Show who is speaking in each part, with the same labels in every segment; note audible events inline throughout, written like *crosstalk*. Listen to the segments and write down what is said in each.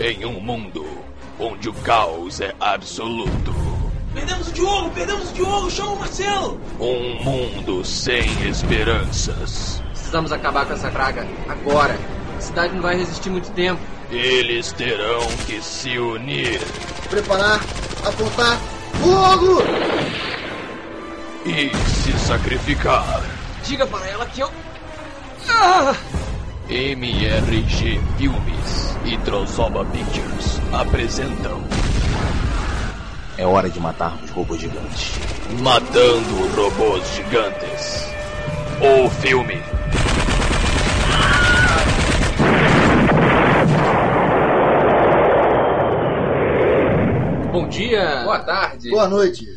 Speaker 1: em um mundo onde o caos é absoluto.
Speaker 2: Perdemos o Diogo, perdemos o Diogo, chama o Marcelo!
Speaker 1: Um mundo sem esperanças.
Speaker 3: Precisamos acabar com essa praga agora. A cidade não vai resistir muito tempo.
Speaker 1: Eles terão que se unir
Speaker 4: Preparar, apontar, fogo!
Speaker 1: e se sacrificar.
Speaker 3: Diga para ela que eu. Ah!
Speaker 1: MRG Filmes e Trozoba Pictures apresentam
Speaker 5: É hora de matar os robôs gigantes.
Speaker 1: Matando Robôs Gigantes. O filme.
Speaker 3: Bom dia. Boa tarde.
Speaker 4: Boa noite.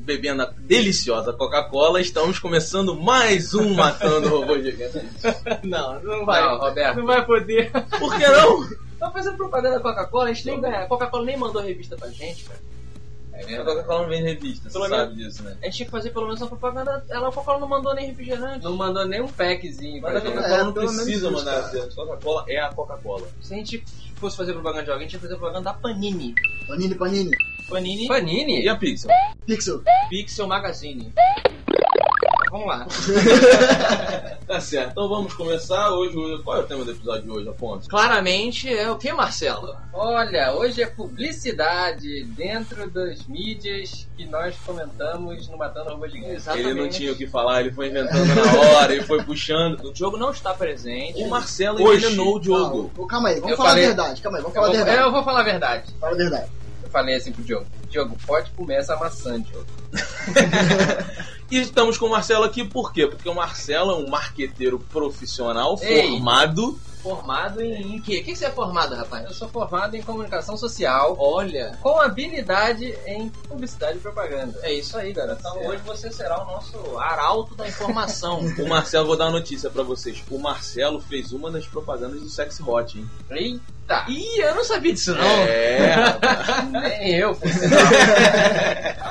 Speaker 2: Bebendo a deliciosa Coca-Cola, estamos começando mais um Matando Robô Gigante. *laughs*
Speaker 3: Não, não vai. Não, Roberto.
Speaker 6: Não vai poder.
Speaker 2: Por que não?
Speaker 3: Tá fazendo propaganda da Coca-Cola, a gente nem ganha. A Coca-Cola nem mandou revista pra gente, cara. É
Speaker 2: A Coca-Cola não vem revista, você
Speaker 3: Pelo
Speaker 2: sabe disso, né?
Speaker 3: A gente tinha que fazer pelo menos uma propaganda. Ela, a Coca-Cola não mandou nem refrigerante.
Speaker 6: Não mandou nem um packzinho
Speaker 2: Mas a
Speaker 6: gente.
Speaker 2: Coca-Cola
Speaker 4: É,
Speaker 2: não precisa mandar refrigerante. Coca-Cola é a Coca-Cola.
Speaker 3: Se a gente fosse fazer propaganda de alguém, a gente ia fazer propaganda da Panini.
Speaker 4: Panini, Panini.
Speaker 3: Panini
Speaker 6: Panini?
Speaker 2: E a Pixel?
Speaker 4: Pixel.
Speaker 3: Pixel Magazine. Vamos lá. *laughs*
Speaker 2: Tá certo, então vamos começar hoje. Qual é o tema do episódio de hoje, Afonso?
Speaker 3: Claramente é o que, Marcelo?
Speaker 6: Olha, hoje é publicidade dentro das mídias que nós comentamos no Matando Robô Gigante.
Speaker 3: Exatamente.
Speaker 2: Ele não tinha o que falar, ele foi inventando na hora, ele foi puxando.
Speaker 3: O Diogo não está presente.
Speaker 2: O Marcelo
Speaker 3: Hoje.
Speaker 2: envenenou o Diogo.
Speaker 4: Não, calma aí, vamos
Speaker 6: Eu
Speaker 4: falar
Speaker 6: falei-
Speaker 4: a verdade. Calma aí, vamos falar a
Speaker 6: vou,
Speaker 4: verdade.
Speaker 6: eu vou falar a verdade.
Speaker 4: Fala a verdade.
Speaker 6: Falei assim pro Diogo. Diogo, pode comer essa maçã, Diogo. *laughs*
Speaker 2: E estamos com o Marcelo aqui por quê? Porque o Marcelo é um marqueteiro profissional,
Speaker 6: Ei.
Speaker 2: formado.
Speaker 3: Formado em, em quê? O que você é formado, rapaz?
Speaker 6: Eu sou formado em comunicação social
Speaker 3: Olha,
Speaker 6: com habilidade em publicidade e propaganda.
Speaker 3: é isso aí, garoto. Então
Speaker 6: Certo.
Speaker 3: hoje você será o nosso arauto da informação. *laughs*
Speaker 2: O Marcelo, vou dar uma notícia pra vocês. O Marcelo fez uma das propagandas do Sexy Hot, hein?
Speaker 6: Eita!
Speaker 3: Ih, eu não sabia disso não.
Speaker 2: É. *laughs*
Speaker 6: Nem eu, por sinal.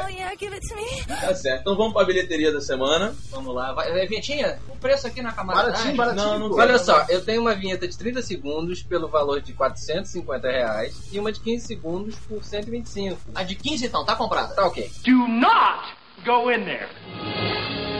Speaker 7: Oh yeah, give it to me.
Speaker 2: tá certo. Então vamos pra bilheteria da semana.
Speaker 3: Vamos lá. Vai, Vinhetinha, o preço aqui na camaradagem.
Speaker 4: Baratinho, baratinho.
Speaker 2: Não, não.
Speaker 6: Olha só, eu tenho uma vinheta de 30 segundos pelo valor de 450 reais e uma de 15 segundos por 125.
Speaker 3: A de 15 então, tá comprada.
Speaker 6: Tá ok.
Speaker 8: Do not go in there.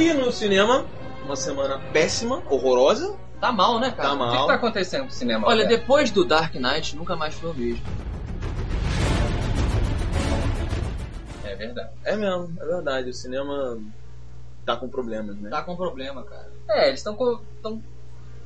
Speaker 2: E no cinema, uma semana péssima, horrorosa.
Speaker 3: Tá mal, né, cara?
Speaker 2: Tá
Speaker 6: O que, que
Speaker 2: mal.
Speaker 6: tá acontecendo com o cinema?
Speaker 3: Olha,
Speaker 6: Alberto?
Speaker 3: depois do Dark Knight, nunca mais foi o mesmo.
Speaker 6: É verdade.
Speaker 2: É mesmo, é verdade. O cinema tá com problemas, né?
Speaker 3: Tá com problema, cara.
Speaker 6: É, eles estão com. Tão,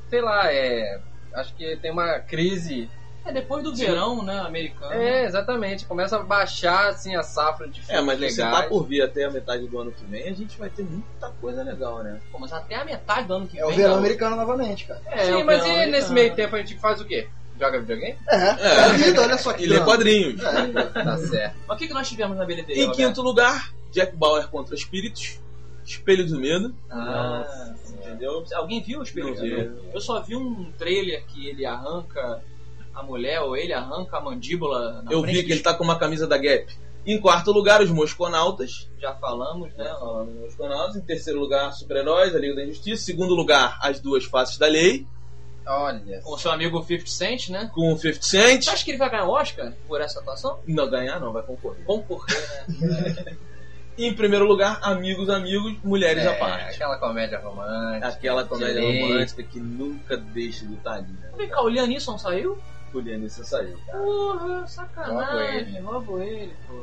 Speaker 6: sei lá, é. Acho que tem uma crise.
Speaker 3: É depois do verão, né, americano.
Speaker 6: É, exatamente. Começa a baixar assim a safra de filmes
Speaker 2: É, mas você
Speaker 6: legais.
Speaker 2: tá por vir até a metade do ano que vem, a gente vai ter muita coisa legal, né?
Speaker 3: Pô, mas até a metade do ano que
Speaker 4: É o
Speaker 3: vem.
Speaker 4: verão
Speaker 3: não.
Speaker 4: americano novamente, cara.
Speaker 3: É,
Speaker 6: Sim,
Speaker 3: o
Speaker 6: mas e nesse meio tempo a gente faz o quê? Joga videogame?
Speaker 4: É, é a vida, olha só que
Speaker 2: E lê quadrinhos.
Speaker 4: É.
Speaker 6: Tá certo.
Speaker 3: Mas o que, que nós tivemos na bilheteria?
Speaker 2: Em quinto lugar, Jack Bauer contra Espíritos. Espelho do Medo.
Speaker 3: Ah,
Speaker 2: Entendeu?
Speaker 3: alguém viu o espelho?
Speaker 2: Não vi.
Speaker 3: Eu só vi um trailer que ele arranca a mulher ou ele arranca a mandíbula na
Speaker 2: Eu
Speaker 3: frente
Speaker 2: vi que ele tá com uma camisa da Gap. Em quarto lugar, os Mosconautas.
Speaker 3: Já falamos, né?
Speaker 2: Falando dos Mosconautas. Em terceiro lugar, Super-Heróis, a Liga da Injustiça. Segundo lugar, As Duas Faces da Lei.
Speaker 6: Olha.
Speaker 3: Com o seu amigo 50 Cent, né?
Speaker 2: Com o 50 Cent.
Speaker 3: Você acha que ele vai ganhar o Oscar por essa atuação?
Speaker 2: Não ganhar, não, vai concorrer.
Speaker 3: Concorrer, né? *laughs*
Speaker 2: Em primeiro lugar, Amigos, Amigos, Mulheres
Speaker 6: É,
Speaker 2: à Parte.
Speaker 6: aquela comédia romântica.
Speaker 2: Aquela comédia romântica que nunca deixa de estar ali, né?
Speaker 3: Vem cá, o Lianisson saiu?
Speaker 2: O Lianisson saiu.
Speaker 3: Porra, sacanagem. Logo ele, pô.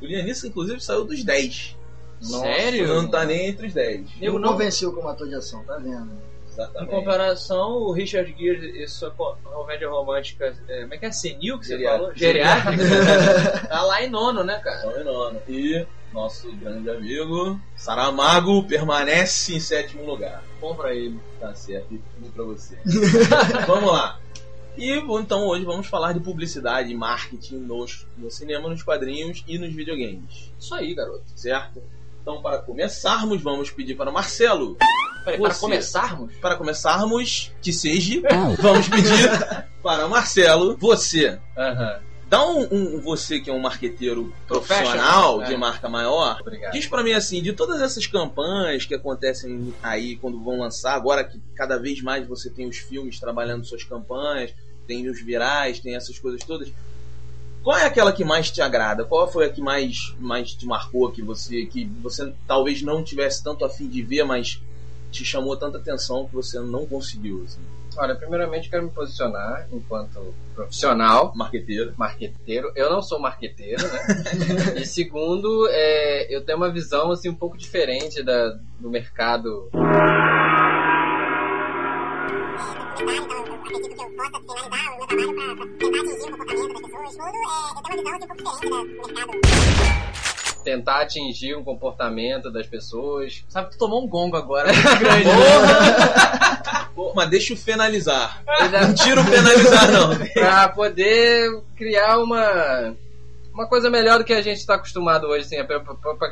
Speaker 2: O Lianisson, inclusive, saiu dos 10.
Speaker 3: Sério?
Speaker 2: Não tá nem entre os 10.
Speaker 3: Eu
Speaker 4: Não
Speaker 3: não.
Speaker 4: convenceu como ator de ação, tá vendo?
Speaker 3: Em
Speaker 2: Exatamente.
Speaker 3: comparação, o Richard Gere e sua co- comédia romântica. É, como é que é? Senil que você falou? Geriátrica. *laughs* tá lá em nono, né, cara?
Speaker 2: Só menor. E nosso grande amigo Saramago permanece em sétimo lugar.
Speaker 3: Bom pra ele.
Speaker 2: Tá certo, e pra você. *laughs* vamos lá. E então hoje vamos falar de publicidade e marketing nos, no cinema, nos quadrinhos e nos videogames.
Speaker 3: Isso aí, garoto.
Speaker 2: Certo? Então, para começarmos, vamos pedir para Marcelo.
Speaker 3: Peraí, para
Speaker 2: Você.
Speaker 3: começarmos,
Speaker 2: Para começarmos, que seja, *laughs* vamos pedir *laughs* para Marcelo, você,
Speaker 6: Aham.
Speaker 2: Dá um, um- você que é um marqueteiro profissional
Speaker 3: é.
Speaker 2: de marca maior,
Speaker 6: Obrigado.
Speaker 2: diz pra mim assim, de todas essas campanhas que acontecem aí quando vão lançar, agora que cada vez mais você tem os filmes trabalhando suas campanhas, tem os virais, tem essas coisas todas. Qual é aquela que mais te agrada? Qual foi a que mais, mais te marcou, que você, que você talvez não tivesse tanto a fim de ver, mas te chamou tanta atenção que você não conseguiu, assim?
Speaker 6: Olha, primeiramente quero me posicionar enquanto profissional,
Speaker 2: Marqueteiro.
Speaker 6: marqueteiro. Eu não sou marqueteiro, né? *laughs* e segundo, é, eu tenho uma visão assim um pouco diferente da, do mercado. Tentar atingir um comportamento das pessoas.
Speaker 3: Sabe que tu tomou um gongo agora, muito *laughs* grande. né?
Speaker 2: Porra! Pô, mas deixa o finalizar. Não tira o finalizar, não. *laughs*
Speaker 6: para poder criar uma uma coisa melhor do que a gente está acostumado hoje assim a,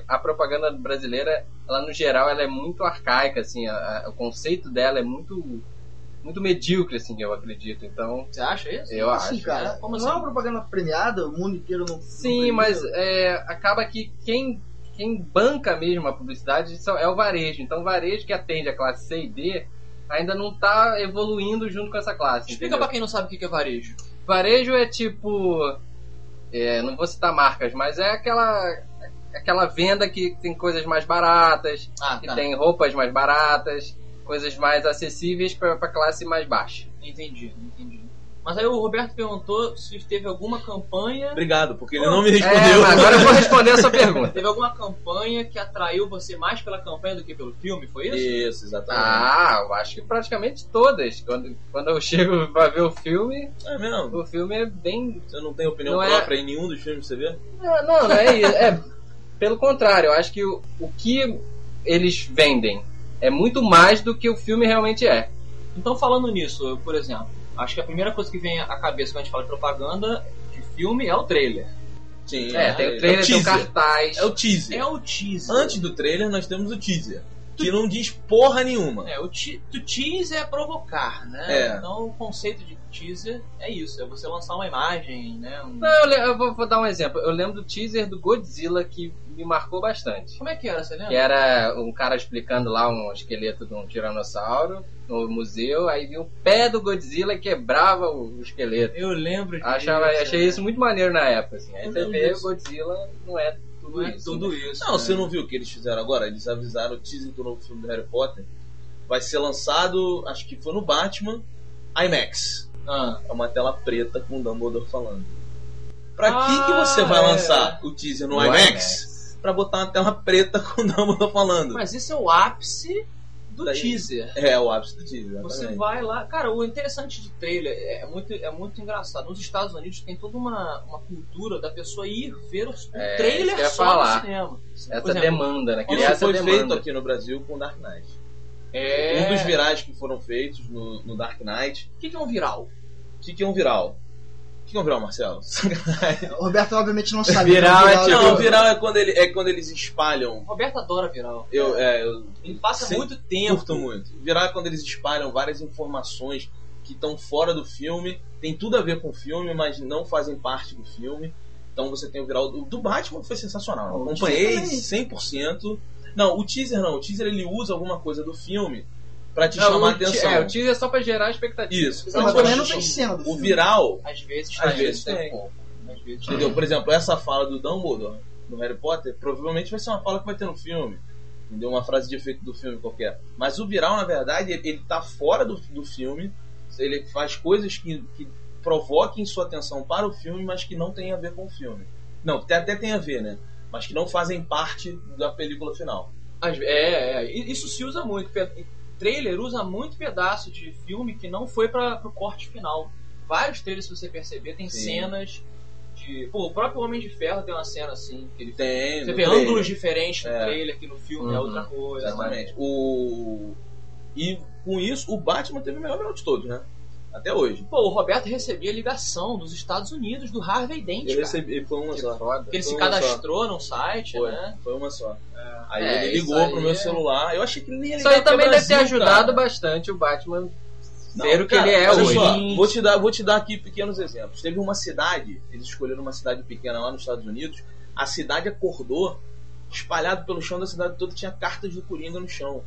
Speaker 6: a propaganda brasileira ela no geral ela é muito arcaica assim a- a- o conceito dela é muito muito medíocre assim eu acredito então
Speaker 3: Você acha isso?
Speaker 6: eu
Speaker 4: Assim,
Speaker 6: acho
Speaker 4: cara,
Speaker 3: Como
Speaker 4: não
Speaker 3: assim?
Speaker 4: é uma propaganda premiada, o mundo inteiro não.
Speaker 6: sim
Speaker 4: não
Speaker 6: mas é, acaba que quem quem banca mesmo a publicidade são- é o varejo então o varejo que atende a classe C e D ainda não está evoluindo junto com essa classe
Speaker 3: Explica
Speaker 6: entendeu?
Speaker 3: pra quem não sabe o que que é varejo.
Speaker 6: Varejo é tipo. é, não vou citar marcas, mas é aquela. Aquela venda que tem coisas mais baratas,
Speaker 3: Ah,
Speaker 6: que
Speaker 3: tá.
Speaker 6: tem roupas mais baratas, coisas mais acessíveis para classe mais baixa.
Speaker 3: Entendi, entendi. Mas aí o Roberto perguntou se teve alguma campanha.
Speaker 2: Obrigado, porque ele não me
Speaker 6: É,
Speaker 2: respondeu.
Speaker 6: mas agora eu vou *laughs* responder a sua pergunta.
Speaker 3: Teve alguma campanha que atraiu você mais pela campanha do que pelo filme, foi isso?
Speaker 2: Isso, exatamente.
Speaker 6: Ah, eu acho que praticamente todas. Quando, quando eu chego *laughs* pra ver o filme,
Speaker 2: É mesmo?
Speaker 6: o filme é bem
Speaker 2: Você não tem opinião
Speaker 6: Não é-
Speaker 2: própria em nenhum dos filmes que você vê?
Speaker 6: Não, não, não é isso. É, pelo contrário, eu acho que o, o que eles vendem é muito mais do que o filme realmente é.
Speaker 3: Então, falando nisso, eu, por exemplo, acho que a primeira coisa que vem à cabeça quando a gente fala de propaganda de filme é o trailer.
Speaker 2: Sim.
Speaker 6: É, tem o trailer,
Speaker 2: é
Speaker 6: tem o cartaz.
Speaker 2: É o teaser.
Speaker 3: É o teaser.
Speaker 2: Antes do trailer, nós temos o teaser. Que não diz porra nenhuma.
Speaker 3: É, o, te, o teaser é provocar, né?
Speaker 2: É.
Speaker 3: Então o conceito de teaser é isso, é você lançar uma imagem, né? Um-
Speaker 6: Não, eu, eu vou, vou dar um exemplo. Eu lembro do teaser do Godzilla que me marcou bastante.
Speaker 3: Como é que era, você lembra?
Speaker 6: Que era um cara explicando lá um esqueleto de um tiranossauro no museu, aí viu o pé do Godzilla e quebrava o, o esqueleto.
Speaker 3: Eu lembro disso.
Speaker 6: Achava, achei isso muito maneiro na época. Assim. Aí você vê o. Godzilla não é tudo
Speaker 3: é
Speaker 6: isso.
Speaker 3: tudo
Speaker 6: né?
Speaker 3: isso.
Speaker 2: Não,
Speaker 3: né?
Speaker 2: você não viu o que eles fizeram agora? Eles avisaram o teaser do novo filme do Harry Potter. Vai ser lançado, acho que foi no Batman, IMAX.
Speaker 3: Ah,
Speaker 2: É uma tela preta com o Dumbledore falando. Pra que,
Speaker 3: Ah,
Speaker 2: que você vai
Speaker 3: é.
Speaker 2: lançar o teaser no,
Speaker 6: No
Speaker 2: IMAX?
Speaker 6: IMAX.
Speaker 2: Pra botar uma tela preta *laughs* com o Dumbledore falando.
Speaker 3: mas isso é o ápice do
Speaker 2: Daí-
Speaker 3: teaser.
Speaker 2: É, o ápice do teaser.
Speaker 3: Você
Speaker 2: exatamente.
Speaker 3: vai lá. Cara, o interessante de trailer é muito, é muito engraçado. Nos Estados Unidos tem toda uma, uma cultura da pessoa ir ver o, o
Speaker 6: É,
Speaker 3: trailer
Speaker 6: que
Speaker 3: só
Speaker 6: falar.
Speaker 3: no cinema.
Speaker 6: Essa
Speaker 3: Por exemplo,
Speaker 6: demanda, né? Criar
Speaker 2: Isso
Speaker 6: essa
Speaker 2: foi
Speaker 6: demanda.
Speaker 2: feito aqui no Brasil com Dark Knight.
Speaker 3: É...
Speaker 2: Um dos virais que foram feitos no, no Dark Knight.
Speaker 3: O que, que é um viral?
Speaker 2: O que, que é um viral? O que, é um viral, Marcelo? *laughs*
Speaker 4: O Roberto obviamente não sabe.
Speaker 6: Viral é tipo-
Speaker 2: Não, o viral é quando, ele, é quando eles espalham.
Speaker 3: O Roberto adora viral.
Speaker 2: Eu, é, eu
Speaker 3: Ele passa
Speaker 2: Sim,
Speaker 3: muito tempo.
Speaker 2: curto muito. Viral é quando eles espalham várias informações que estão fora do filme, tem tudo a ver com o filme, mas não fazem parte do filme. Então você tem o viral do, do Batman foi sensacional. Eu
Speaker 4: O
Speaker 2: acompanhei
Speaker 4: teaser
Speaker 2: 100%. Não, o teaser não. O teaser ele usa alguma coisa do filme pra te
Speaker 6: Não,
Speaker 2: chamar a atenção.
Speaker 6: É, o teaser é só pra gerar expectativa.
Speaker 2: Isso.
Speaker 4: Não, mas também não tem cena do
Speaker 2: o viral,
Speaker 3: Às vezes,
Speaker 2: Às vezes tem.
Speaker 3: pouco. Às vezes
Speaker 2: entendeu? Por exemplo, essa fala do Dumbledore no Harry Potter provavelmente vai ser uma fala que vai ter no filme. Entendeu? Uma frase de efeito do filme qualquer. Mas o viral, na verdade, ele, ele tá fora do, do filme. Ele faz coisas que, que provoquem sua atenção para o filme, mas que não tem a ver com o filme. Não, até, até tem a ver, né? Mas que não fazem parte da película final.
Speaker 3: É, é, isso se usa muito. Trailer usa muito pedaço de filme que não foi para pro corte final. Vários trailers, se você perceber, tem
Speaker 2: Sim.
Speaker 3: cenas de. Pô, o próprio Homem de Ferro tem uma cena assim, que ele
Speaker 2: Tem.
Speaker 3: Você vê
Speaker 2: trailer.
Speaker 3: ângulos diferentes no
Speaker 2: É.
Speaker 3: trailer, que no filme é
Speaker 6: Uhum.
Speaker 3: outra coisa.
Speaker 2: Exatamente. O... E com isso, o Batman teve o melhor melhor de todos, né? Até hoje.
Speaker 3: Pô, o Roberto recebia ligação dos Estados Unidos do Harvey Dent,
Speaker 2: Eu
Speaker 3: cara.
Speaker 2: recebi, foi uma
Speaker 6: Que
Speaker 2: só.
Speaker 6: foda.
Speaker 3: Ele se
Speaker 2: Foi uma
Speaker 3: cadastrou num site,
Speaker 2: Foi,
Speaker 3: né?
Speaker 2: foi uma só. Aí
Speaker 6: É,
Speaker 2: ele
Speaker 6: isso
Speaker 2: ligou
Speaker 6: aí
Speaker 2: pro meu
Speaker 6: é-
Speaker 2: celular. Eu achei que ele nem ia
Speaker 6: Isso
Speaker 2: ligar
Speaker 6: aí
Speaker 2: pro
Speaker 6: também deve ter
Speaker 2: Brasil,
Speaker 6: ajudado
Speaker 2: cara.
Speaker 6: bastante o Batman ser o que
Speaker 2: cara,
Speaker 6: ele é hoje.
Speaker 2: só, vou te dar, vou te dar aqui pequenos exemplos. Teve uma cidade, eles escolheram uma cidade pequena lá nos Estados Unidos. A cidade acordou, espalhado pelo chão da cidade toda tinha cartas do Coringa no chão.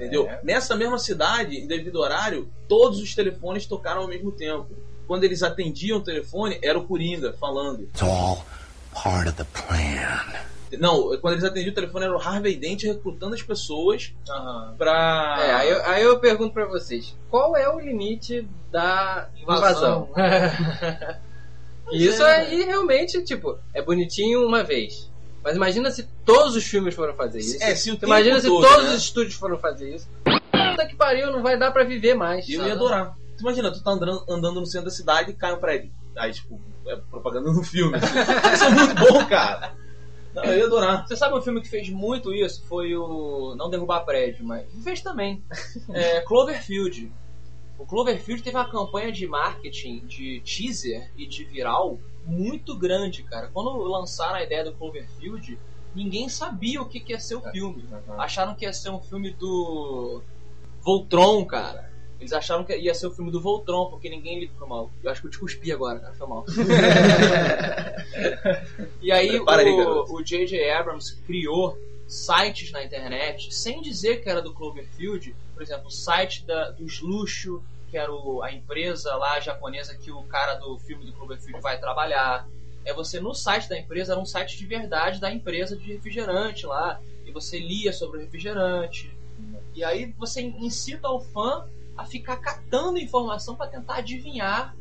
Speaker 2: Entendeu?
Speaker 6: É.
Speaker 2: Nessa mesma cidade, em devido horário, todos os telefones tocaram ao mesmo tempo. Quando eles atendiam o telefone, era o Coringa falando.
Speaker 5: It's all part of the plan.
Speaker 2: Não, quando eles atendiam o telefone, era o Harvey Dent recrutando as pessoas
Speaker 3: Aham.
Speaker 2: pra.
Speaker 6: É, aí, eu, aí eu pergunto pra vocês, qual é o limite da invasão? *laughs* Isso
Speaker 3: é.
Speaker 6: aí realmente, tipo, é bonitinho uma vez. Mas imagina se todos os filmes foram fazer isso.
Speaker 2: É, se o tempo
Speaker 6: imagina se
Speaker 2: todo,
Speaker 6: todos
Speaker 2: né?
Speaker 6: os estúdios foram fazer isso. Puta que pariu, não vai dar pra viver mais.
Speaker 2: Eu
Speaker 6: sabe?
Speaker 2: ia adorar. Tu imagina, tu tá andando, andando no centro da cidade e cai um prédio. Aí, tipo, é propaganda no filme. Assim. *laughs* Isso é muito bom, cara. Não, eu ia adorar.
Speaker 3: Você sabe um filme que fez muito isso? Foi o. Não derrubar prédio, mas. Fez também. *laughs* É, Cloverfield. O Cloverfield teve uma campanha de marketing, de teaser e de viral muito grande, cara. Quando lançaram a ideia do Cloverfield, ninguém sabia o que, que ia ser o filme. Acharam que ia ser um filme do Voltron, cara. Eles acharam que ia ser o filme do Voltron, porque ninguém liga pro mal. Eu acho que eu te cuspi agora, cara. Foi mal. *laughs* e aí
Speaker 2: Para
Speaker 3: o J.J. Abrams criou sites na internet, sem dizer que era do Cloverfield, por exemplo, o site da, dos Luxo, que era o- a empresa lá japonesa que o cara do filme do Cloverfield vai trabalhar. É você no site da empresa, era um site de verdade da empresa de refrigerante lá, e você lia sobre o refrigerante. E aí você incita o fã a ficar catando informação para tentar adivinhar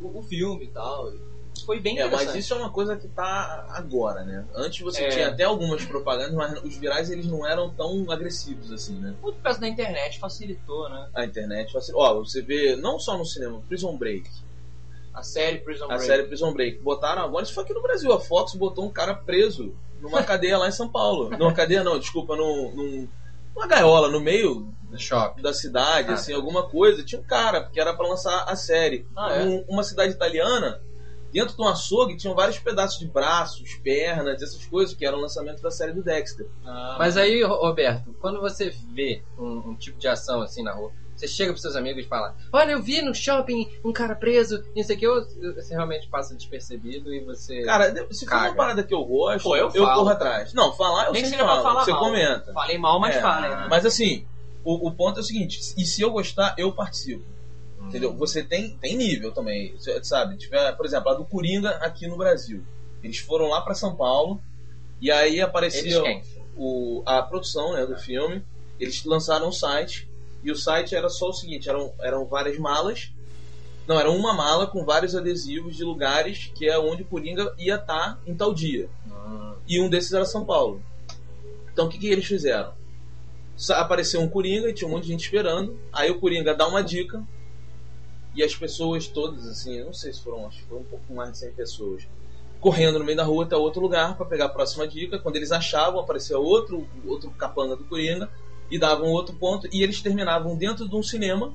Speaker 3: o, o filme e tal. Foi bem
Speaker 2: É, mas isso é uma coisa que tá agora, né? Antes você
Speaker 3: É.
Speaker 2: tinha até algumas propagandas, mas os virais eles não eram tão agressivos assim, né?
Speaker 3: Muito por causa da internet facilitou, né?
Speaker 2: A internet, assim, ó, você vê, não só no cinema, Prison Break,
Speaker 3: A série Prison
Speaker 2: a
Speaker 3: Break.
Speaker 2: série Prison Break, botaram agora, isso foi aqui no Brasil, a Fox botou um cara preso numa *laughs* cadeia lá em São Paulo. Numa cadeia não, desculpa, num, num- numa gaiola, no meio
Speaker 6: Do shopping.
Speaker 2: da cidade,
Speaker 6: Ah.
Speaker 2: assim, alguma coisa. Tinha um cara, porque era pra lançar a série.
Speaker 3: Ah, é?
Speaker 2: Um- uma cidade italiana, dentro de um açougue, tinham vários pedaços de braços, pernas, essas coisas, que era o lançamento da série do Dexter.
Speaker 3: Ah,
Speaker 6: Mas aí, Ro- Roberto, quando você vê um, um tipo de ação assim na rua, você chega pros seus amigos e fala: Olha, eu vi no shopping um cara preso, e isso aqui, ou você realmente passa despercebido e você.
Speaker 2: Cara, se for uma parada que eu gosto,
Speaker 3: Pô, eu
Speaker 2: eu, corro atrás. Não, falar eu
Speaker 3: Nem
Speaker 2: sempre falo,
Speaker 3: falar
Speaker 2: você
Speaker 3: mal.
Speaker 2: comenta.
Speaker 3: Falei mal, mas
Speaker 2: É,
Speaker 3: falem, né?
Speaker 2: Mas assim, o, o ponto é o seguinte, e se eu gostar, eu participo. Entendeu? Você tem, tem nível também, sabe? Tiver, por exemplo, a do Coringa aqui no Brasil. Eles foram lá pra São Paulo e aí apareceu o, a produção né, do filme. Eles lançaram um site e o site era só o seguinte: eram, eram várias malas. Não, era uma mala com vários adesivos de lugares que é onde o Coringa ia estar em tal dia. E um desses era São Paulo. Então o que, que eles fizeram? Apareceu um Coringa e tinha um monte de gente esperando. Aí o Coringa dá uma dica. E as pessoas todas, assim, eu não sei se foram, acho que foram um pouco mais de 100 pessoas, correndo no meio da rua até outro lugar para pegar a próxima dica. Quando eles achavam, aparecia outro, outro capanga do Coringa e davam outro ponto. E eles terminavam dentro de um cinema.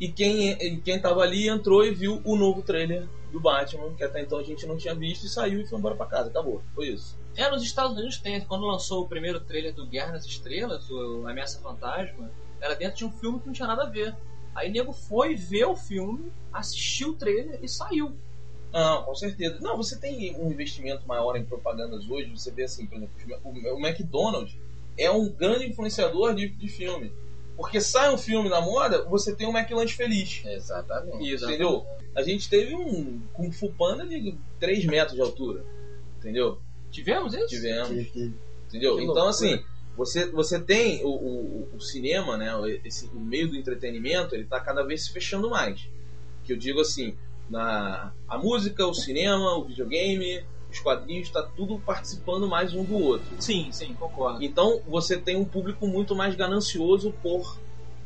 Speaker 2: E quem, quem tava ali entrou e viu o novo trailer do Batman, que até então a gente não tinha visto, e saiu e foi embora pra casa. Acabou. Foi isso.
Speaker 3: É, nos Estados Unidos tem. Quando lançou o primeiro trailer do Guerra nas Estrelas, o Ameaça Fantasma, era dentro de um filme que não tinha nada a ver. Aí nego foi ver o filme, assistiu o trailer e saiu.
Speaker 2: Ah, com certeza. Não, você tem um investimento maior em propagandas hoje. Você vê assim, por exemplo, o McDonald's é um grande influenciador de, de filme. Porque sai um filme na moda, você tem um McLanche feliz.
Speaker 6: Exatamente.
Speaker 2: Isso, entendeu? A gente teve um Kung Fu Panda de 3 metros de altura. Entendeu?
Speaker 3: Tivemos isso?
Speaker 2: Tivemos. Entendeu?
Speaker 6: Que
Speaker 2: então,
Speaker 6: loucura.
Speaker 2: assim, você, você tem o, o, o cinema, né? Esse, o meio do entretenimento, ele tá cada vez se fechando mais. Que eu digo assim, na, a música, o cinema, o videogame, os quadrinhos, tá tudo participando mais um do outro.
Speaker 3: Sim, sim, concordo.
Speaker 2: Então você tem um público muito mais ganancioso por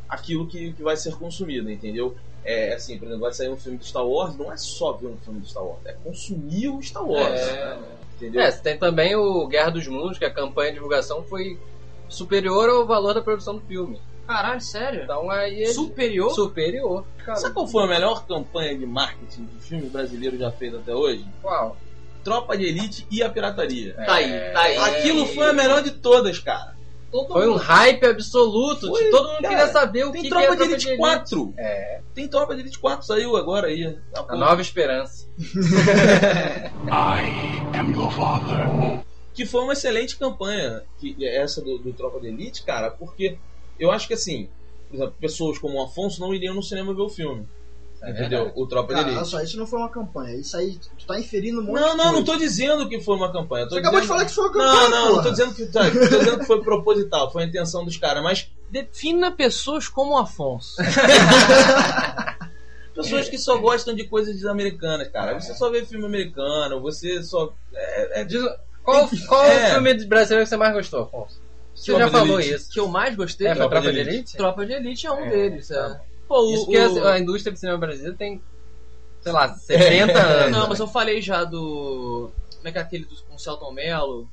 Speaker 2: aquilo que, que vai ser consumido, entendeu? É assim, por exemplo, vai sair um filme do Star Wars, não é só ver um filme do Star Wars, é consumir o Star Wars.
Speaker 3: É,
Speaker 2: Entendeu?
Speaker 6: É, você tem também o Guerra dos Mundos, que a campanha de divulgação foi superior ao valor da produção do filme.
Speaker 3: Caralho, sério?
Speaker 6: Então aí. ele-
Speaker 3: Superior?
Speaker 6: Superior. Cara,
Speaker 2: Sabe qual foi a melhor campanha de marketing de filme brasileiro já feita até hoje?
Speaker 6: qual?
Speaker 2: Tropa de Elite e a Pirataria.
Speaker 3: Tá aí, tá aí.
Speaker 2: Aquilo foi a melhor de todas, cara. todo
Speaker 6: Foi um
Speaker 2: mundo.
Speaker 6: hype absoluto.
Speaker 2: Foi,
Speaker 6: todo mundo
Speaker 2: cara.
Speaker 6: queria saber o
Speaker 2: Tem
Speaker 6: que,
Speaker 2: Tropa
Speaker 6: que é
Speaker 2: de Elite 4.
Speaker 6: É,
Speaker 2: Tem Tropa de Elite 4, saiu agora aí.
Speaker 6: a nova esperança. *laughs* *laughs*
Speaker 8: I am your father.
Speaker 2: Que foi uma excelente campanha, que é essa do, do Tropa de Elite, cara, porque eu acho que assim, exemplo, pessoas como o Afonso não iriam no cinema ver o filme.
Speaker 6: É
Speaker 2: entendeu?
Speaker 6: verdade.
Speaker 2: O Tropa de
Speaker 4: Cara, olha
Speaker 2: Elite.
Speaker 4: só, isso não foi uma campanha. Isso aí, tu tá inferindo um monte
Speaker 2: Não,
Speaker 4: de
Speaker 2: não, não tô dizendo que foi uma campanha. Tô
Speaker 4: Você acabou de
Speaker 2: dizendo-
Speaker 4: falar que foi uma campanha,
Speaker 2: Não, não, não
Speaker 4: porra.
Speaker 2: tô dizendo que, tá, tô dizendo que foi proposital, foi a intenção dos caras, mas
Speaker 3: Defina pessoas como o Afonso. *laughs*
Speaker 2: pessoas que só gostam de coisas americanas, cara. Você só vê filme americano, você só. É, é-
Speaker 6: Diz- qual qual
Speaker 2: É.
Speaker 6: filme brasileiro que você mais gostou, Afonso? Você
Speaker 2: Tropa
Speaker 6: já falou isso.
Speaker 3: que eu mais gostei
Speaker 6: É, foi
Speaker 2: Tropa
Speaker 6: Tropa
Speaker 2: de
Speaker 6: de Elite?
Speaker 3: Tropa de Elite é um
Speaker 6: É,
Speaker 3: deles.
Speaker 6: tá
Speaker 3: É.
Speaker 6: bom.
Speaker 3: Pô, o,
Speaker 6: Isso que
Speaker 3: o-
Speaker 6: a, indústria do cinema brasileiro tem, sei lá, *laughs* 70 anos.
Speaker 3: Não, mas eu falei já do. Como é que é aquele do, com o Celton Mello?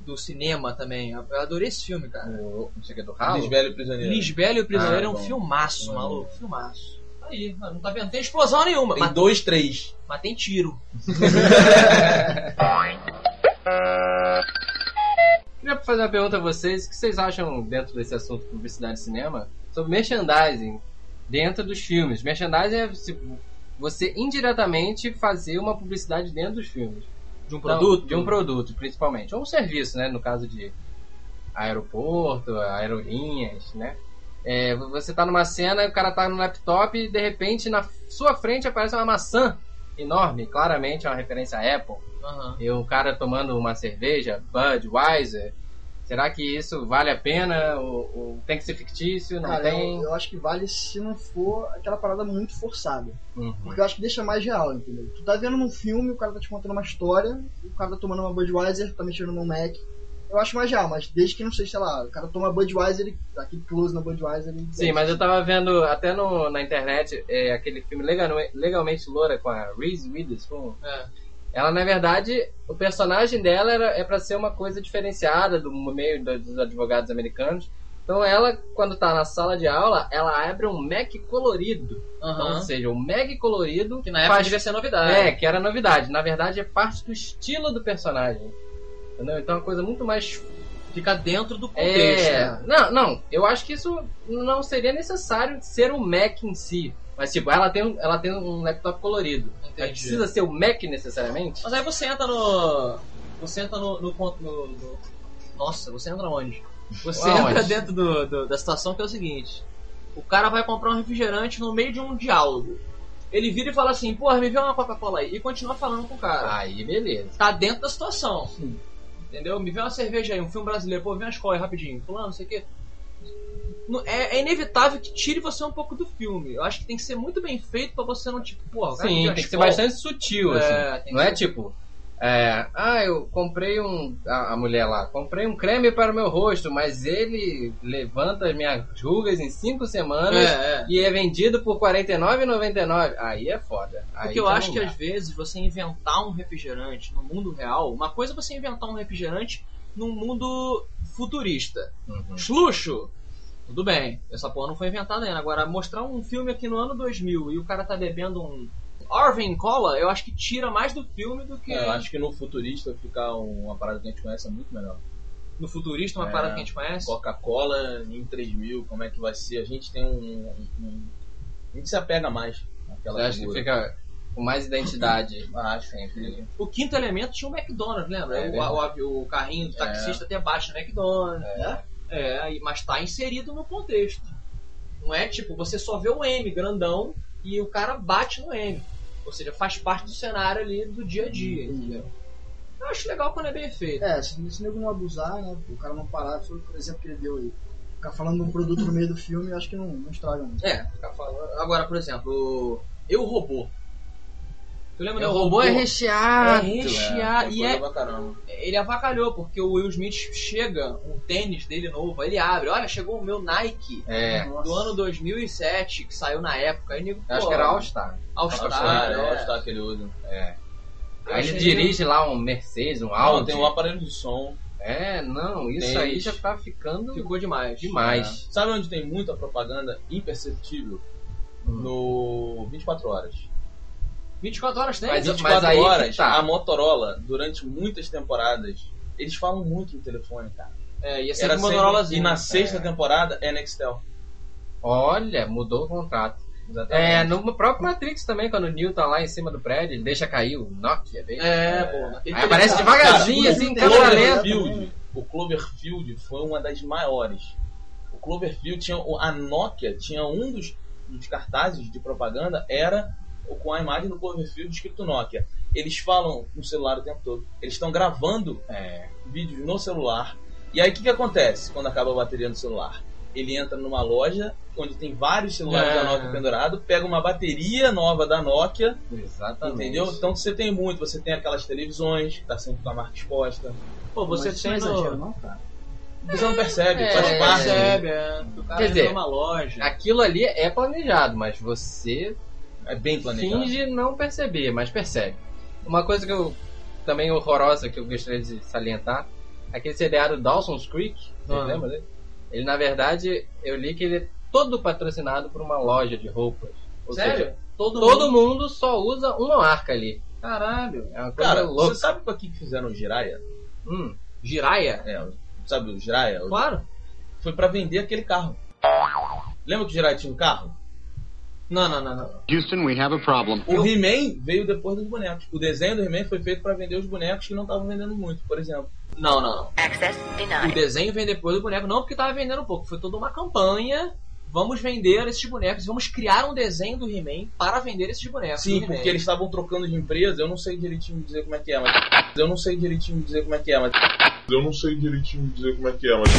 Speaker 3: Do cinema também. Eu adorei esse filme, cara.
Speaker 6: O- Não sei o que, do Ralo?
Speaker 2: Lisbelo e Prisioneiro.
Speaker 3: Lisbelo e o Prisioneiro
Speaker 2: Ah,
Speaker 3: é um
Speaker 2: bom.
Speaker 3: filmaço,
Speaker 2: Bom.
Speaker 3: maluco. Filmaço. Aí, mano, não tá vendo? Tem explosão nenhuma,
Speaker 2: Tem
Speaker 3: mas,
Speaker 2: dois, três.
Speaker 3: mas tem tiro. *laughs* *laughs*
Speaker 6: Queria fazer uma pergunta a vocês. O que vocês acham, dentro desse assunto publicidade e cinema, sobre merchandising dentro dos filmes? Merchandising é você indiretamente fazer uma publicidade dentro dos filmes.
Speaker 3: De um
Speaker 6: Então,
Speaker 3: produto?
Speaker 6: de um produto, principalmente. Ou um serviço, né? No caso de aeroporto, aerolinhas, né? É, você tá numa cena, o cara tá no laptop e de repente na sua frente aparece uma maçã enorme, claramente é uma referência à Apple.
Speaker 3: Aham.
Speaker 6: E o cara tomando uma cerveja, Budweiser. Será que isso vale a pena? Ou, ou tem que ser fictício? Não
Speaker 4: Cara,
Speaker 6: tem?
Speaker 4: eu, eu acho que vale se não for aquela parada muito forçada.
Speaker 6: Uhum.
Speaker 4: Porque eu acho que deixa mais real, entendeu? Tu tá vendo num filme, o cara tá te contando uma história, o cara tá tomando uma Budweiser, tá mexendo no Mac. Eu acho mais real, mas desde que não seja, sei lá, o cara toma Budweiser, ele, aquele close na Budweiser. Ele
Speaker 6: Sim, mas eu tava vendo até no, na internet é, aquele filme Legal, Legalmente Loura com a Reese Witherspoon.
Speaker 3: É.
Speaker 6: Ela, na verdade, o personagem dela era, é pra ser uma coisa diferenciada do meio do- dos advogados americanos. Então ela, quando tá na sala de aula, ela abre um Mac colorido. Então,
Speaker 3: Aham.
Speaker 6: ou seja, o Mac colorido
Speaker 3: Que na época
Speaker 6: faz
Speaker 3: devia ser novidade.
Speaker 6: É, que era novidade. Na verdade, é parte do estilo do personagem. Entendeu? Então é uma coisa muito mais.
Speaker 3: Fica dentro do contexto.
Speaker 6: É.
Speaker 3: né?
Speaker 6: Não, não. Eu acho que isso não seria necessário ser o Mac em si. Mas, tipo, ela tem um, ela tem um laptop colorido.
Speaker 3: Entendi.
Speaker 6: precisa ser o Mac necessariamente?
Speaker 3: Mas aí você entra no. Você entra no. no, no- no- nossa, você entra onde? Você
Speaker 6: Aonde?
Speaker 3: entra dentro do- do- da situação que é o seguinte: o cara vai comprar um refrigerante no meio de um diálogo. Ele vira e fala assim, porra, me vê uma Coca-Cola aí. E continua falando com o cara.
Speaker 6: Aí, beleza.
Speaker 3: Tá dentro da situação. Entendeu? Me vê uma cerveja aí, um filme brasileiro. Pô, uma escola aí rapidinho. Fulano, não sei o quê. É, é inevitável que tire você um pouco do filme. Eu acho que tem que ser muito bem feito pra você não, tipo, cara
Speaker 6: Sim, tem que ser bastante sutil,
Speaker 3: É,
Speaker 6: assim. Não
Speaker 3: que
Speaker 6: é tipo. É, ah, eu comprei um. A, a mulher lá, comprei um creme para o meu rosto, mas ele levanta as minhas rugas em 5 semanas
Speaker 3: É, é.
Speaker 6: e é vendido por R$ 49,99. Aí é foda. Aí
Speaker 3: Porque eu
Speaker 6: já
Speaker 3: acho que às vezes você inventar um refrigerante no mundo real, uma coisa é você inventar um refrigerante num mundo futurista.
Speaker 6: Uhum.
Speaker 3: Sluxo! Tudo bem, essa porra não foi inventada ainda. Agora, mostrar um filme aqui no ano 2000 e o cara tá bebendo um Arvin Cola, eu acho que tira mais do filme do que
Speaker 2: É, eu acho que no futurista ficar um- uma parada que a gente conhece é muito melhor.
Speaker 3: no futurista, uma
Speaker 2: É.
Speaker 3: parada que a gente conhece.
Speaker 2: Coca-Cola em 3000, como é que vai ser? A gente tem um. um- um- a gente se apega mais naquela
Speaker 6: Eu acho que
Speaker 2: figura.
Speaker 6: fica com mais identidade.
Speaker 2: Acho. *laughs*
Speaker 6: sempre.
Speaker 3: O quinto elemento tinha o McDonald's, lembra?
Speaker 6: É
Speaker 3: o, o o carrinho do taxista até baixa no McDonald's.
Speaker 4: É?
Speaker 3: É, aí- mas tá inserido no contexto. Não é tipo, você só vê o M grandão e o cara bate no M. Ou seja, faz parte do cenário ali do dia a dia, entendeu? Eu acho legal quando é bem feito.
Speaker 4: É, se, se nego não abusar, né? O cara não parar, foi o exemplo que ele deu aí. Ficar falando de um produto no meio do filme, eu acho que não, não estraga muito.
Speaker 3: É, ficar falando. Agora, por exemplo, Eu Robô. Tu lembra
Speaker 6: O
Speaker 3: do
Speaker 6: robô é recheado.
Speaker 3: É recheado.
Speaker 2: Foi
Speaker 3: e é,
Speaker 2: caramba.
Speaker 3: ele avacalhou, porque o Will Smith chega, um tênis dele novo, aí ele abre, olha, chegou o meu Nike
Speaker 6: É.
Speaker 4: Nossa.
Speaker 3: do ano 2007, que saiu na época. Aí, nego,
Speaker 6: Eu acho que era All Star.
Speaker 3: All
Speaker 2: All-Star,
Speaker 3: Star,
Speaker 2: é,
Speaker 3: é.
Speaker 2: All-Star que ele usa.
Speaker 6: É.
Speaker 3: Eu
Speaker 6: Aí ele dirige lá um Mercedes, um
Speaker 2: Não,
Speaker 6: Audi.
Speaker 2: tem um aparelho de som.
Speaker 6: É, não, isso
Speaker 2: Tem
Speaker 6: aí já tá ficando
Speaker 3: Ficou demais.
Speaker 6: demais.
Speaker 2: É. Sabe onde tem muita propaganda imperceptível?
Speaker 6: Hum.
Speaker 2: No 24 horas.
Speaker 3: 24 horas tem?
Speaker 6: Mas-
Speaker 2: 24
Speaker 6: aí que
Speaker 2: horas,
Speaker 6: tá.
Speaker 2: a Motorola, durante muitas temporadas, eles falam muito no telefone, cara.
Speaker 3: É, ia ser
Speaker 2: Era sempre-
Speaker 3: Motorolazinho.
Speaker 2: e na sexta temporada é Nextel.
Speaker 6: Olha, mudou o contrato. É, no próprio Matrix também, quando o Neo tá lá em cima do prédio, ele deixa cair o Nokia dele.
Speaker 3: É, pô. naquele
Speaker 6: Aí aparece devagarzinho,
Speaker 2: Cara,
Speaker 6: assim, lenta.
Speaker 2: Cloverfield, o Cloverfield foi uma das maiores. O Cloverfield tinha a Nokia tinha um dos, dos cartazes de propaganda era com a imagem do Cloverfield escrito Nokia. Eles falam no celular o tempo todo. Eles estão gravando
Speaker 6: É,
Speaker 2: vídeos no celular. E aí o que, que acontece quando acaba a bateria no celular? Ele entra numa loja onde tem vários celulares
Speaker 3: É.
Speaker 2: da Nokia pendurado, pega uma bateria nova da Nokia,
Speaker 6: exatamente.
Speaker 2: entendeu? Então você tem muito, você tem aquelas televisões que tá sempre com a marca exposta.
Speaker 3: Pô, você
Speaker 4: Mas não
Speaker 3: tem
Speaker 4: é
Speaker 3: no...
Speaker 4: exagero, não, cara.
Speaker 2: Você não percebe,
Speaker 6: É,
Speaker 2: faz
Speaker 3: Você
Speaker 2: parte.
Speaker 3: percebe, é. O cara
Speaker 6: Quer dizer,
Speaker 3: numa loja.
Speaker 6: Aquilo ali é planejado, mas você
Speaker 2: É bem planejado.
Speaker 6: finge não perceber, mas percebe. Uma coisa que eu também horrorosa que eu gostaria de salientar, aquele seriado Dawson's Creek, vocês
Speaker 3: Ah.
Speaker 6: lembram dele? Ele na verdade, eu li que ele é todo patrocinado por uma loja de roupas. Ou
Speaker 3: Sério?
Speaker 6: seja,
Speaker 3: Todo,
Speaker 6: todo mundo só usa uma marca ali.
Speaker 3: Caralho.
Speaker 6: É uma coisa
Speaker 2: Cara,
Speaker 6: louca.
Speaker 2: você sabe pra que que fizeram o Jiraya?
Speaker 6: Hum,
Speaker 3: Jiraya?
Speaker 2: É, sabe o Jiraya?
Speaker 3: Claro.
Speaker 2: Foi pra vender aquele carro. Lembra que o Jiraya tinha um carro?
Speaker 3: Não, não, não, não.
Speaker 8: Houston, we have a problem.
Speaker 2: O He-Man veio depois dos bonecos. O desenho do He-Man foi feito pra vender os bonecos que não estavam vendendo muito, por exemplo.
Speaker 3: Não, não, não.
Speaker 7: Access
Speaker 3: O
Speaker 7: denied.
Speaker 3: desenho vem depois do boneco, não porque tava vendendo pouco. Foi toda uma campanha. Vamos vender esses bonecos. Vamos criar um desenho do He-Man para vender esses bonecos.
Speaker 2: Sim, porque eles estavam trocando de empresa. Eu não sei direitinho dizer como é que é, mas. Eu não sei direitinho dizer como é que é, mas.
Speaker 9: Eu não sei direitinho dizer como é que é, mas.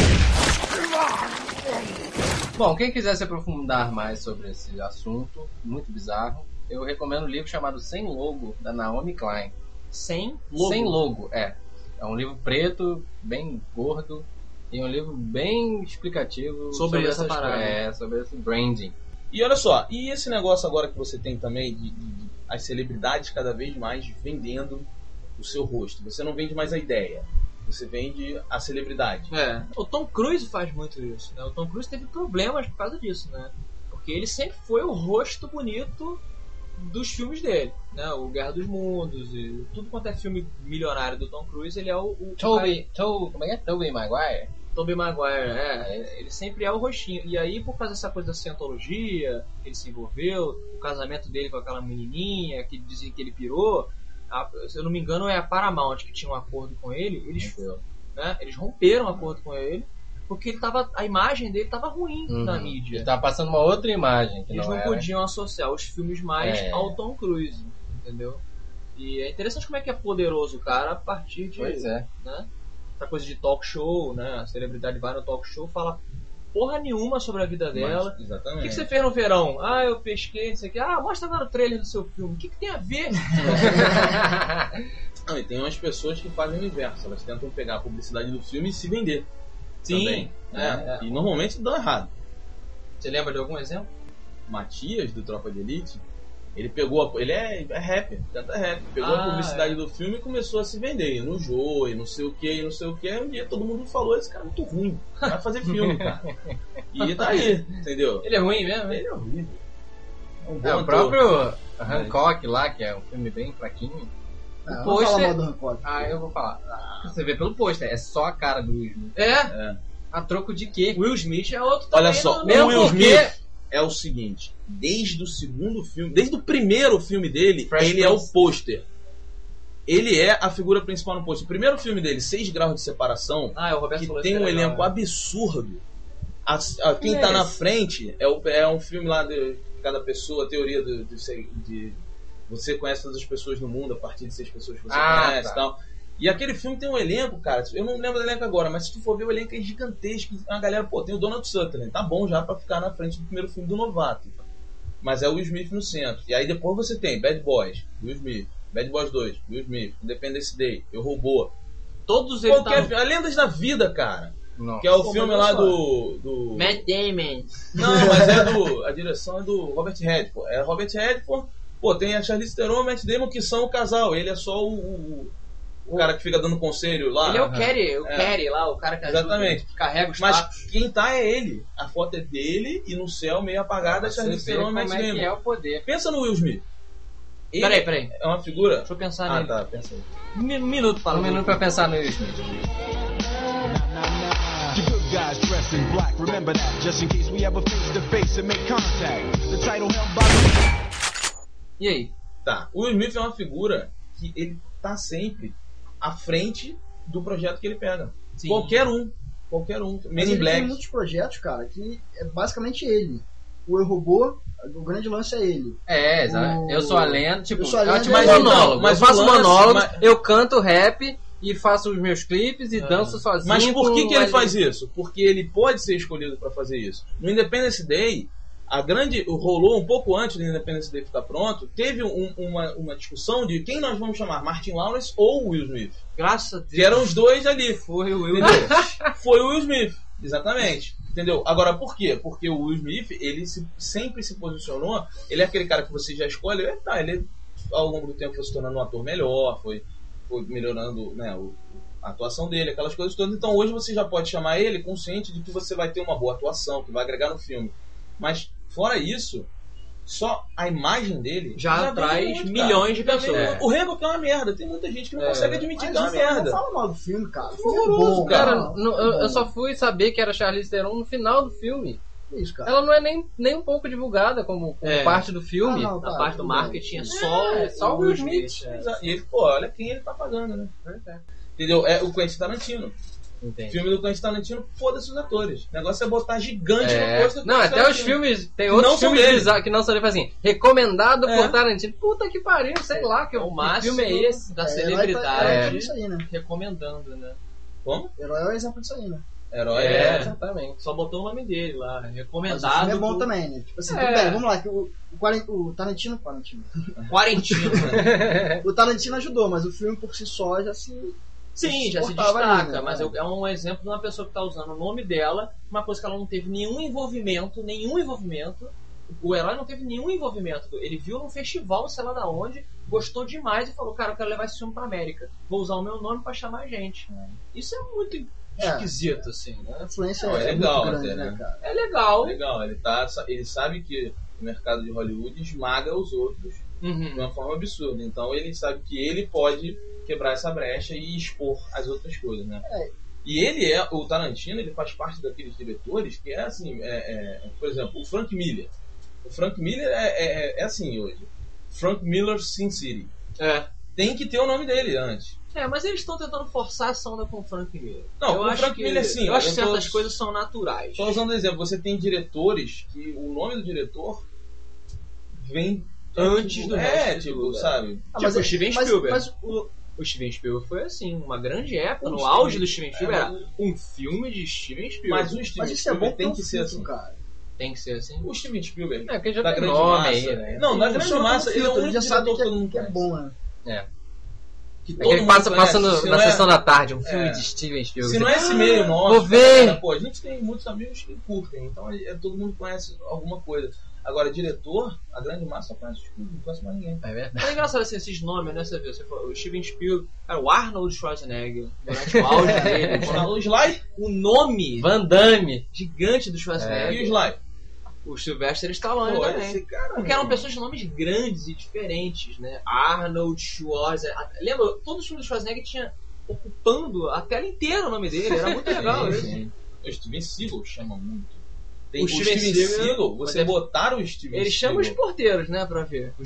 Speaker 6: Bom, quem quiser se aprofundar mais sobre esse assunto, muito bizarro, eu recomendo um livro chamado Sem Logo, da Naomi Klein.
Speaker 3: Sem logo.
Speaker 6: Sem Logo, é. É um livro preto, bem gordo, e um livro bem explicativo
Speaker 3: Sobre essa
Speaker 6: essas-
Speaker 3: parada.
Speaker 6: É, sobre esse branding.
Speaker 2: E olha só, e esse negócio agora que você tem também de, de- de as celebridades cada vez mais vendendo o seu rosto. Você não vende mais a ideia, você vende a celebridade.
Speaker 3: É. O Tom Cruise faz muito isso, né? O Tom Cruise teve problemas por causa disso, né? Porque ele sempre foi o rosto bonito dos filmes dele, né? O Guerra dos Mundos e tudo quanto é filme milionário do Tom Cruise, ele é o, o
Speaker 6: Toby, Toby, como é que é? Toby Maguire?
Speaker 3: Tobey Maguire, é, ele sempre é o rostinho. E aí, por causa dessa coisa da cientologia, que ele se envolveu, o casamento dele com aquela menininha, que dizem que ele pirou, a- se eu não me engano é a Paramount que tinha um acordo com ele, eles, né, eles romperam o acordo com ele, porque ele tava, a imagem dele tava ruim na
Speaker 6: Uhum.
Speaker 3: mídia.
Speaker 6: Ele tá passando uma outra imagem que
Speaker 3: Eles
Speaker 6: não,
Speaker 3: não podiam associar os filmes mais
Speaker 6: É.
Speaker 3: ao Tom Cruise, entendeu? E é interessante como é que é poderoso o cara a partir de
Speaker 6: Pois é.
Speaker 3: né? Essa coisa de talk show, né? A celebridade vai no talk show, fala porra nenhuma sobre a vida dela.
Speaker 2: Mas,
Speaker 3: O
Speaker 2: exatamente.
Speaker 3: que, que você fez no verão? Ah, eu pesquei, não sei o que. Ah, mostra agora o trailer do seu filme. O que, que tem a ver? *laughs*
Speaker 2: Não, e tem umas pessoas que fazem o inverso. Elas tentam pegar a publicidade do filme e se vender.
Speaker 3: Sim,
Speaker 2: também,
Speaker 3: é,
Speaker 2: né?
Speaker 3: é.
Speaker 2: E normalmente dão errado.
Speaker 3: Você lembra de algum exemplo?
Speaker 2: Matias, do Tropa de Elite, ele pegou a, ele é, é rapper, canta rap, pegou
Speaker 3: Ah,
Speaker 2: a publicidade
Speaker 3: é.
Speaker 2: do filme e começou a se vender, no jogo, e não sei o que, não sei o que, um dia todo mundo falou, esse cara é muito ruim, vai fazer filme, cara. *laughs* E tá aí, entendeu?
Speaker 3: Ele é ruim mesmo, hein?
Speaker 2: Ele é horrível. É um
Speaker 6: É, o próprio Hancock lá, que é um filme bem fraquinho.
Speaker 4: Não,
Speaker 6: O pôster-
Speaker 4: Hancock.
Speaker 6: Ah, eu vou falar. Você vê pelo pôster, é só a cara do Will Smith.
Speaker 3: É,
Speaker 2: É.
Speaker 6: A troco de quê?
Speaker 3: Will Smith é outro
Speaker 2: Olha
Speaker 3: também
Speaker 2: só,
Speaker 3: no-
Speaker 2: o
Speaker 6: Mesmo
Speaker 2: Will
Speaker 6: porque-
Speaker 2: Smith é o seguinte, desde o segundo filme, desde o primeiro filme dele,
Speaker 6: Fresh
Speaker 2: ele é o
Speaker 6: Prince.
Speaker 2: pôster. Ele é a figura principal no pôster. O primeiro filme dele, Seis Graus de Separação,
Speaker 3: Ah, é o Roberto
Speaker 2: que tem um
Speaker 3: legal,
Speaker 2: elenco
Speaker 3: é.
Speaker 2: absurdo. A- a- quem
Speaker 6: Quem
Speaker 2: tá
Speaker 6: é
Speaker 2: na frente é, o- é um filme lá de cada pessoa, a teoria do- de, ser- de- você conhece todas as pessoas no mundo a partir de seis pessoas que você
Speaker 6: Ah,
Speaker 2: conhece
Speaker 6: tá.
Speaker 2: e tal. E aquele filme tem um elenco, cara. Eu não lembro do elenco agora, mas se tu for ver o elenco é gigantesco. A galera, pô, tem o Donald Sutherland, tá bom já pra ficar na frente do primeiro filme do novato. Mas é o Will Smith no centro. E aí depois você tem Bad Boys, Will Smith, Bad Boys 2, Will Smith, Independence Day, Eu Robô.
Speaker 3: Todos eles
Speaker 2: Qualquer
Speaker 3: tá...
Speaker 2: filme, a Lendas da Vida, cara.
Speaker 6: Não.
Speaker 2: Que é o
Speaker 3: Pô,
Speaker 2: filme lá do. do...
Speaker 3: Matt Damon.
Speaker 2: Não, mas é do. *laughs* A direção é do Robert Redford. É Robert Redford. Pô, tem a Charlize Theron e o Matt Damon que são o casal. Ele é só o, o, o cara que fica dando conselho lá.
Speaker 3: Ele é o Kerry, o
Speaker 2: É.
Speaker 3: Kerry lá, o cara que ajuda,
Speaker 2: Exatamente.
Speaker 3: que carrega os
Speaker 2: Mas
Speaker 3: papos.
Speaker 2: quem tá é ele. A foto é dele e no céu meio apagada Charlize Theron e Matt
Speaker 6: é que
Speaker 2: Damon.
Speaker 6: é o poder.
Speaker 2: Pensa no Will Smith. Ele
Speaker 3: Peraí, peraí.
Speaker 2: É uma figura.
Speaker 3: Deixa eu pensar
Speaker 2: Ah,
Speaker 3: nele.
Speaker 2: tá, pensa aí.
Speaker 3: Um mi- minuto para
Speaker 6: Um minuto pra pensar no Will Smith.
Speaker 10: guys dressed in black. Remember that, just in case we ever face to face and make contact. The title held by.
Speaker 6: E aí?
Speaker 2: Tá, o Will Smith é uma figura que ele tá sempre à frente do projeto que ele pega.
Speaker 3: Sim.
Speaker 2: Qualquer um. Qualquer um. Men in
Speaker 4: ele tem
Speaker 2: Black.
Speaker 4: muitos projetos, cara, que é basicamente ele. O Eu Robô, o grande lance é ele.
Speaker 6: É, exato.
Speaker 4: O-
Speaker 6: Eu sou a lenda, tipo,
Speaker 4: Eu sou a
Speaker 6: é
Speaker 4: lenda,
Speaker 6: tipo
Speaker 2: mas então,
Speaker 6: monólogo.
Speaker 2: mas
Speaker 6: eu faço
Speaker 2: o lance-
Speaker 6: monólogos,
Speaker 2: mas-
Speaker 6: eu canto rap e faço os meus clipes e danço sozinho.
Speaker 2: Mas por que, que ele faz isso? Porque ele pode ser escolhido para fazer isso. No Independence Day, a grande rolou um pouco antes do Independence Day ficar pronto, teve um- uma, uma discussão de quem nós vamos chamar, Martin Lawrence ou Will Smith.
Speaker 3: Graças a Deus.
Speaker 2: Que eram os dois ali.
Speaker 3: Foi o Will
Speaker 2: Entendeu? Foi o Will Smith, exatamente. Entendeu? Agora, por quê? Porque o Will Smith, ele se- sempre se posicionou, ele é aquele cara que você já escolhe, ele, tá, ele ao longo do tempo foi se tornando um ator melhor, foi, foi melhorando né, o- a atuação dele, aquelas coisas todas. Então hoje você já pode chamar ele consciente de que você vai ter uma boa atuação, que vai agregar no filme. Mas, fora isso, só a imagem dele
Speaker 3: Já
Speaker 2: vem
Speaker 3: atrai
Speaker 2: muito, cara.
Speaker 3: milhões de
Speaker 2: Já
Speaker 3: pessoas.
Speaker 2: muito. O Hancock é uma merda, tem muita gente que não
Speaker 6: É.
Speaker 2: consegue admitir
Speaker 4: Mas
Speaker 2: que é uma
Speaker 4: não, não
Speaker 2: merda.
Speaker 4: fala mal do filme, cara. O filme é
Speaker 2: Horroroso,
Speaker 4: bom,
Speaker 6: Cara,
Speaker 4: cara.
Speaker 6: no- eu, eu só fui saber que era Charlize Theron no final do filme.
Speaker 4: Isso, cara.
Speaker 6: Ela não é nem, nem um pouco divulgada como, como
Speaker 3: É.
Speaker 6: parte do filme.
Speaker 4: Ah, não,
Speaker 3: Na
Speaker 4: tá,
Speaker 3: parte do marketing é só,
Speaker 6: É, só o Will Smith.
Speaker 3: é.
Speaker 2: E ele, pô, olha quem ele tá pagando, né? Entendeu? É o Quentin Tarantino.
Speaker 6: Entendi.
Speaker 2: Filme do Quentin Tarantino, foda-se os atores. O negócio é botar gigante
Speaker 6: É.
Speaker 2: no posto do
Speaker 6: Não, até os
Speaker 2: Tarantino.
Speaker 6: filmes. Tem outros filmes que não são assim. Recomendado
Speaker 2: É.
Speaker 6: por Tarantino. Puta que pariu, sei lá que,
Speaker 3: O
Speaker 6: que
Speaker 3: máximo
Speaker 6: filme é esse.
Speaker 3: da
Speaker 4: É,
Speaker 3: celebridade
Speaker 4: é isso aí, né?
Speaker 3: recomendando, né?
Speaker 2: Como?
Speaker 4: Herói é o exemplo disso aí, né?
Speaker 2: Herói
Speaker 3: É.
Speaker 2: é.
Speaker 6: exatamente.
Speaker 3: Só botou o nome dele lá,
Speaker 4: Mas o
Speaker 3: recomendado.
Speaker 4: filme é bom
Speaker 3: por
Speaker 4: também, né? Tipo assim,
Speaker 6: É.
Speaker 4: tudo bem, vamos lá, que o, o, o Tarantino. Tarantino.
Speaker 3: Quarentino. né? *laughs*
Speaker 4: O Tarantino ajudou, mas o filme por si só já se.
Speaker 3: Sim, já se destaca,
Speaker 4: ali, né?
Speaker 3: mas
Speaker 4: É.
Speaker 3: é um exemplo de uma pessoa que está usando o nome dela, uma coisa que ela não teve nenhum envolvimento, nenhum envolvimento. O herói não teve nenhum envolvimento. Ele viu num festival, sei lá da onde, gostou demais e falou: Cara, eu quero levar esse filme pra América. Vou usar o meu nome pra chamar gente. Isso é muito
Speaker 4: É.
Speaker 3: esquisito, assim, né?
Speaker 4: A influência
Speaker 2: Não, é
Speaker 4: é,
Speaker 2: legal
Speaker 4: muito grande,
Speaker 2: até,
Speaker 4: né,
Speaker 2: né?
Speaker 4: cara?
Speaker 3: É legal.
Speaker 2: Legal, ele, tá, ele sabe que o mercado de Hollywood esmaga os outros de
Speaker 3: Uhum.
Speaker 2: uma forma absurda. Então ele sabe que ele pode quebrar essa brecha e expor as outras coisas, né?
Speaker 4: É.
Speaker 2: E ele é, o Tarantino, ele faz parte daqueles diretores que é assim, é, é, por exemplo, o Frank Miller. O Frank Miller é, é, é assim hoje. Frank Miller Sin City.
Speaker 3: É.
Speaker 2: Tem que ter o nome dele antes.
Speaker 3: É, mas eles estão tentando forçar a sonda com o Frank Miller.
Speaker 2: Não,
Speaker 3: eu
Speaker 2: o
Speaker 3: acho
Speaker 2: Frank
Speaker 3: que,
Speaker 2: Miller, sim,
Speaker 3: Eu acho que
Speaker 2: eu tô-
Speaker 3: certas coisas são naturais.
Speaker 2: Só usando exemplo, você tem diretores que o nome do diretor vem
Speaker 3: Antes do
Speaker 2: É,
Speaker 3: resto
Speaker 2: tipo,
Speaker 3: é.
Speaker 2: sabe?
Speaker 4: Ah,
Speaker 3: Tipo, o Steven Spielberg.
Speaker 4: Mas, o,
Speaker 3: O Steven Spielberg foi assim, uma grande época, no
Speaker 2: Steven-
Speaker 3: auge do Steven Spielberg,
Speaker 2: É,
Speaker 3: era um filme de Steven Spielberg.
Speaker 2: Mas o Steven
Speaker 4: mas isso é bom
Speaker 2: Spielberg
Speaker 4: tem
Speaker 2: tem que ser assim.
Speaker 4: cara.
Speaker 3: Tem que ser assim.
Speaker 2: O Steven Spielberg,
Speaker 6: É, porque já
Speaker 2: da
Speaker 6: tem
Speaker 2: grande
Speaker 6: nome
Speaker 2: massa.
Speaker 6: aí, né?
Speaker 2: Não, da
Speaker 4: Ele
Speaker 2: grande massa, ele é o único
Speaker 4: já sabe
Speaker 2: diretor
Speaker 4: que
Speaker 2: todo
Speaker 4: é,
Speaker 2: mundo
Speaker 4: que é bom, né?
Speaker 2: Que
Speaker 6: É
Speaker 2: todo
Speaker 6: que ele
Speaker 2: mundo
Speaker 6: passa,
Speaker 2: Se
Speaker 6: na
Speaker 2: é-
Speaker 6: sessão da tarde, um filme
Speaker 2: É.
Speaker 6: de Steven Spielberg.
Speaker 2: Se não é esse meio nosso,
Speaker 6: Vou ver.
Speaker 2: cara, pô, a gente tem muitos amigos que curtem, então é, todo mundo conhece alguma coisa. Agora, diretor, a grande massa conhece o Spielberg, não conhece mais ninguém.
Speaker 6: É verdade.
Speaker 3: Mas é engraçado assim, esses nomes, né? Você vê, você falou, o Steven Spielberg, cara, o Arnold Schwarzenegger, durante o auge *laughs* dele,
Speaker 2: O Sly
Speaker 3: o nome
Speaker 6: Van Damme.
Speaker 3: gigante do
Speaker 2: e o
Speaker 3: Schwarzenegger,
Speaker 2: Sly.
Speaker 3: o Sylvester Stallone
Speaker 2: Pô,
Speaker 3: também.
Speaker 2: esse cara.
Speaker 3: Porque eram pessoas de nomes grandes e diferentes, né? Arnold Schwarzenegger. Lembra? Todos os filmes do Schwarzenegger tinha ocupando a tela inteira o nome dele. Era muito *laughs* legal.
Speaker 2: Sim,
Speaker 3: isso.
Speaker 2: sim. O Steven Seagal chama muito. Tem o,
Speaker 3: O
Speaker 2: Steven,
Speaker 3: Steven
Speaker 2: Seagal,
Speaker 3: Seagal,
Speaker 2: você
Speaker 3: é-
Speaker 2: botar o Steven
Speaker 3: Ele chama os porteiros, né? Pra ver. *laughs*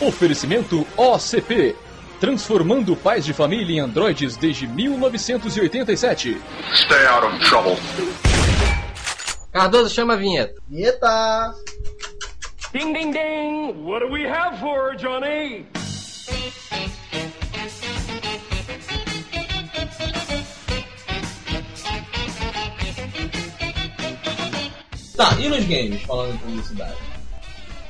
Speaker 1: Oferecimento OCP. Transformando pais de família em androides desde 1987.
Speaker 8: Stay out of trouble.
Speaker 6: Cardoso, chama a vinheta.
Speaker 4: Eita!
Speaker 10: Ding, ding, ding. What do we have for Johnny?
Speaker 2: Tá, e nos games, falando em publicidade?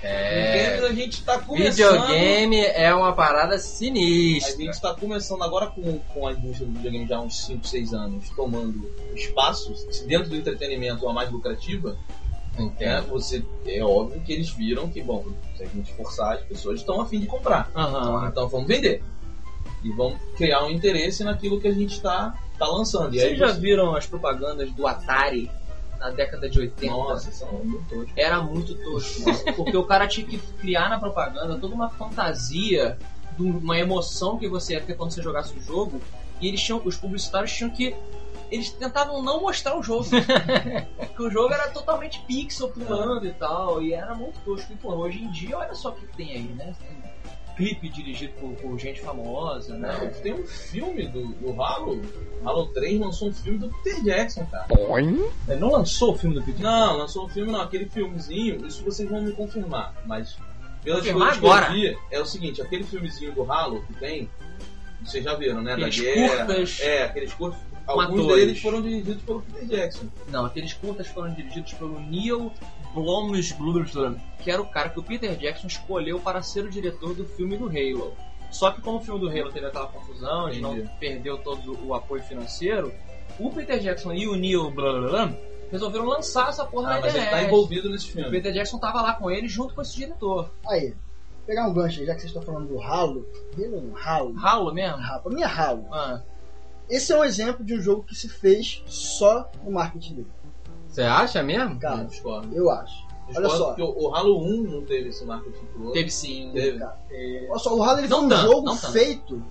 Speaker 6: É.
Speaker 2: Nos games a gente tá começando.
Speaker 6: Videogame é uma parada
Speaker 2: A
Speaker 6: sinistra.
Speaker 2: gente tá começando agora com, com a indústria do videogame já há uns 5, 6 anos, tomando espaços dentro do entretenimento a mais lucrativa.
Speaker 6: Entendo.
Speaker 2: Você, é óbvio que eles viram que, bom, se a gente forçar, as pessoas estão a fim de comprar.
Speaker 3: Aham.
Speaker 2: Então vamos vender. E vamos criar um interesse naquilo que a gente está tá lançando. E aí
Speaker 3: Vocês já
Speaker 2: você-
Speaker 3: viram as propagandas do Atari na década de 80?
Speaker 2: Nossa, são muito.
Speaker 3: Era muito tosco. Porque o cara tinha que criar na propaganda toda uma fantasia, de uma emoção que você ia ter quando você jogasse o jogo. E eles tinham, os publicitários tinham que. Eles tentavam não mostrar o jogo. *laughs* Porque o jogo era totalmente pixel pulando e tal. E era muito tosco. E, pô, hoje em dia, olha só o que tem aí, né? Tem clipe dirigido por, por gente famosa,
Speaker 2: Não,
Speaker 3: né?
Speaker 2: tem um filme do, do Halo. Halo 3 lançou um filme do Peter Jackson, cara.
Speaker 3: Ele não lançou o filme do Peter
Speaker 2: Não, lançou um filme não, aquele filmezinho, isso vocês vão me confirmar, mas pelas coisas
Speaker 3: agora.
Speaker 2: que eu vi, é o seguinte, aquele filmezinho do Halo que tem, vocês já viram, né?
Speaker 3: Aqueles
Speaker 2: da guerra.
Speaker 3: curtas.
Speaker 2: É, aqueles curtos. Alguns
Speaker 3: atores.
Speaker 2: deles foram dirigidos pelo Peter Jackson.
Speaker 3: Não, aqueles curtas foram dirigidos pelo Neil Blomsbloom, que era o cara que o Peter Jackson escolheu para ser o diretor do filme do Halo. Só que como o filme do Halo teve aquela confusão, de não perdeu todo o apoio financeiro, o Peter Jackson e o Neil Blomsbloom resolveram lançar essa porra
Speaker 2: Ah,
Speaker 3: na
Speaker 2: mas ele
Speaker 3: internet.
Speaker 2: tá envolvido nesse
Speaker 3: o
Speaker 2: filme.
Speaker 3: Peter Jackson tava lá com ele junto com esse diretor.
Speaker 4: Aí, pegar um gancho aí, já que vocês estão falando do Halo. Halo Halo.
Speaker 3: Halo mesmo?
Speaker 4: Halo. Pra mim é Halo.
Speaker 3: Ah,
Speaker 4: Esse é um exemplo de um jogo que se fez só no marketing dele.
Speaker 6: Você acha mesmo?
Speaker 4: Cara,
Speaker 2: Não, discordo.
Speaker 4: eu acho. Olha só.
Speaker 2: porque o, o Halo 1 não teve esse marketing todo.
Speaker 3: teve sim.
Speaker 2: Teve.
Speaker 4: Cara, Olha só, o Halo ele
Speaker 3: Não
Speaker 4: foi um
Speaker 3: tanto,
Speaker 4: jogo
Speaker 3: tanto.
Speaker 4: feito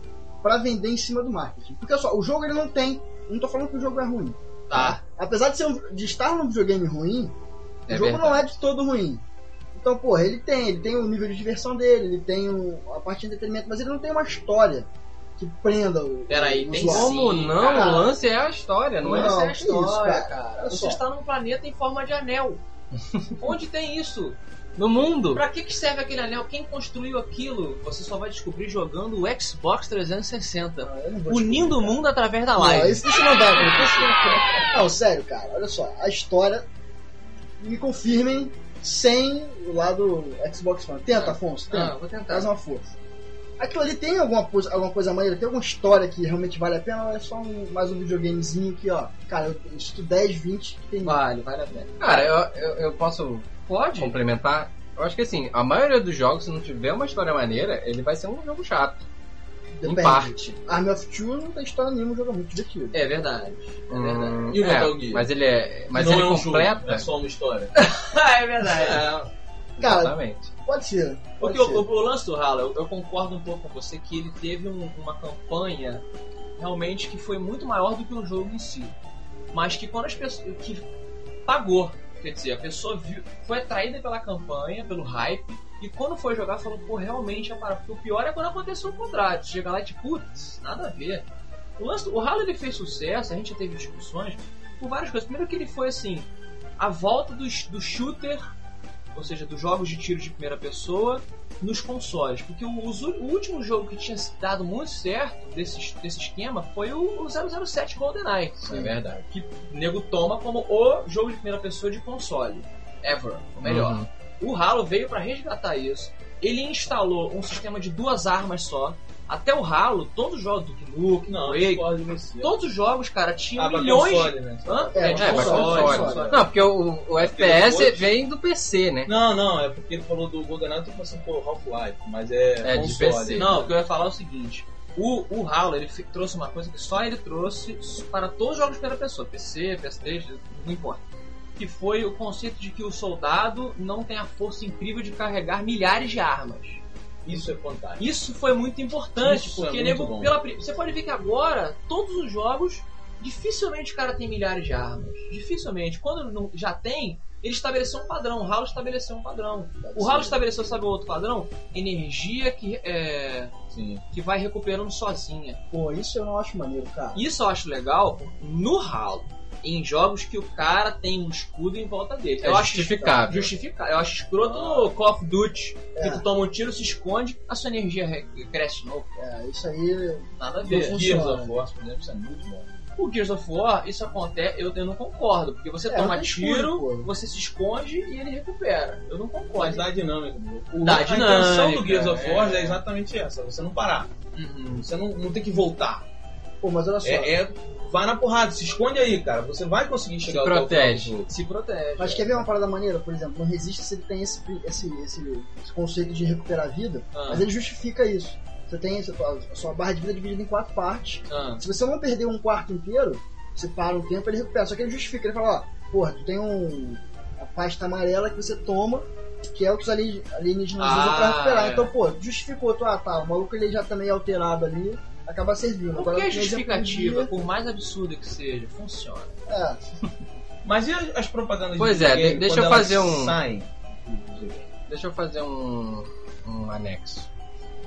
Speaker 4: pra vender em cima do marketing. Porque olha só, o jogo ele não tem. Não tô falando que o jogo é ruim.
Speaker 3: Tá.
Speaker 4: Apesar de, ser um- de estar num videogame ruim,
Speaker 6: É
Speaker 4: o jogo
Speaker 6: verdade.
Speaker 4: não é de todo ruim. Então, porra, ele tem, ele tem o nível de diversão dele, ele tem o- a parte de entretenimento, mas ele não tem uma história que prenda o.
Speaker 3: Peraí, tem
Speaker 4: usuário.
Speaker 6: Como não?
Speaker 4: cara.
Speaker 6: O lance é a história, não,
Speaker 4: Não,
Speaker 6: é?
Speaker 3: Essa é a
Speaker 4: que isso,
Speaker 3: história,
Speaker 4: cara.
Speaker 3: cara. Você está num planeta em forma de anel. *laughs* Onde tem isso?
Speaker 6: No mundo.
Speaker 3: Pra que, que serve aquele anel? Quem construiu aquilo? Você só vai descobrir jogando o Xbox 360.
Speaker 4: Não, eu não vou
Speaker 3: Unindo o mundo através da live.
Speaker 4: Não, isso, isso não dá, cara. Isso *laughs* não- Não, sério, cara. Olha só, a história. Me confirmem sem o lado Xbox One. Tenta, Afonso, tenta.
Speaker 3: Ah, vou tentar.
Speaker 4: Traz uma força. Aquilo ali tem alguma coisa, alguma coisa maneira, tem alguma história que realmente vale a pena ou é só um, mais um videogamezinho que, ó, cara, eu estudo 10, 20 que tem.
Speaker 3: Vale, vale a pena.
Speaker 6: Cara, eu, eu, eu posso
Speaker 3: Pode?
Speaker 6: complementar? Eu acho que assim, a maioria dos jogos, se não tiver uma história maneira, ele vai ser um jogo chato.
Speaker 4: Depende.
Speaker 6: Em parte.
Speaker 4: Army of Two não tem história nenhuma, é muito divertido.
Speaker 3: É verdade. É verdade.
Speaker 6: Hum,
Speaker 2: E o
Speaker 6: é,
Speaker 2: Metal Gear?
Speaker 6: Mas ele é. Mas
Speaker 2: não
Speaker 6: ele
Speaker 2: é um
Speaker 6: completa.
Speaker 2: jogo, é só uma história. *laughs*
Speaker 3: É verdade.
Speaker 6: É,
Speaker 4: Cara,
Speaker 6: exatamente.
Speaker 4: Pode ser. Pode
Speaker 3: o,
Speaker 4: ser.
Speaker 3: o, o lance do Halo, eu, eu concordo um pouco com você que ele teve um- uma campanha realmente que foi muito maior do que o jogo em si. Mas que quando as pessoas. que pagou. Quer dizer, a pessoa viu, foi atraída pela campanha, pelo hype, e quando foi jogar falou, pô, realmente é para. Porque o pior é quando aconteceu o contrário. Chega lá e tipo, putz, nada a ver. O, lance, do- o Halo ele fez sucesso, a gente já teve discussões por várias coisas. Primeiro que ele foi assim, a volta dos, do shooter, ou seja, dos jogos de tiro de primeira pessoa, nos consoles. Porque o, o último jogo que tinha dado muito certo desse, desse esquema foi o, o 007 GoldenEye.
Speaker 6: É verdade.
Speaker 3: Que o nego toma como o jogo de primeira pessoa de console. Ever, o melhor.
Speaker 6: Uhum.
Speaker 3: O Halo veio para resgatar isso. Ele instalou um sistema de duas armas só. Até o Halo, todos os jogos do Nuke,
Speaker 2: Não,
Speaker 3: Quake,
Speaker 2: de
Speaker 3: todos os jogos, cara, tinham
Speaker 2: Ah,
Speaker 3: milhões.
Speaker 2: console, né?
Speaker 3: Hã?
Speaker 4: É,
Speaker 3: de
Speaker 4: é, pra
Speaker 3: console,
Speaker 4: console.
Speaker 3: console.
Speaker 6: Não, porque o, o FPS vem do PC, né?
Speaker 2: Não, não, é porque ele falou do GoldenEye, eu tô pensando, pô, Half-Life, mas é,
Speaker 6: É, de
Speaker 2: console.
Speaker 6: PC.
Speaker 3: Não, o que eu ia falar é o seguinte. O, o Halo ele trouxe uma coisa que só ele trouxe para todos os jogos de primeira pessoa, PC, PS3, não importa. Que foi o conceito de que o soldado não tem a força incrível de carregar milhares de armas.
Speaker 2: Isso é fantástico.
Speaker 3: Isso foi muito importante,
Speaker 2: Isso é
Speaker 3: porque
Speaker 2: muito
Speaker 3: nego,
Speaker 2: bom.
Speaker 3: pela, você pode ver que agora todos os jogos dificilmente o cara tem milhares de armas. Dificilmente. Quando não- já tem, ele estabeleceu um padrão. O Halo estabeleceu um padrão. O Halo estabeleceu, sabe o outro padrão? Energia que, é,
Speaker 2: Sim.
Speaker 3: que vai recuperando sozinha.
Speaker 4: Pô, isso eu não acho maneiro, cara.
Speaker 3: Isso eu acho legal no Halo. Em jogos que o cara tem um escudo em volta dele.
Speaker 6: É
Speaker 3: eu acho
Speaker 6: justificável.
Speaker 3: justificável. Eu acho escroto no Call of Duty. Que
Speaker 4: É.
Speaker 3: tu toma um tiro, se esconde, a sua energia re- cresce de novo.
Speaker 4: É, isso aí.
Speaker 3: Nada a
Speaker 4: Não
Speaker 3: ver.
Speaker 4: funciona.
Speaker 2: Gears of War, por exemplo, isso é muito bom.
Speaker 3: O Gears of War, isso acontece, eu, eu não concordo. Porque você
Speaker 4: É,
Speaker 3: toma
Speaker 4: não escudo,
Speaker 3: tiro,
Speaker 4: pô.
Speaker 3: você se esconde e ele recupera. Eu não concordo.
Speaker 2: Mas dá a dinâmica do jogo. O-
Speaker 3: Dá
Speaker 2: a
Speaker 3: dinâmica,
Speaker 2: intenção do Gears of War
Speaker 3: é.
Speaker 2: é exatamente essa, você não parar.
Speaker 3: Uhum.
Speaker 2: Você não, não tem que voltar.
Speaker 4: Pô, mas olha só.
Speaker 2: É, é- vai na porrada, se esconde aí, cara. Você vai conseguir chegar
Speaker 6: Se
Speaker 2: até o final do
Speaker 6: protege.
Speaker 2: jogo.
Speaker 3: Se protege.
Speaker 4: Mas quer ver uma parada maneira? Por exemplo, no Resist ele tem esse, esse, esse, esse conceito de recuperar a vida,
Speaker 3: Ah.
Speaker 4: mas ele justifica isso. Você tem essa- a sua barra de vida dividida em quatro partes.
Speaker 3: Ah.
Speaker 4: Se você não perder um quarto inteiro, você para um tempo ele recupera. Só que ele justifica, ele fala, ó, porra, tu tem um. a pasta amarela que você toma, que é o que os alien- alienígenas
Speaker 3: Ah,
Speaker 4: usam pra recuperar.
Speaker 3: é.
Speaker 4: Então, pô, justificou, tu, ah, tá, o maluco ele já tá meio alterado ali, acaba servindo.
Speaker 3: Porque
Speaker 4: Agora,
Speaker 3: a justificativa,
Speaker 4: um
Speaker 3: por mais absurda que seja, funciona.
Speaker 4: É,
Speaker 2: Mas e as as propagandas
Speaker 6: Pois
Speaker 2: de
Speaker 6: é,
Speaker 2: videogame,
Speaker 6: de- deixa eu fazer um-
Speaker 2: Saem?
Speaker 6: Deixa eu fazer um, um anexo.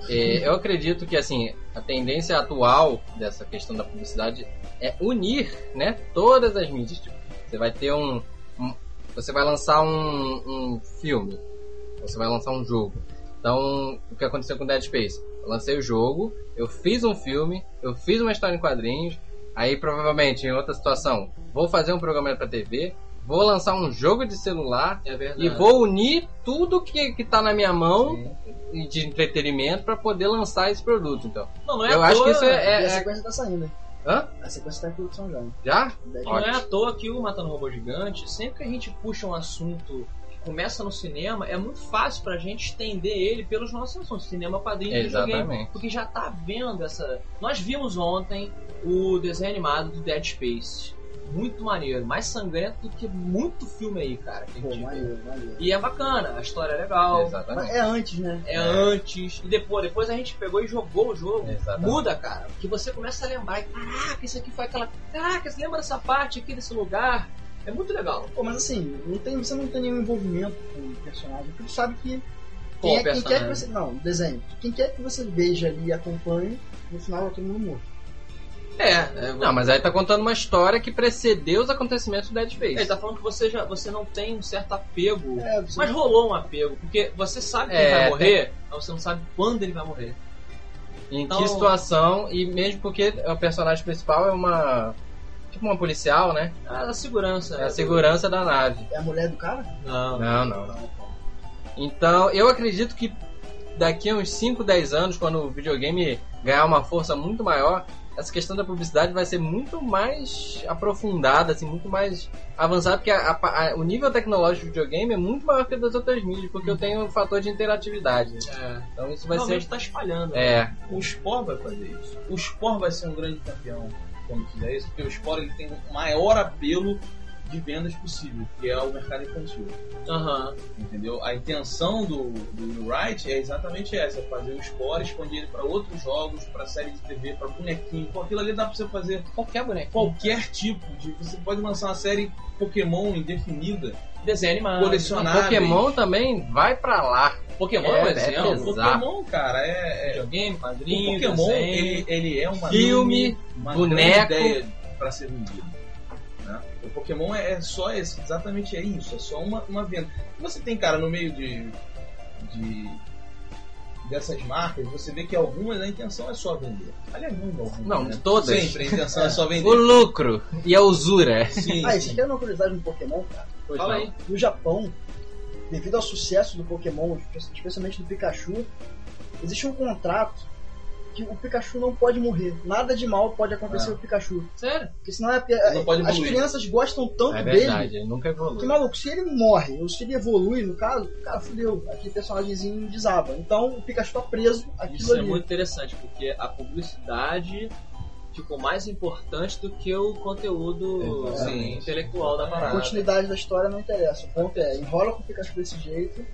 Speaker 6: É, eu acredito que assim a tendência atual dessa questão da publicidade é unir, né, todas as mídias. Tipo, você vai ter um, um- você vai lançar um, um filme, você vai lançar um jogo. Então, o que aconteceu com Dead Space? Lancei o jogo, eu fiz um filme, eu fiz uma história em quadrinhos, aí provavelmente em outra situação vou fazer um programa para TV, vou lançar um jogo de celular
Speaker 3: É
Speaker 6: e vou unir tudo que, que tá na minha mão e de entretenimento para poder lançar esse produto. Então,
Speaker 3: Não, não é
Speaker 6: eu
Speaker 3: à
Speaker 6: acho
Speaker 3: toa,
Speaker 6: que isso
Speaker 4: e
Speaker 6: é.
Speaker 4: a
Speaker 6: é- é-
Speaker 4: sequência tá saindo, hein?
Speaker 6: Hã?
Speaker 4: A sequência tá em produção já.
Speaker 6: Já?
Speaker 3: Não é à toa que o Matando Robô Gigante, sempre que a gente puxa um assunto começa no cinema, é muito fácil pra gente estender ele pelos nossos assuntos. Cinema, quadrinho e videogame. Porque já tá vendo essa. Nós vimos ontem o desenho animado do Dead Space. Muito maneiro, mais sangrento do que muito filme aí, cara.
Speaker 4: Pô,
Speaker 3: vê.
Speaker 4: maneiro, maneiro.
Speaker 3: E é bacana, a história é legal.
Speaker 6: Exatamente.
Speaker 4: Mas é antes, né?
Speaker 3: É antes, e depois, depois a gente pegou e jogou o jogo.
Speaker 6: Exatamente.
Speaker 3: Muda, cara. Que você começa a lembrar. Caraca, isso aqui foi aquela. Caraca, você lembra dessa parte aqui desse lugar? É muito legal.
Speaker 4: Pô, mas assim, não tem, você não tem nenhum envolvimento com o personagem, porque tu sabe que quem, é, quem quer que você. Não, desenho. Quem quer que você veja ali e acompanhe, no final é todo mundo morto.
Speaker 3: É, é
Speaker 6: Não, mas aí tá contando uma história que precedeu os acontecimentos do Dead Space.
Speaker 3: ele tá falando que você já você não tem um certo apego.
Speaker 4: É, você
Speaker 3: Mas rolou um apego, porque você sabe que
Speaker 6: É,
Speaker 3: ele vai
Speaker 6: tem-
Speaker 3: morrer, mas você não sabe quando ele vai morrer.
Speaker 6: Em
Speaker 3: Então-
Speaker 6: que situação, e mesmo porque o personagem principal é uma. Tipo uma policial, né?
Speaker 3: É a segurança.
Speaker 6: É
Speaker 3: né?
Speaker 6: a segurança da nave.
Speaker 4: é a mulher do cara?
Speaker 3: Não.
Speaker 6: Não, não, não. Então, eu acredito que daqui a uns 5, 10 anos, quando o videogame ganhar uma força muito maior, essa questão da publicidade vai ser muito mais aprofundada, assim, muito mais avançada, porque a- a- a- o nível tecnológico do videogame é muito maior que o das outras mídias, porque eu tenho um fator de interatividade.
Speaker 3: É.
Speaker 6: Então isso vai
Speaker 3: Realmente
Speaker 6: ser.
Speaker 3: tá espalhando.
Speaker 6: É,
Speaker 2: O Sport vai fazer isso. O Sport vai ser um grande campeão quando fizer isso, porque o Sport ele tem o maior apelo de vendas possível, que é o mercado infantil.
Speaker 3: Aham.
Speaker 2: Entendeu? A intenção do, do Wright é exatamente essa: é fazer o Sport, expandir ele para outros jogos, para série de TV, para bonequinho. Com aquilo ali dá para você fazer
Speaker 3: Qualquer boneco.
Speaker 2: qualquer tipo de. Você pode lançar uma série Pokémon indefinida,
Speaker 3: Desenho animado.
Speaker 2: colecionável.
Speaker 6: Pokémon também vai pra lá.
Speaker 3: Pokémon
Speaker 6: É,
Speaker 3: é, um
Speaker 6: é.
Speaker 2: Pokémon, cara, é. é
Speaker 3: Videogame,
Speaker 2: o
Speaker 3: quadrinho,
Speaker 2: Pokémon,
Speaker 3: desenho.
Speaker 2: ele, ele é uma
Speaker 6: Filme,
Speaker 2: uma
Speaker 6: boneco.
Speaker 2: ideia para ser vendido. Né? O Pokémon é, é só esse, exatamente é isso, é só uma, uma venda. Você tem, cara, no meio de, de dessas marcas, você vê que algumas a intenção é só vender. Aliás, não, algumas,
Speaker 6: Não,
Speaker 2: né?
Speaker 6: todas.
Speaker 2: Sempre a intenção é, só
Speaker 6: O
Speaker 2: vender.
Speaker 6: lucro e a usura.
Speaker 2: Sim,
Speaker 4: Ah, você quer uma curiosidade no Pokémon, cara?
Speaker 6: Pois
Speaker 3: Fala
Speaker 6: não.
Speaker 3: aí.
Speaker 4: No Japão, devido ao sucesso do Pokémon, especialmente do Pikachu, existe um contrato que o Pikachu não pode morrer. Nada de mal pode acontecer
Speaker 2: Ah.
Speaker 4: ao Pikachu.
Speaker 3: Sério?
Speaker 4: Porque senão é,
Speaker 2: Não pode
Speaker 4: as crianças gostam tanto
Speaker 6: É
Speaker 4: dele
Speaker 6: verdade, ele nunca
Speaker 4: que,
Speaker 6: evolui.
Speaker 4: maluco, se ele morre ou se ele evolui, no caso, cara, fudeu. Aquele personagemzinho desaba. Então o Pikachu tá preso aquilo
Speaker 3: Isso é
Speaker 4: ali.
Speaker 3: muito interessante, porque a publicidade ficou mais importante do que o conteúdo
Speaker 2: Exatamente.
Speaker 3: intelectual da
Speaker 4: A
Speaker 3: parada.
Speaker 4: continuidade da história não interessa. O ponto é, enrola com o Pikachu desse jeito,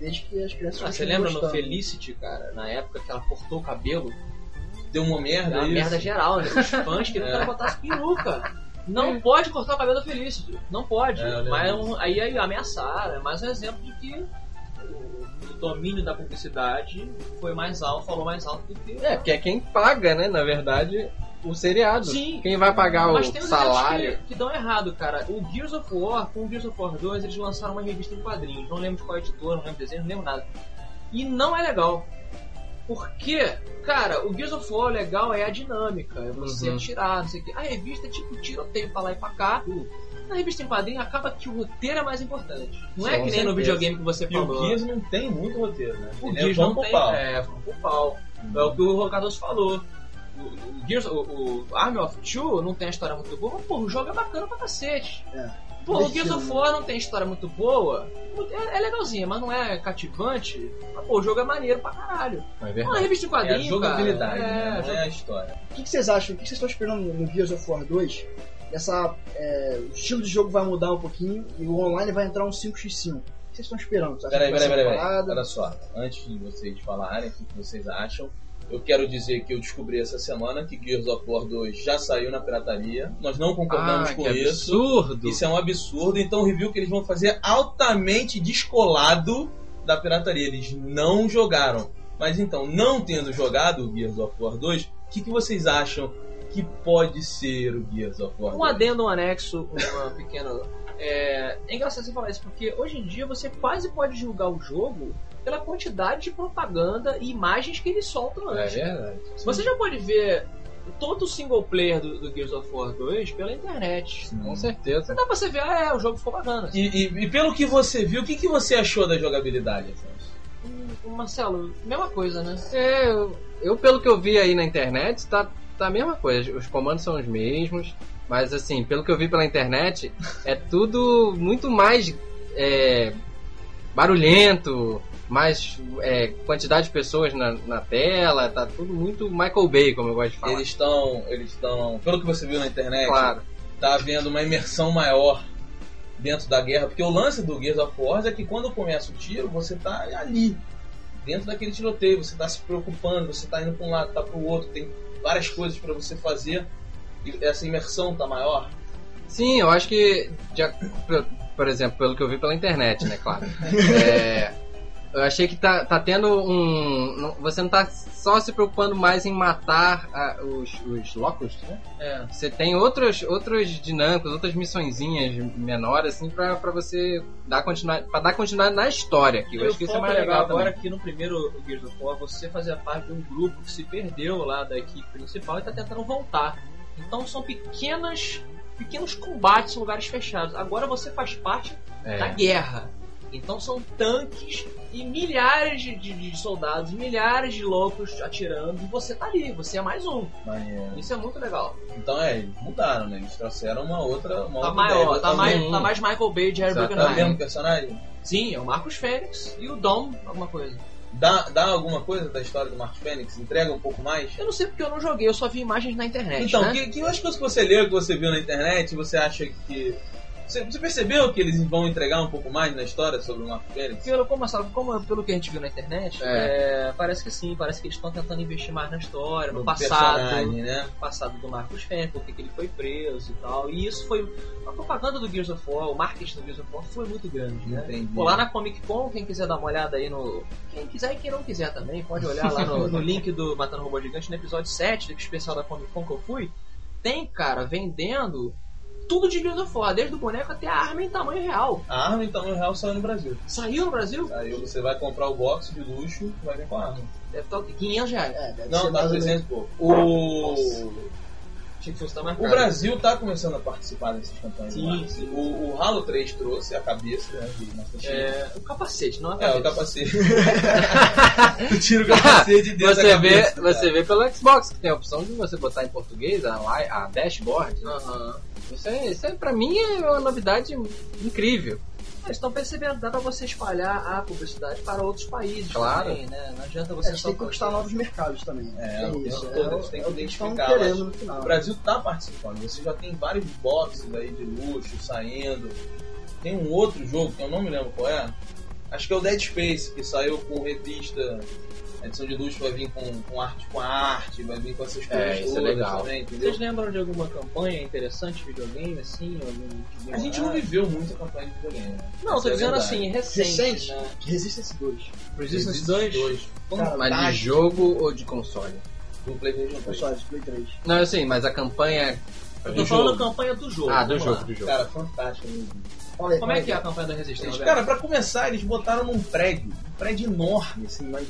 Speaker 4: desde que as crianças
Speaker 3: Ah, você lembra no
Speaker 4: gostando.
Speaker 3: Felicity, cara, na época que ela cortou o cabelo?
Speaker 2: Deu uma merda.
Speaker 3: Deu uma
Speaker 2: isso.
Speaker 3: merda geral, né? Os fãs queriam que ela botasse peruca. Não pode cortar o cabelo da Felicity. Não pode.
Speaker 2: É,
Speaker 3: Mas
Speaker 2: disso.
Speaker 3: aí, aí ameaçaram. É mais um exemplo de que o, domínio da publicidade foi mais alto, falou mais alto do que.
Speaker 6: É, porque é quem paga, né? Na verdade, o seriado.
Speaker 3: Sim.
Speaker 6: Quem vai pagar
Speaker 3: Mas
Speaker 6: o
Speaker 3: tem
Speaker 6: salário.
Speaker 3: que, que dão errado, cara. O Gears of War, com o Gears of War 2, eles lançaram uma revista em quadrinhos. Não lembro de qual editor, não lembro desenho, não lembro nada. E não é legal. Porque, cara, o Gears of War legal é a dinâmica, é você
Speaker 6: Uhum.
Speaker 3: atirar, não sei o quê. A revista é tipo tiroteio pra lá e pra cá. Na revista em quadrinho acaba que o roteiro é mais importante. Não é
Speaker 6: Com
Speaker 3: que nem no
Speaker 6: certeza.
Speaker 3: videogame que você
Speaker 2: E o
Speaker 3: falou.
Speaker 2: Gears não tem muito roteiro, né?
Speaker 3: O
Speaker 2: Ele
Speaker 3: Gears
Speaker 2: é
Speaker 3: não tem.
Speaker 2: pau.
Speaker 3: É, vamos pau. É o que o Cardoso falou. O, o, Gears, o, o Army of Two não tem a história muito boa, mas pô, o jogo é bacana pra cacete.
Speaker 4: É.
Speaker 3: Pô, o Gears of? War não tem história muito boa, é, é legalzinho, mas não é cativante. Mas, pô, o jogo é maneiro pra caralho.
Speaker 6: É
Speaker 3: Uma
Speaker 6: verdade.
Speaker 3: revista em
Speaker 2: É
Speaker 3: quadrinho,
Speaker 2: a jogabilidade,
Speaker 3: cara.
Speaker 2: né?
Speaker 3: É,
Speaker 2: não
Speaker 3: jogo-
Speaker 2: é a história.
Speaker 4: O que, que vocês acham? O que, que vocês estão esperando no Gears of War 2? Essa, é, o estilo de jogo vai mudar um pouquinho e o online vai entrar um 5x5. O que vocês estão esperando? Vocês
Speaker 2: Peraí, peraí,
Speaker 4: ser
Speaker 2: peraí? Olha só, antes de vocês falarem o que vocês acham, Eu quero dizer que eu descobri essa semana que Gears of War 2 já saiu na pirataria. Nós não concordamos
Speaker 6: Ah,
Speaker 2: com isso.
Speaker 6: absurdo.
Speaker 2: Isso é um absurdo. Então o review que eles vão fazer é altamente descolado da pirataria. Eles não jogaram. Mas então, não tendo jogado o Gears of War 2, o que, que vocês acham que pode ser o Gears of War 2?
Speaker 3: Um adendo, um anexo, uma pequena. É, é engraçado você falar isso, porque hoje em dia você quase pode julgar o jogo pela quantidade de propaganda e imagens que eles soltam
Speaker 6: É
Speaker 3: antes.
Speaker 6: verdade.
Speaker 3: Você já pode ver todo o single player do, do Gears of War 2 pela internet.
Speaker 6: Com certeza.
Speaker 3: Dá pra você ver, ah, é, o jogo ficou bacana.
Speaker 2: E, e- e pelo que você viu, o que, que você achou da jogabilidade, Afonso?
Speaker 3: Hum, Marcelo, mesma coisa, né?
Speaker 6: É, eu, eu, pelo que eu vi aí na internet, tá, tá a mesma coisa. Os comandos são os mesmos, mas assim, pelo que eu vi pela internet, é tudo muito mais é, barulhento, mais é, quantidade de pessoas na, na tela, tá tudo muito Michael Bay, como eu gosto de falar.
Speaker 2: Eles estão. Eles estão. Pelo que você viu na internet,
Speaker 6: Claro.
Speaker 2: tá havendo uma imersão maior dentro da guerra. Porque o lance do Gears of War é que quando começa o tiro, você tá ali. Dentro daquele tiroteio, você tá se preocupando, você tá indo pra um lado, tá pro outro, tem várias coisas para você fazer. Essa imersão tá maior.
Speaker 6: Sim, eu acho que, já, por- exemplo, pelo que eu vi pela internet, né, claro. *laughs* É, eu achei que tá, tá tendo um. Você não tá só se preocupando mais em matar ah, os, os locos, né?
Speaker 3: É.
Speaker 6: Você tem outros, outros dinâmicos, outras missõezinhas menores, assim, pra, pra você dar continuidade, pra dar continuidade na história. Que eu acho que isso é mais legal
Speaker 3: agora
Speaker 6: também.
Speaker 3: que no primeiro Gears of War você fazia parte de um grupo que se perdeu lá da equipe principal e tá tentando voltar. Então são pequenas, pequenos combates em lugares fechados. Agora você faz parte
Speaker 6: É.
Speaker 3: da guerra. Então são tanques e milhares de, de- de soldados, milhares de loucos atirando e você tá ali, você é mais um. Isso é muito legal.
Speaker 2: então é, eles mudaram, né? Eles trouxeram uma outra. Uma
Speaker 3: Tá
Speaker 2: outra
Speaker 3: maior,
Speaker 2: ideia.
Speaker 3: tá mais, tá mais Michael Bay de Harry
Speaker 6: Exato.
Speaker 2: Tá o mesmo personagem?
Speaker 3: Sim, é o Marcos Fênix e o Dom, alguma coisa.
Speaker 2: Dá, dá alguma coisa da história do Marcos Fênix? Entrega um pouco mais?
Speaker 3: Eu não sei porque eu não joguei, eu só vi imagens na internet.
Speaker 2: Então,
Speaker 3: né?
Speaker 2: que, que as coisas que você leu, que você viu na internet, você acha que. Você, você percebeu que eles vão entregar um pouco mais na história sobre o Marcos Fênix?
Speaker 3: Pelo, como, como, pelo que a gente viu na internet,
Speaker 6: É.
Speaker 3: é, parece que sim, parece que eles estão tentando investir mais na história, no,
Speaker 2: No
Speaker 3: passado,
Speaker 2: né?
Speaker 3: passado do Marcos Fênix, porque que ele foi preso e tal. E isso foi. A propaganda do Gears of War, o marketing do Gears of War foi muito grande, né?
Speaker 2: Entendi.
Speaker 3: Pô, lá na Comic Con, quem quiser dar uma olhada aí no. Quem quiser e quem não quiser também, pode olhar lá no, no link do Matando Robô Gigante, no episódio 7, do especial da Comic Con que eu fui. Tem, cara, vendendo tudo de Gears of War, desde o boneco até a arma em tamanho real.
Speaker 2: A arma, então, no real saiu no Brasil.
Speaker 3: Saiu no Brasil?
Speaker 2: Aí você vai comprar o box de luxo, vai vir com a arma.
Speaker 3: Deve estar 500 reais.
Speaker 4: É, deve
Speaker 2: Não,
Speaker 4: ser
Speaker 2: tá
Speaker 4: mais ou menos.
Speaker 2: 300 e pouco. O,
Speaker 3: Achei que fosse estar mais
Speaker 2: o. Brasil tá começando a participar dessas campanhas.
Speaker 3: Sim,
Speaker 2: marketing.
Speaker 3: sim.
Speaker 2: O, o Halo 3 trouxe a cabeça né.
Speaker 3: É, o capacete, não a
Speaker 2: É,
Speaker 3: cabeça.
Speaker 2: o capacete. *laughs* tu tira o capacete dentro
Speaker 6: Você
Speaker 2: da
Speaker 6: vê,
Speaker 2: cabeça.
Speaker 6: você vê pelo Xbox que tem a opção de você botar em português a, a dashboard.
Speaker 3: Aham.
Speaker 6: Isso, é, isso é, pra mim é uma novidade incrível.
Speaker 3: Eles estão percebendo, dá pra você espalhar a publicidade para outros países
Speaker 6: Claro.
Speaker 3: também, né? Não adianta
Speaker 4: É,
Speaker 3: você
Speaker 4: eles
Speaker 3: só
Speaker 4: têm que conquistar novos mercados também.
Speaker 2: É,
Speaker 4: É
Speaker 2: o
Speaker 4: isso. É,
Speaker 2: eles têm
Speaker 4: é
Speaker 2: que identificar,
Speaker 4: querendo.
Speaker 2: O Brasil tá participando. Você já tem vários boxes aí de luxo saindo. Tem um outro jogo que eu não me lembro qual é. Acho que é o Dead Space, que saiu com revista. A edição de luxo vai vir com, com arte com arte, vai vir com essas coisas
Speaker 6: É, isso é
Speaker 2: todas
Speaker 6: legal.
Speaker 2: também, entendeu?
Speaker 3: Vocês lembram de alguma campanha interessante de videogame, assim? Algum
Speaker 2: A gente não viveu muito a campanha de videogame. né?
Speaker 3: Não, tô
Speaker 2: é
Speaker 3: dizendo
Speaker 2: verdade.
Speaker 3: assim, recente.
Speaker 4: Recente?
Speaker 3: Né?
Speaker 4: Resistance 2.
Speaker 3: Resistance 2?
Speaker 4: Cara,
Speaker 6: Mas de jogo ou de console?
Speaker 2: Do PlayStation 2.
Speaker 4: Pessoal, de Play 3.
Speaker 6: Não, eu sei, mas a campanha.
Speaker 3: Eu
Speaker 6: do
Speaker 3: tô falando
Speaker 6: jogo.
Speaker 3: da campanha do jogo.
Speaker 6: Ah, do jogo,
Speaker 3: lá.
Speaker 6: do jogo.
Speaker 2: Cara, fantástico.
Speaker 4: aí,
Speaker 3: Como é que é a campanha da Resistência?
Speaker 2: Cara, pra começar, eles botaram num prédio, um prédio enorme, assim, mas,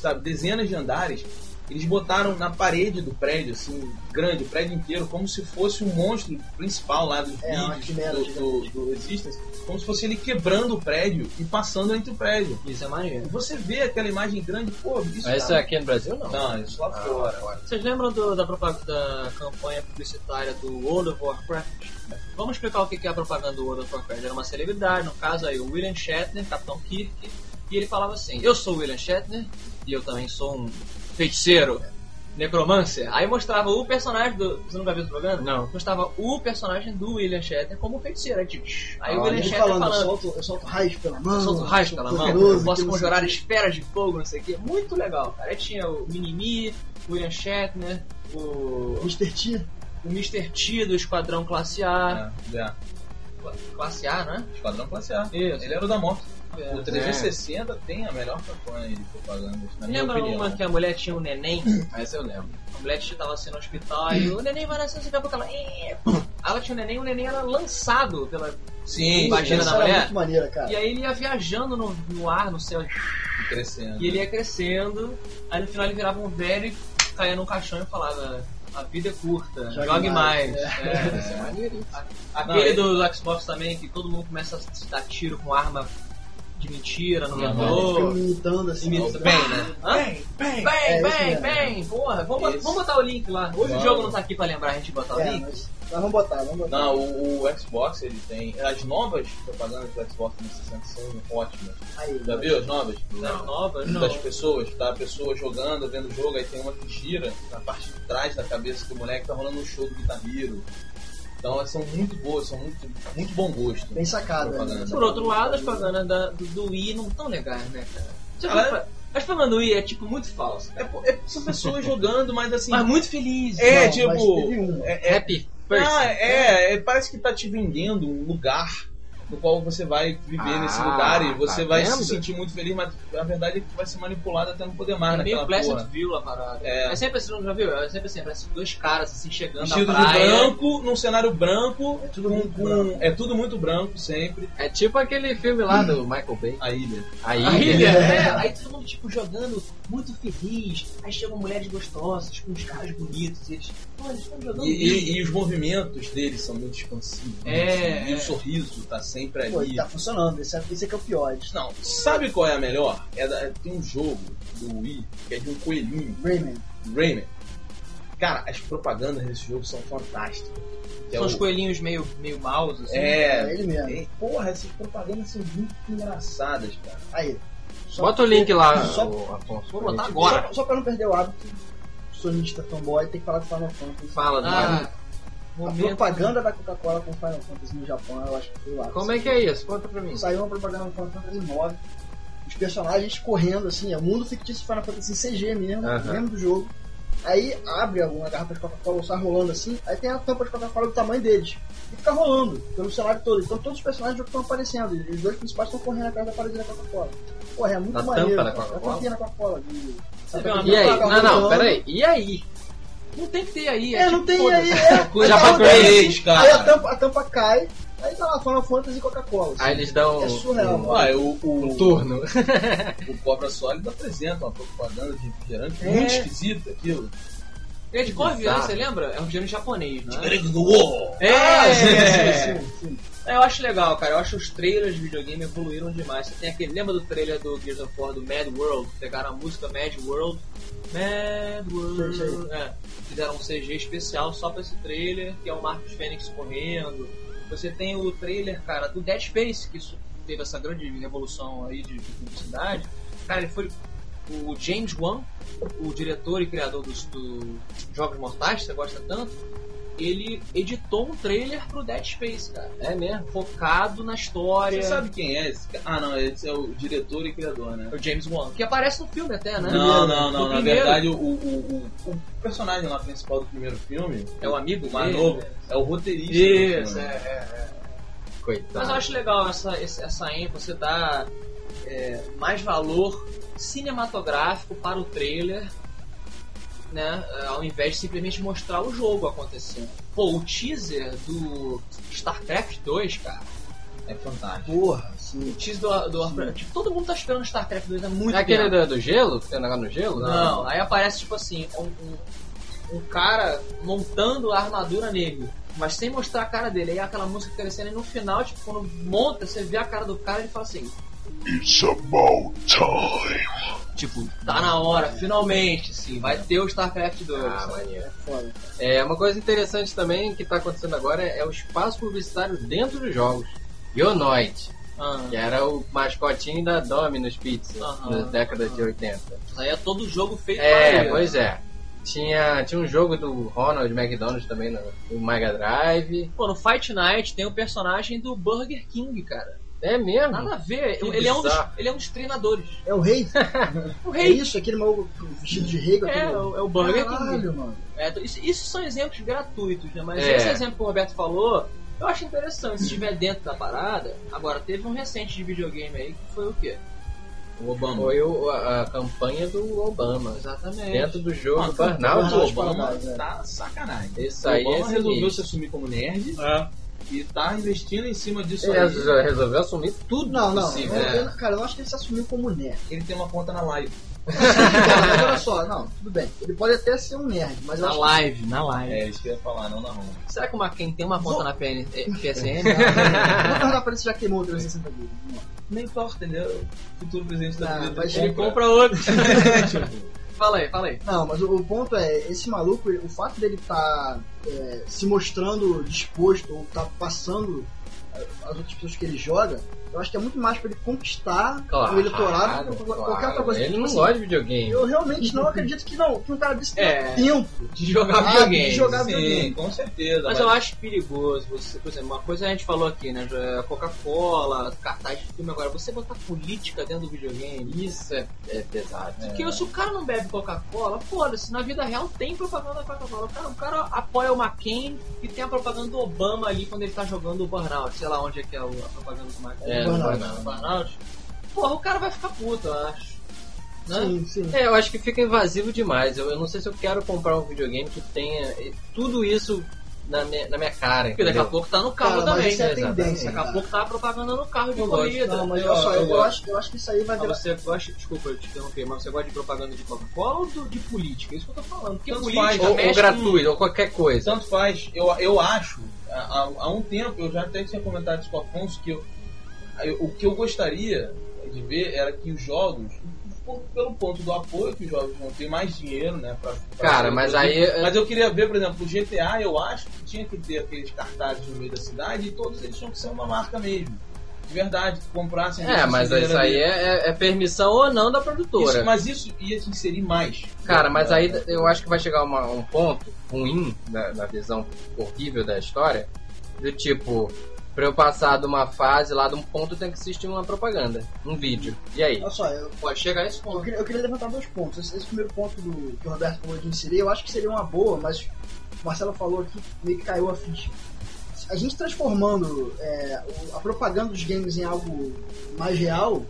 Speaker 2: sabe, dezenas de andares. Eles botaram na parede do prédio, assim, grande, o prédio inteiro, como se fosse o monstro principal lá dos
Speaker 4: É,
Speaker 2: vídeos do, do, do Resistance, como se fosse ele quebrando o prédio e passando entre o prédio.
Speaker 3: Isso é
Speaker 2: E
Speaker 3: maneiro.
Speaker 2: você vê aquela imagem grande, pô, isso
Speaker 6: Mas isso é aqui no Brasil não?
Speaker 2: Não, isso lá
Speaker 6: Ah,
Speaker 2: fora.
Speaker 6: fora.
Speaker 3: Vocês lembram do- da, da campanha publicitária do World of Warcraft? Vamos explicar o que que é a propaganda do World of Warcraft. Era uma celebridade, no caso aí o William Shatner, Capitão Kirk, e ele falava assim: Eu sou o William Shatner e eu também sou um feiticeiro Necromancer. Aí mostrava o personagem do. Você nunca viu esse programa?
Speaker 6: Não.
Speaker 3: Mostrava o personagem do William Shatner como feiticeiro. Aí, tipo, aí o
Speaker 4: Ah,
Speaker 3: William
Speaker 4: ele
Speaker 3: Shatner
Speaker 4: falando,
Speaker 3: falando.
Speaker 4: eu solto, eu solto raios pela mão.
Speaker 3: Eu solto raios pela mão, eu posso conjurar
Speaker 4: o quê.
Speaker 3: esferas de fogo, não sei o que. Muito legal, cara. Aí tinha o Minimi, o William Shatner, o,
Speaker 4: Mr. T.
Speaker 3: o Mr. T do Esquadrão Classe A.
Speaker 2: É, é.
Speaker 3: Classe A, né?
Speaker 2: Esquadrão Classe A.
Speaker 3: Isso.
Speaker 2: Ele era o da moto.
Speaker 3: É.
Speaker 2: O 360 tem a melhor campanha de propaganda, na minha
Speaker 3: Lembra
Speaker 2: opinião.
Speaker 3: uma que a mulher tinha um neném? *coughs*
Speaker 6: Essa eu lembro.
Speaker 3: A mulher tava assim no hospital e o neném vai nascer, o que, ela... Ela tinha um neném e o neném era lançado pela
Speaker 2: Sim,
Speaker 3: vagina da mulher.
Speaker 4: muito maneira, cara.
Speaker 3: E aí ele ia viajando no, no ar, no céu,
Speaker 2: crescendo.
Speaker 3: e ele ia crescendo. Aí no final ele virava um velho e caía num caixão e falava: A vida é curta,
Speaker 4: Jogue
Speaker 3: jogue, mais.
Speaker 4: mais."
Speaker 3: É.
Speaker 6: É maneira.
Speaker 3: Aquele
Speaker 2: Não,
Speaker 3: do Xbox também, que todo mundo começa a se dar tiro com arma de mentira no metrô.
Speaker 4: imitando assim.
Speaker 3: Imita-
Speaker 2: Bem, né? Bem, bem.
Speaker 3: Bem,
Speaker 4: É,
Speaker 3: bem,
Speaker 4: mesmo.
Speaker 3: bem, porra. Vamos, vamos botar o link lá. Hoje o jogo não tá aqui pra lembrar a gente botar o
Speaker 4: É,
Speaker 3: link.
Speaker 4: mas, mas vamos botar, vamos botar.
Speaker 2: Não, o, o Xbox ele tem. As novas propagandas do Xbox 360 são ótimas.
Speaker 4: Aí,
Speaker 2: Já viu as novas?
Speaker 3: Não, nova, não.
Speaker 2: Das pessoas, tá? A pessoa jogando, vendo o jogo, aí tem uma que gira na parte de trás da cabeça do moleque tá rolando um show do Guitar Hero. Então elas são muito boas, são muito, muito bom gosto.
Speaker 4: Bem sacada. Né?
Speaker 3: Por outro lado, as propagandas da- do, do Wii não tão legais, né, cara? Já
Speaker 2: Ela-
Speaker 3: viu, As propagandas do Wii é tipo muito falso,
Speaker 2: É, é- são pessoas jogando, mas assim.
Speaker 3: Mas muito feliz.
Speaker 2: é,
Speaker 4: Não,
Speaker 2: tipo.
Speaker 4: mas um.
Speaker 2: é- é-
Speaker 6: Happy
Speaker 2: Ah,
Speaker 6: Person.
Speaker 2: é, é, parece que tá te vendendo um lugar no qual você vai viver
Speaker 6: Ah,
Speaker 2: nesse lugar e você
Speaker 6: tá
Speaker 2: vai
Speaker 6: vendo?
Speaker 2: se sentir muito feliz, mas a verdade é vai ser manipulado até não poder mais
Speaker 3: É meio
Speaker 2: naquela porra.
Speaker 3: Pleasantville a parada.
Speaker 2: É.
Speaker 3: É. sempre assim, não já viu? É sempre assim, parece dois caras assim chegando
Speaker 2: Vestido
Speaker 3: na
Speaker 2: de
Speaker 3: praia.
Speaker 2: branco, num cenário branco,
Speaker 4: É tudo
Speaker 2: com-
Speaker 4: muito
Speaker 2: com-
Speaker 4: branco.
Speaker 2: é tudo muito branco sempre.
Speaker 6: É tipo aquele filme lá do Michael Bay.
Speaker 2: A ilha.
Speaker 6: A
Speaker 3: A
Speaker 6: ilha.
Speaker 3: ilha, *laughs* é. Aí todo mundo, tipo, jogando muito feliz. Aí chegam mulheres gostosas, com uns caras bonitos. E eles, olha, eles estão jogando
Speaker 2: E, e- e os movimentos deles são muito expansivos.
Speaker 3: É,
Speaker 2: assim, E
Speaker 3: é.
Speaker 2: o sorriso tá sempre
Speaker 4: Pô,
Speaker 2: ali.
Speaker 4: e tá funcionando. Esse é, esse é que é o pior.
Speaker 2: Não, sabe qual é a melhor? É da- tem um jogo do Wii que é de um coelhinho,
Speaker 4: Rayman.
Speaker 2: Rayman. Cara, as propagandas desse jogo são fantásticas. Que é
Speaker 3: São os
Speaker 2: o-
Speaker 3: coelhinhos meio, meio maus, assim.
Speaker 2: É,
Speaker 4: É ele mesmo.
Speaker 2: é, porra, essas propagandas são muito engraçadas, cara.
Speaker 4: Aí. Só-
Speaker 6: Bota o link lá,
Speaker 4: Só-
Speaker 6: Afonso.
Speaker 3: Vou botar agora.
Speaker 4: Só, só pra não perder o hábito, sonista fanboy tem que falar de Final Fantasy.
Speaker 6: Fala do
Speaker 3: Ah, momento-
Speaker 4: propaganda da Coca-Cola com Final Fantasy no Japão, eu acho que foi ápice.
Speaker 6: Como é que é isso? Conta pra mim.
Speaker 4: Saiu uma propaganda no Final Fantasy 9, os personagens correndo, assim, é o mundo fictício Final Fantasy CG mesmo,
Speaker 6: Aham.
Speaker 4: mesmo do jogo. Aí abre uma garrafa de Coca-Cola, sai rolando assim, aí tem a tampa de Coca-Cola do tamanho deles. E fica rolando pelo cenário todo. Então todos os personagens do jogo estão aparecendo. E os dois principais estão correndo atrás da parede da Coca-Cola. Porra, é muito
Speaker 6: Da
Speaker 4: maneiro.
Speaker 6: tampa da. Coca-Cola?
Speaker 4: Eu confio na Coca-Cola. de-
Speaker 6: E aí? Não, não. E aí?
Speaker 3: Não tem que ter aí.
Speaker 4: É,
Speaker 3: tipo,
Speaker 4: não tem
Speaker 3: foda-se.
Speaker 4: aí. É,
Speaker 2: Coisa
Speaker 4: aí
Speaker 2: pra
Speaker 4: assim,
Speaker 2: cara.
Speaker 4: Aí a tampa, a tampa cai, aí tá lá Final Fantasy e Coca-Cola. assim.
Speaker 6: Aí eles dão
Speaker 4: É surreal,
Speaker 6: um,
Speaker 4: mano.
Speaker 2: Ah, o, o,
Speaker 6: um turno. *laughs*
Speaker 2: o Cobra Sólido apresenta uma propaganda de refrigerante
Speaker 4: É.
Speaker 2: muito esquisita aquilo.
Speaker 3: É de cor
Speaker 6: Bizarro.
Speaker 3: você lembra? É um refrigerante japonês, né? É, é.
Speaker 4: sim.
Speaker 3: É, Eu acho legal, cara. Eu acho os trailers de videogame evoluíram demais. Você tem aquele. Lembra do trailer do Gears of War do Mad World? Pegaram a música Mad World. Mad World. É. Fizeram um CG especial só pra esse trailer, que é o Marcos Fênix correndo. Você tem o trailer, cara, do Dead Space, que teve essa grande revolução aí de, de publicidade. Cara, ele foi. O James Wan, o diretor e criador dos do Jogos Mortais, que você gosta tanto, ele editou um trailer pro Dead Space, cara.
Speaker 6: É mesmo?
Speaker 3: Focado na história.
Speaker 2: Você sabe quem é esse? cara? Ah, não, esse é o diretor e criador, né?
Speaker 3: É O James Wan. Que aparece no filme até, né?
Speaker 2: Não, não, não.
Speaker 3: No
Speaker 2: Na
Speaker 3: primeiro.
Speaker 2: verdade, o, o, o, o personagem lá principal do primeiro filme,
Speaker 3: É o amigo
Speaker 2: o mais novo, é o roteirista.
Speaker 3: Isso,
Speaker 2: filme.
Speaker 3: é, é.
Speaker 6: Coitado.
Speaker 3: Mas eu acho legal essa, essa ênfase, você dá é, mais valor cinematográfico para o trailer, né? é, Ao invés de simplesmente mostrar o jogo acontecendo. Pô, o teaser do StarCraft 2, cara.
Speaker 2: É fantástico.
Speaker 4: Porra, sim.
Speaker 3: O teaser do, do Warcraft. Tipo, todo mundo tá esperando StarCraft 2 há muito
Speaker 6: É aquele
Speaker 3: tempo.
Speaker 6: do, do gelo? Que tem um negócio no gelo?
Speaker 3: Não, aí aparece tipo assim, um, um, um cara montando a armadura nele, mas sem mostrar a cara dele. Aí aquela música crescendo e no final, tipo, quando monta, você vê a cara do cara e ele fala assim,
Speaker 8: It's about time.
Speaker 3: tipo, tá na hora, finalmente, sim, vai ter o StarCraft 2.
Speaker 6: Ah, maneiro.
Speaker 4: Foda.
Speaker 6: É, uma coisa interessante também que está acontecendo agora é, é o espaço publicitário dentro dos jogos. Ionoid,
Speaker 3: Ah,
Speaker 6: que era o mascotinho da Domino's Pizza
Speaker 3: Aham,
Speaker 6: na década de
Speaker 3: aham.
Speaker 6: 80.
Speaker 3: isso aí é todo jogo feito para
Speaker 6: É,
Speaker 3: ele.
Speaker 6: pois é. Tinha, tinha um jogo do Ronald McDonald também no, no Mega Drive.
Speaker 3: Pô, no Fight Night tem o personagem do Burger King, cara.
Speaker 6: É mesmo?
Speaker 3: Nada a ver.
Speaker 6: Que
Speaker 3: Ele é, um dos, ele é um dos treinadores.
Speaker 4: É o rei? *laughs*
Speaker 3: O
Speaker 4: É
Speaker 3: rei.
Speaker 4: isso? Aquele maluco vestido de rei?
Speaker 3: É,
Speaker 4: aquele-
Speaker 3: o- é o Burger King.
Speaker 4: mano.
Speaker 3: É, isso, isso são exemplos gratuitos, né? Mas
Speaker 6: É.
Speaker 3: esse exemplo que o Roberto falou, eu acho interessante. Se estiver dentro da parada. Agora, teve um recente de videogame aí que foi o quê?
Speaker 2: O Obama.
Speaker 6: Foi o- a, a campanha do Obama.
Speaker 3: Exatamente.
Speaker 6: Dentro do jogo
Speaker 2: Ah,
Speaker 6: Burnout.
Speaker 2: O Obama
Speaker 4: é.
Speaker 2: tá sacanagem.
Speaker 6: Isso
Speaker 2: o
Speaker 6: aí
Speaker 2: Obama
Speaker 6: é
Speaker 2: resolveu se assumir como nerd
Speaker 9: É.
Speaker 2: e tá investindo em cima disso
Speaker 6: Ele
Speaker 2: aí.
Speaker 6: resol- resolveu assumir tudo
Speaker 4: Não, não.
Speaker 6: possível. né?
Speaker 4: eu- cara, eu acho que ele se assumiu como nerd.
Speaker 2: Ele tem uma conta na live.
Speaker 4: Mas olha só, não, tudo bem. Ele pode até ser um nerd, mas eu
Speaker 3: Na
Speaker 4: acho
Speaker 3: live, na live.
Speaker 2: É, isso que eu ia falar, não na Roma.
Speaker 3: Será que uma, quem tem uma conta na PN, PSN?
Speaker 4: que. *laughs* Vou perguntar pra ele se já queimou o 360 dele.
Speaker 2: Nem importa, ele é o futuro presidente da
Speaker 4: Ah, mas
Speaker 3: Ele compra outro. *laughs* *laughs* fala aí, fala aí.
Speaker 4: Não, mas o, o ponto é, esse maluco, o fato dele estar se mostrando disposto ou tá passando eh, as outras pessoas que ele joga, eu acho que é muito mais pra ele conquistar
Speaker 6: Claro,
Speaker 4: o eleitorado do que qualquer
Speaker 6: claro.
Speaker 4: outra coisa.
Speaker 6: Ele
Speaker 4: Tipo
Speaker 6: não
Speaker 4: assim,
Speaker 6: gosta de videogame.
Speaker 4: Eu realmente não acredito que não, que um cara desse
Speaker 3: É.
Speaker 4: tempo
Speaker 3: De jogar videogame.
Speaker 4: de jogar
Speaker 2: Sim,
Speaker 4: videogame.
Speaker 2: com certeza.
Speaker 3: Mas eu acho perigoso você, por exemplo, uma coisa a gente falou aqui, né? já- Coca-Cola, cartaz de filme agora, você botar política dentro do videogame.
Speaker 6: Isso é, é pesado.
Speaker 3: Porque se o cara não bebe Coca-Cola, foda-se, na vida real tem propaganda da Coca-Cola. O cara, o cara apoia o McCain e tem a propaganda do Obama ali quando ele tá jogando o Burnout. Sei lá onde é que é a propaganda do McCain.
Speaker 6: É,
Speaker 3: o
Speaker 4: no
Speaker 3: Burnout. Burnout. Porra, o cara vai ficar puto, eu acho. Né?
Speaker 4: Sim, sim.
Speaker 6: É, eu acho que fica invasivo demais. Eu, eu não sei se eu quero comprar um videogame que tenha eh, tudo isso na minha, na minha cara.
Speaker 3: Porque daqui a pouco tá no carro
Speaker 4: Cara, mas
Speaker 3: também.
Speaker 4: isso é
Speaker 3: né?
Speaker 4: tendência,
Speaker 3: Daqui a
Speaker 4: cara.
Speaker 3: pouco tá a propaganda no carro de
Speaker 2: Eu gosto.
Speaker 3: corrida.
Speaker 4: Não, mas olha só,
Speaker 2: eu
Speaker 4: eu,
Speaker 2: gosto.
Speaker 4: acho, eu acho que isso aí vai
Speaker 3: Ah,
Speaker 4: virar.
Speaker 3: você gosta, desculpa eu te interromper, mas você gosta de propaganda de Coca-Cola ou de política? É isso que eu tô falando. Porque
Speaker 2: Tanto
Speaker 3: política
Speaker 2: faz.
Speaker 6: Ou, ou
Speaker 3: mexe com-
Speaker 6: gratuito, ou qualquer coisa.
Speaker 2: Tanto faz, eu, eu acho, há, há um tempo, eu já até tinha comentado isso com o Afonso, que eu- o que eu gostaria de ver era que os jogos, pelo ponto do apoio que os jogos vão ter mais dinheiro, né? Pra, pra
Speaker 6: Cara, mas aí- é-
Speaker 2: Mas eu queria ver, por exemplo, o GTA, eu acho que tinha que ter aqueles cartazes no meio da cidade e todos eles tinham que ser uma marca mesmo. De verdade, que comprassem.
Speaker 6: É, mas isso aí é, é- é permissão ou não da produtora.
Speaker 2: Isso, mas isso ia se inserir mais.
Speaker 6: Cara, mas aí eu acho que vai chegar uma- um ponto ruim na, na visão horrível da história, do tipo, pra eu passar de uma fase lá de um ponto tem que assistir uma propaganda, um vídeo. E aí?
Speaker 4: Olha só, eu,
Speaker 3: Pode chegar a esse
Speaker 4: eu,
Speaker 3: ponto.
Speaker 4: queria, eu queria levantar dois pontos. Esse, esse primeiro ponto do, que o Roberto falou de inserir, eu acho que seria uma boa, mas o Marcelo falou aqui, meio que caiu a ficha. A gente transformando é, a propaganda dos games em algo mais real,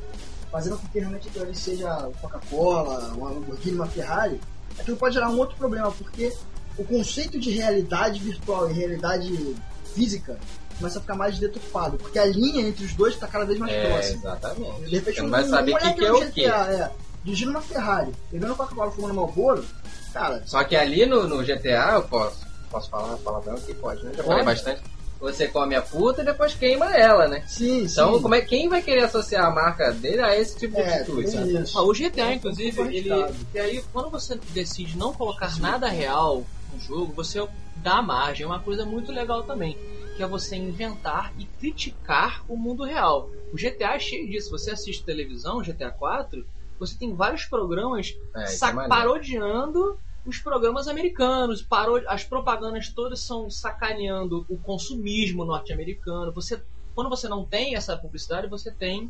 Speaker 4: fazendo com que realmente aquilo ali seja Coca-Cola, uma Lamborghini, uma Ferrari, aquilo pode gerar um outro problema, porque o conceito de realidade virtual e realidade física começa a ficar mais deturpado, porque a linha entre os dois está cada vez mais
Speaker 6: É,
Speaker 4: próxima.
Speaker 6: exatamente.
Speaker 4: De repente,
Speaker 6: Você não
Speaker 4: um-
Speaker 6: vai saber o que, que é o que.
Speaker 4: GTA, é, dirigindo uma Ferrari, bebendo Coca-Cola, fumando Marlboro, cara,
Speaker 6: Só que ali no, no GTA eu posso. Posso falar palavrão aqui? Pode, né? Já falei
Speaker 4: Pode.
Speaker 6: bastante. Você come a puta e depois queima ela, né?
Speaker 4: sim,
Speaker 6: Então,
Speaker 4: sim.
Speaker 6: como é, quem vai querer associar a marca dele a esse tipo de
Speaker 4: É,
Speaker 6: atitude? sabe?
Speaker 4: isso.
Speaker 3: Ah, o GTA, inclusive,
Speaker 4: pouco
Speaker 3: ele. E aí, quando você decide não colocar nada real no jogo, você dá margem. É uma coisa muito legal também. Que é você inventar e criticar o mundo real. O GTA é cheio disso. Você assiste televisão, GTA 4, você tem vários programas
Speaker 6: É, é
Speaker 3: parodiando os programas americanos. As propagandas todas são sacaneando o consumismo norte-americano. Você, quando você não tem essa publicidade, você tem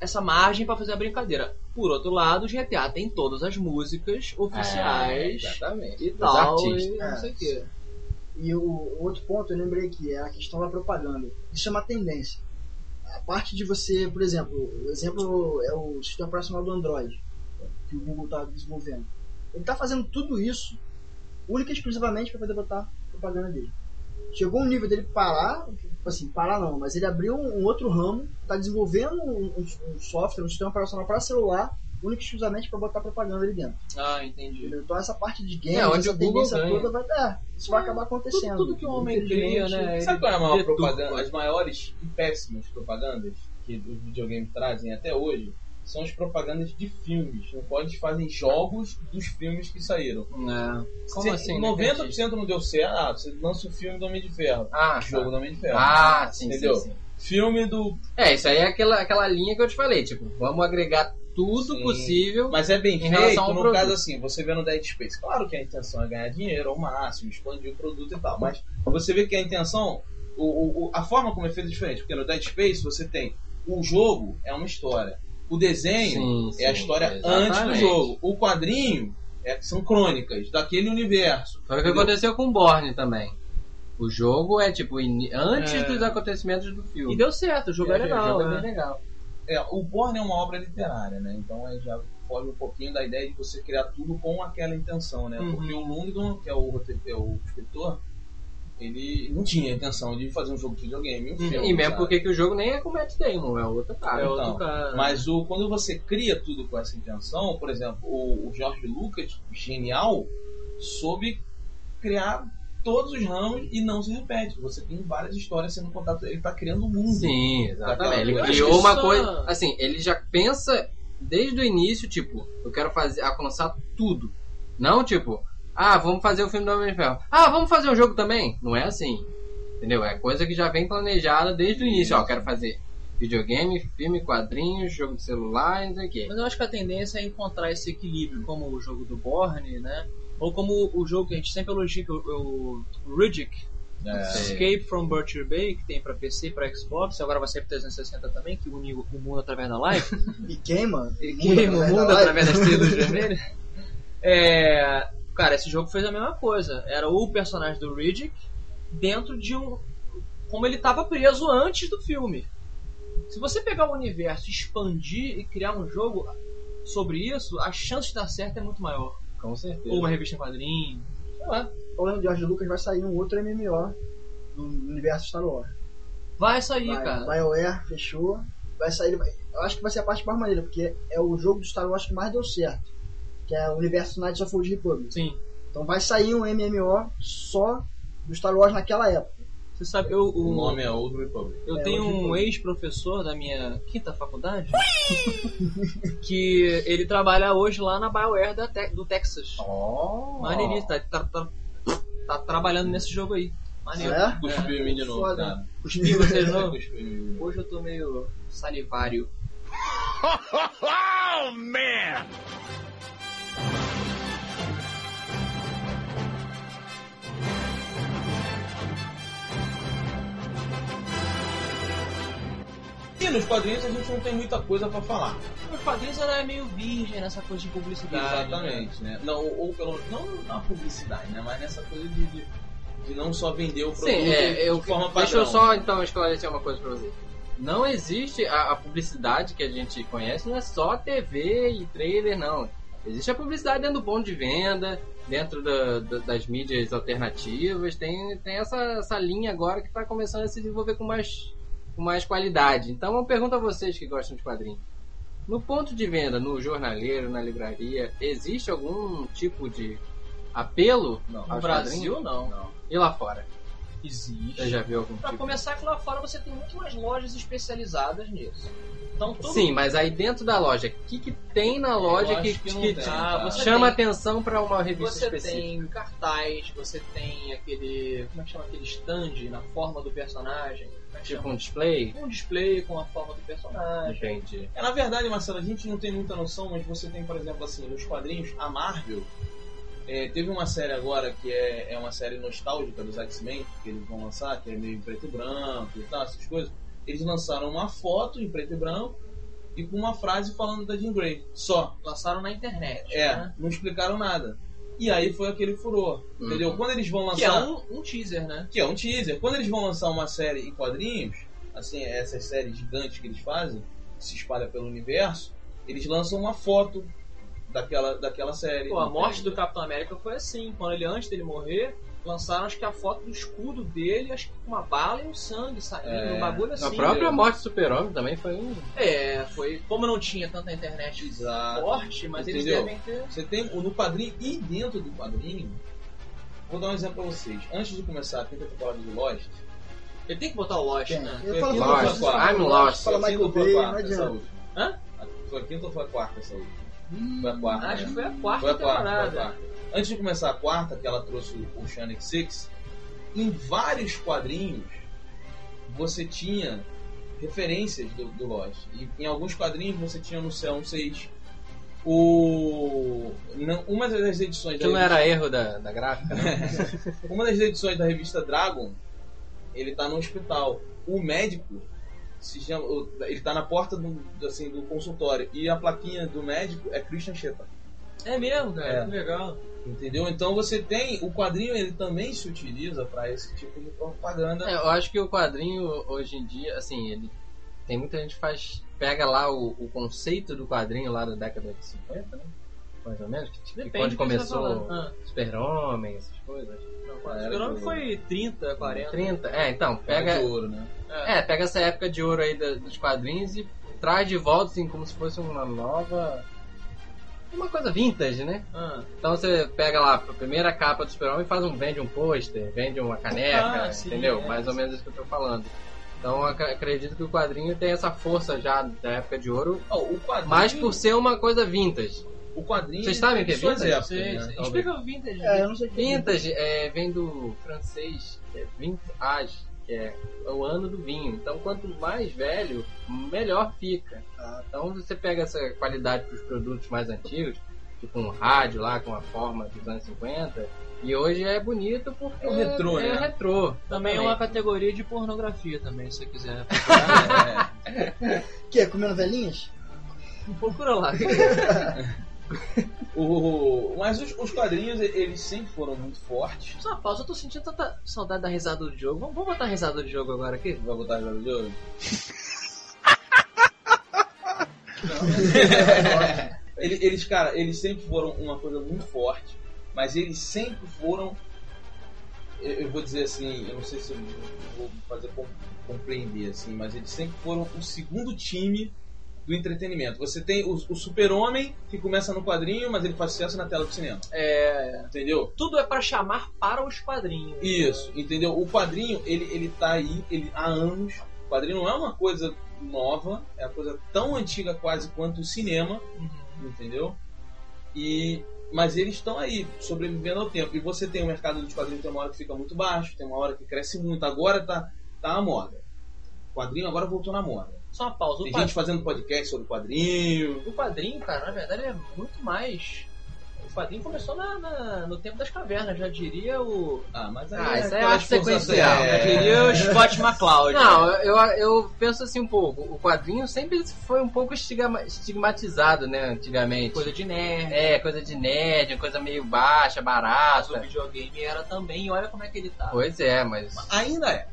Speaker 3: essa margem para fazer a brincadeira. Por outro lado, o GTA tem todas as músicas
Speaker 6: É,
Speaker 3: oficiais
Speaker 6: exatamente.
Speaker 3: e tal,
Speaker 6: artistas.
Speaker 3: e não
Speaker 4: É.
Speaker 3: sei o que.
Speaker 4: E o, outro ponto, eu lembrei que é a questão da propaganda. Isso é uma tendência. A parte de você, por exemplo, o exemplo é o sistema operacional do Android, que o Google está desenvolvendo. Ele está fazendo tudo isso única e exclusivamente para poder botar propaganda dele. Chegou um nível dele parar, assim, parar não, mas ele abriu um, outro ramo, está desenvolvendo um- um software, um sistema operacional para celular, única e exclusivamente para botar propaganda ali dentro.
Speaker 3: Ah, entendi.
Speaker 4: Entendeu? Então essa parte de games,
Speaker 6: É, onde
Speaker 4: essa tendência
Speaker 6: ganha.
Speaker 4: toda vai. É, isso vai acabar
Speaker 3: Tudo,
Speaker 4: acontecendo.
Speaker 3: tudo que o homem cria, né?
Speaker 2: Sabe qual é a maior propaganda? As maiores e péssimas propagandas que os videogames trazem até hoje são as propagandas de filmes. No qual eles fazem jogos dos filmes que saíram.
Speaker 6: Não. Como
Speaker 2: Se
Speaker 6: assim? Não
Speaker 2: 90% não deu certo. Ah, você lança o filme do Homem de Ferro.
Speaker 6: Ah,
Speaker 2: jogo
Speaker 6: tá.
Speaker 2: do Homem de Ferro.
Speaker 6: Ah, sim,
Speaker 2: Entendeu?
Speaker 6: sim, sim.
Speaker 2: Filme do.
Speaker 6: É, isso aí é aquela, aquela linha que eu te falei, tipo, vamos agregar tudo
Speaker 2: Sim.
Speaker 6: possível.
Speaker 2: Mas é bem
Speaker 6: Em
Speaker 2: feito, no
Speaker 6: produto.
Speaker 2: caso assim, você vê no Dead Space, claro que a intenção é ganhar dinheiro ao máximo, expandir o produto e tal, mas você vê que a intenção, o, o- o- a forma como é feita é diferente, porque no Dead Space você tem, o jogo é uma história, o desenho
Speaker 6: Sim,
Speaker 2: é a história antes do
Speaker 6: exatamente.
Speaker 2: jogo, o quadrinho é, são crônicas daquele universo.
Speaker 6: Foi o que aconteceu com o Borne também. O jogo é tipo ini- antes
Speaker 3: É.
Speaker 6: dos acontecimentos do filme.
Speaker 3: E deu certo, o jogo é,
Speaker 6: O
Speaker 3: legal.
Speaker 6: jogo é bem legal.
Speaker 2: É, o Borne é uma obra literária, né? Então aí já foge um pouquinho da ideia de você criar tudo com aquela intenção, né?
Speaker 3: Uhum.
Speaker 2: Porque o Lundgren, que é o, é o escritor, ele não tinha a intenção de fazer um jogo de videogame, um
Speaker 3: Uhum.
Speaker 2: filme,
Speaker 6: E mesmo
Speaker 2: sabe?
Speaker 6: porque que o jogo nem é com o Matt Damon, é outro cara.
Speaker 3: É outro
Speaker 2: Então,
Speaker 3: cara.
Speaker 2: Mas o, quando você cria tudo com essa intenção, por exemplo, o, o George Lucas, genial, soube criar todos os ramos e não se repete. Você tem várias histórias sendo contadas. Ele está criando um mundo.
Speaker 6: Sim, exatamente. Ele criou uma
Speaker 3: só-
Speaker 6: coisa. Assim, ele já pensa desde o início, tipo, eu quero fazer, alcançar tudo. Não, tipo, ah, vamos fazer o filme do Homem de Ferro. Ah, vamos fazer o jogo também? Não é assim. Entendeu? É coisa que já vem planejada desde o início. Ó, quero fazer videogame, filme, quadrinhos, jogo de celular, não sei o quê.
Speaker 3: Mas eu acho que a tendência é encontrar esse equilíbrio, como o jogo do Borne, né? Ou como o jogo que a gente sempre elogia, que é o, o Riddick,
Speaker 2: É.
Speaker 3: Escape from Butcher Bay, que tem pra PC e pra Xbox, e agora vai sair pro 360 também, que une o mundo através da live.
Speaker 4: E *laughs* queima.
Speaker 3: E queima o mundo
Speaker 4: da
Speaker 3: através das trilhas *laughs* vermelhas. É, cara, esse jogo fez a mesma coisa. Era o personagem do Riddick dentro de um. Como ele estava preso antes do filme. Se você pegar o universo, expandir e criar um jogo sobre isso, a chance de dar certo é muito maior.
Speaker 6: Com certeza.
Speaker 3: Ou uma revista em quadrinho. Sei lá.
Speaker 4: Falando de George Lucas, vai sair um outro MMO do universo Star Wars.
Speaker 3: Vai sair,
Speaker 4: Vai,
Speaker 3: cara.
Speaker 4: BioWare fechou. Vai sair. Eu acho que vai ser a parte mais maneira, porque é o jogo do Star Wars que mais deu certo. Que é o universo Knights of the Old Republic.
Speaker 3: Sim.
Speaker 4: Então vai sair um MMO só do Star Wars naquela época.
Speaker 3: Você sabe, eu,
Speaker 2: O
Speaker 3: o,
Speaker 2: nome é Old Republic.
Speaker 3: Eu
Speaker 4: É,
Speaker 3: tenho um ex-professor da minha quinta faculdade *laughs* que ele trabalha hoje lá na BioWare da Te- do Texas.
Speaker 6: Oh.
Speaker 3: Maneiríssimo, tá, tá, tá, tá trabalhando nesse jogo aí. Maneiro.
Speaker 4: É?
Speaker 2: Cuspiu em mim de novo,
Speaker 4: Foda.
Speaker 2: cara. Cuspiu em *laughs* mim de novo.
Speaker 3: Hoje eu tô meio salivário. *laughs*
Speaker 8: Oh, man!
Speaker 2: E nos quadrinhos a gente não tem muita coisa pra falar.
Speaker 3: Os quadrinhos ela é meio virgem nessa coisa de publicidade. né?
Speaker 2: Exatamente, né? Não, ou, ou pelo não na publicidade, né? Mas nessa coisa de, de, de não só vender o produto
Speaker 6: Sim, é, eu,
Speaker 2: de forma
Speaker 6: deixa eu
Speaker 2: padrão.
Speaker 6: só então esclarecer uma coisa pra você. Não existe a, a publicidade que a gente conhece, não é só TV e trailer, não. Existe a publicidade dentro do ponto de venda, dentro da- da- das mídias alternativas, tem, tem essa, essa linha agora que está começando a se desenvolver com mais, com mais qualidade. Então eu pergunto a vocês que gostam de quadrinhos. No ponto de venda, no jornaleiro, na livraria, existe algum tipo de apelo
Speaker 2: Não.
Speaker 3: No Brasil, não.
Speaker 2: Não.
Speaker 6: E lá fora?
Speaker 3: Existe.
Speaker 6: Você já viu algum
Speaker 3: Pra
Speaker 6: tipo?
Speaker 3: começar, que lá fora você tem muito mais lojas especializadas nisso. Então, todo
Speaker 6: Sim, mas aí dentro da loja, o que, que tem na loja
Speaker 2: acho
Speaker 6: que,
Speaker 2: que
Speaker 6: que te
Speaker 3: você
Speaker 6: chama
Speaker 3: tem-
Speaker 6: atenção pra uma revista
Speaker 3: Você
Speaker 6: específica?
Speaker 3: tem cartaz, você tem aquele. Como é que chama? Aquele stand na forma do personagem. É
Speaker 6: Tipo
Speaker 3: chama?
Speaker 6: um display?
Speaker 3: Um display com a forma do personagem.
Speaker 6: Entendi.
Speaker 2: É, na verdade, Marcelo, a gente não tem muita noção, mas você tem, por exemplo, assim, nos quadrinhos, a Marvel é, teve uma série agora que é, é uma série nostálgica dos X-Men, que eles vão lançar, que é meio em preto e branco e tal, essas coisas. Eles lançaram uma foto em preto e branco e com uma frase falando da Jean Grey. Só.
Speaker 3: Lançaram na internet.
Speaker 2: É,
Speaker 3: né?
Speaker 2: não explicaram nada. E aí foi aquele furor, entendeu? Quando eles vão
Speaker 3: Que é
Speaker 2: lançar...
Speaker 3: um, um teaser, né?
Speaker 2: que é um teaser. Quando eles vão lançar uma série em quadrinhos, assim, essas séries gigantes que eles fazem, que se espalha pelo universo, eles lançam uma foto daquela, daquela série.
Speaker 3: Pô, a morte do Capitão América foi assim. Quando ele, antes dele morrer, lançaram acho que a foto do escudo dele, acho que com uma bala e um sangue saindo,
Speaker 2: É.
Speaker 3: um bagulho assim.
Speaker 6: A própria morte do super-homem também foi um...
Speaker 3: É, foi. Como não tinha tanta internet
Speaker 2: Exato.
Speaker 3: forte, mas eles
Speaker 2: Entendeu?
Speaker 3: devem ter.
Speaker 2: Você tem no quadrinho e dentro do quadrinho. Vou dar um exemplo pra vocês. Antes de começar a quinta temporada de Lost,
Speaker 3: Ele tem que botar o Lost,
Speaker 4: Tem.
Speaker 3: né?
Speaker 4: Eu
Speaker 2: Foi
Speaker 4: falo
Speaker 6: Lost.
Speaker 2: foi a quarta?
Speaker 6: I'm lost.
Speaker 4: Fala Michael
Speaker 2: ou foi a
Speaker 4: Bay, não adianta.
Speaker 3: Hã?
Speaker 2: Foi a quinta ou foi a quarta essa última? Foi a quarta.
Speaker 3: Acho
Speaker 2: né?
Speaker 3: que foi a quarta
Speaker 2: Foi a quarta, foi a
Speaker 3: temporada.
Speaker 2: quarta. Antes de começar a quarta, que ela trouxe o Shining Six, em vários quadrinhos você tinha referências do, do Lost. E em alguns quadrinhos você tinha no céu um 6. O. Não, uma das edições
Speaker 6: Aquilo não
Speaker 2: da
Speaker 6: era erro da, da gráfica, né? *laughs*
Speaker 2: Uma das edições da revista Dragon, ele tá no hospital. O médico se chama, ele tá na porta do, assim, do consultório e a plaquinha do médico é Christian Shepard.
Speaker 3: É mesmo, cara.
Speaker 2: É.
Speaker 3: Que legal.
Speaker 2: Entendeu? Então você tem o quadrinho, ele também se utiliza para esse tipo de propaganda.
Speaker 6: É, eu acho que o quadrinho hoje em dia, assim, ele tem muita gente que faz pega lá o, o conceito do quadrinho lá da década de 50, né? Mais ou menos, que,
Speaker 3: Depende
Speaker 6: quando
Speaker 3: tá
Speaker 6: começou.
Speaker 3: Ah.
Speaker 6: Super-Homem, essas coisas.
Speaker 3: Super-Homem foi 30, 40.
Speaker 6: 30, é, então,
Speaker 2: Pega
Speaker 6: pega
Speaker 2: de ouro, né?
Speaker 6: É, pega essa época de ouro aí dos quadrinhos e traz de volta, assim, como se fosse uma nova. Uma coisa vintage, né?
Speaker 3: Ah.
Speaker 6: Então você pega lá a primeira capa do Super-Homem e faz um. vende um pôster, vende uma caneca,
Speaker 3: Ah, sim,
Speaker 6: entendeu?
Speaker 3: é.
Speaker 6: Mais ou menos isso que eu tô falando. Então acredito que o quadrinho tem essa força já da época de ouro,
Speaker 2: Ó, o quadrinho,
Speaker 6: mas por ser uma coisa vintage.
Speaker 2: o quadrinho
Speaker 6: Vocês sabem o que é vintage?
Speaker 2: épocas, né?
Speaker 3: Explica o vintage.
Speaker 4: É, eu não sei o que é
Speaker 6: Vintage é, vem do francês, é vintage, que é o ano do vinho. Então, quanto mais velho, melhor fica. tá? Então, você pega essa qualidade para os produtos mais antigos, tipo um rádio lá com a forma dos anos 50, e hoje é bonito porque
Speaker 2: É o retrô,
Speaker 6: é
Speaker 2: né?
Speaker 6: retrô.
Speaker 3: Também é uma categoria de pornografia também, se você quiser. *laughs*
Speaker 2: É.
Speaker 4: Que? Comendo velhinhas?
Speaker 3: Procura lá. *laughs*
Speaker 2: O, mas os, os quadrinhos, eles sempre foram muito fortes.
Speaker 3: Só uma pausa, eu tô sentindo tanta saudade da risada do jogo. Vamos, vamos botar a risada do jogo agora aqui?
Speaker 2: Vai botar a jogo *laughs* de ouro? Ele- eles, cara, eles sempre foram uma coisa muito forte, mas eles sempre foram. Eu, eu vou dizer assim, eu não sei se eu vou fazer com- compreender assim, mas eles sempre foram o segundo time do entretenimento. Você tem o, o Super-Homem, que começa no quadrinho, mas ele faz sucesso na tela do cinema.
Speaker 3: É.
Speaker 2: Entendeu?
Speaker 3: Tudo é pra chamar para os quadrinhos.
Speaker 2: Isso, entendeu? O quadrinho, ele, ele tá aí ele, há anos. O quadrinho não é uma coisa nova, é uma coisa tão antiga quase quanto o cinema, entendeu? E, mas eles estão aí, sobrevivendo ao tempo. E você tem o mercado dos quadrinhos, tem uma hora que fica muito baixo, tem uma hora que cresce muito. Agora tá, tá na moda. O quadrinho agora voltou na moda.
Speaker 3: Só uma pausa. O,
Speaker 2: Tem gente fazendo podcast sobre quadrinho.
Speaker 3: o quadrinho, cara, na verdade é muito mais. O quadrinho começou na, na- no tempo das cavernas, já diria o.
Speaker 2: Ah, mas aí
Speaker 6: Ah, isso é
Speaker 2: aquelas
Speaker 6: arte sequencial.
Speaker 2: forças-
Speaker 3: Já
Speaker 2: é,
Speaker 3: diria o Scott *laughs* McCloud.
Speaker 6: Não, eu, eu penso assim um pouco. O quadrinho sempre foi um pouco estigma- estigmatizado, né, antigamente.
Speaker 3: Coisa de nerd.
Speaker 6: É, coisa de nerd, coisa meio baixa,
Speaker 3: Mas o
Speaker 6: barata.
Speaker 3: videogame era também, olha como é que ele tá.
Speaker 6: Pois é, mas.
Speaker 2: Ainda é.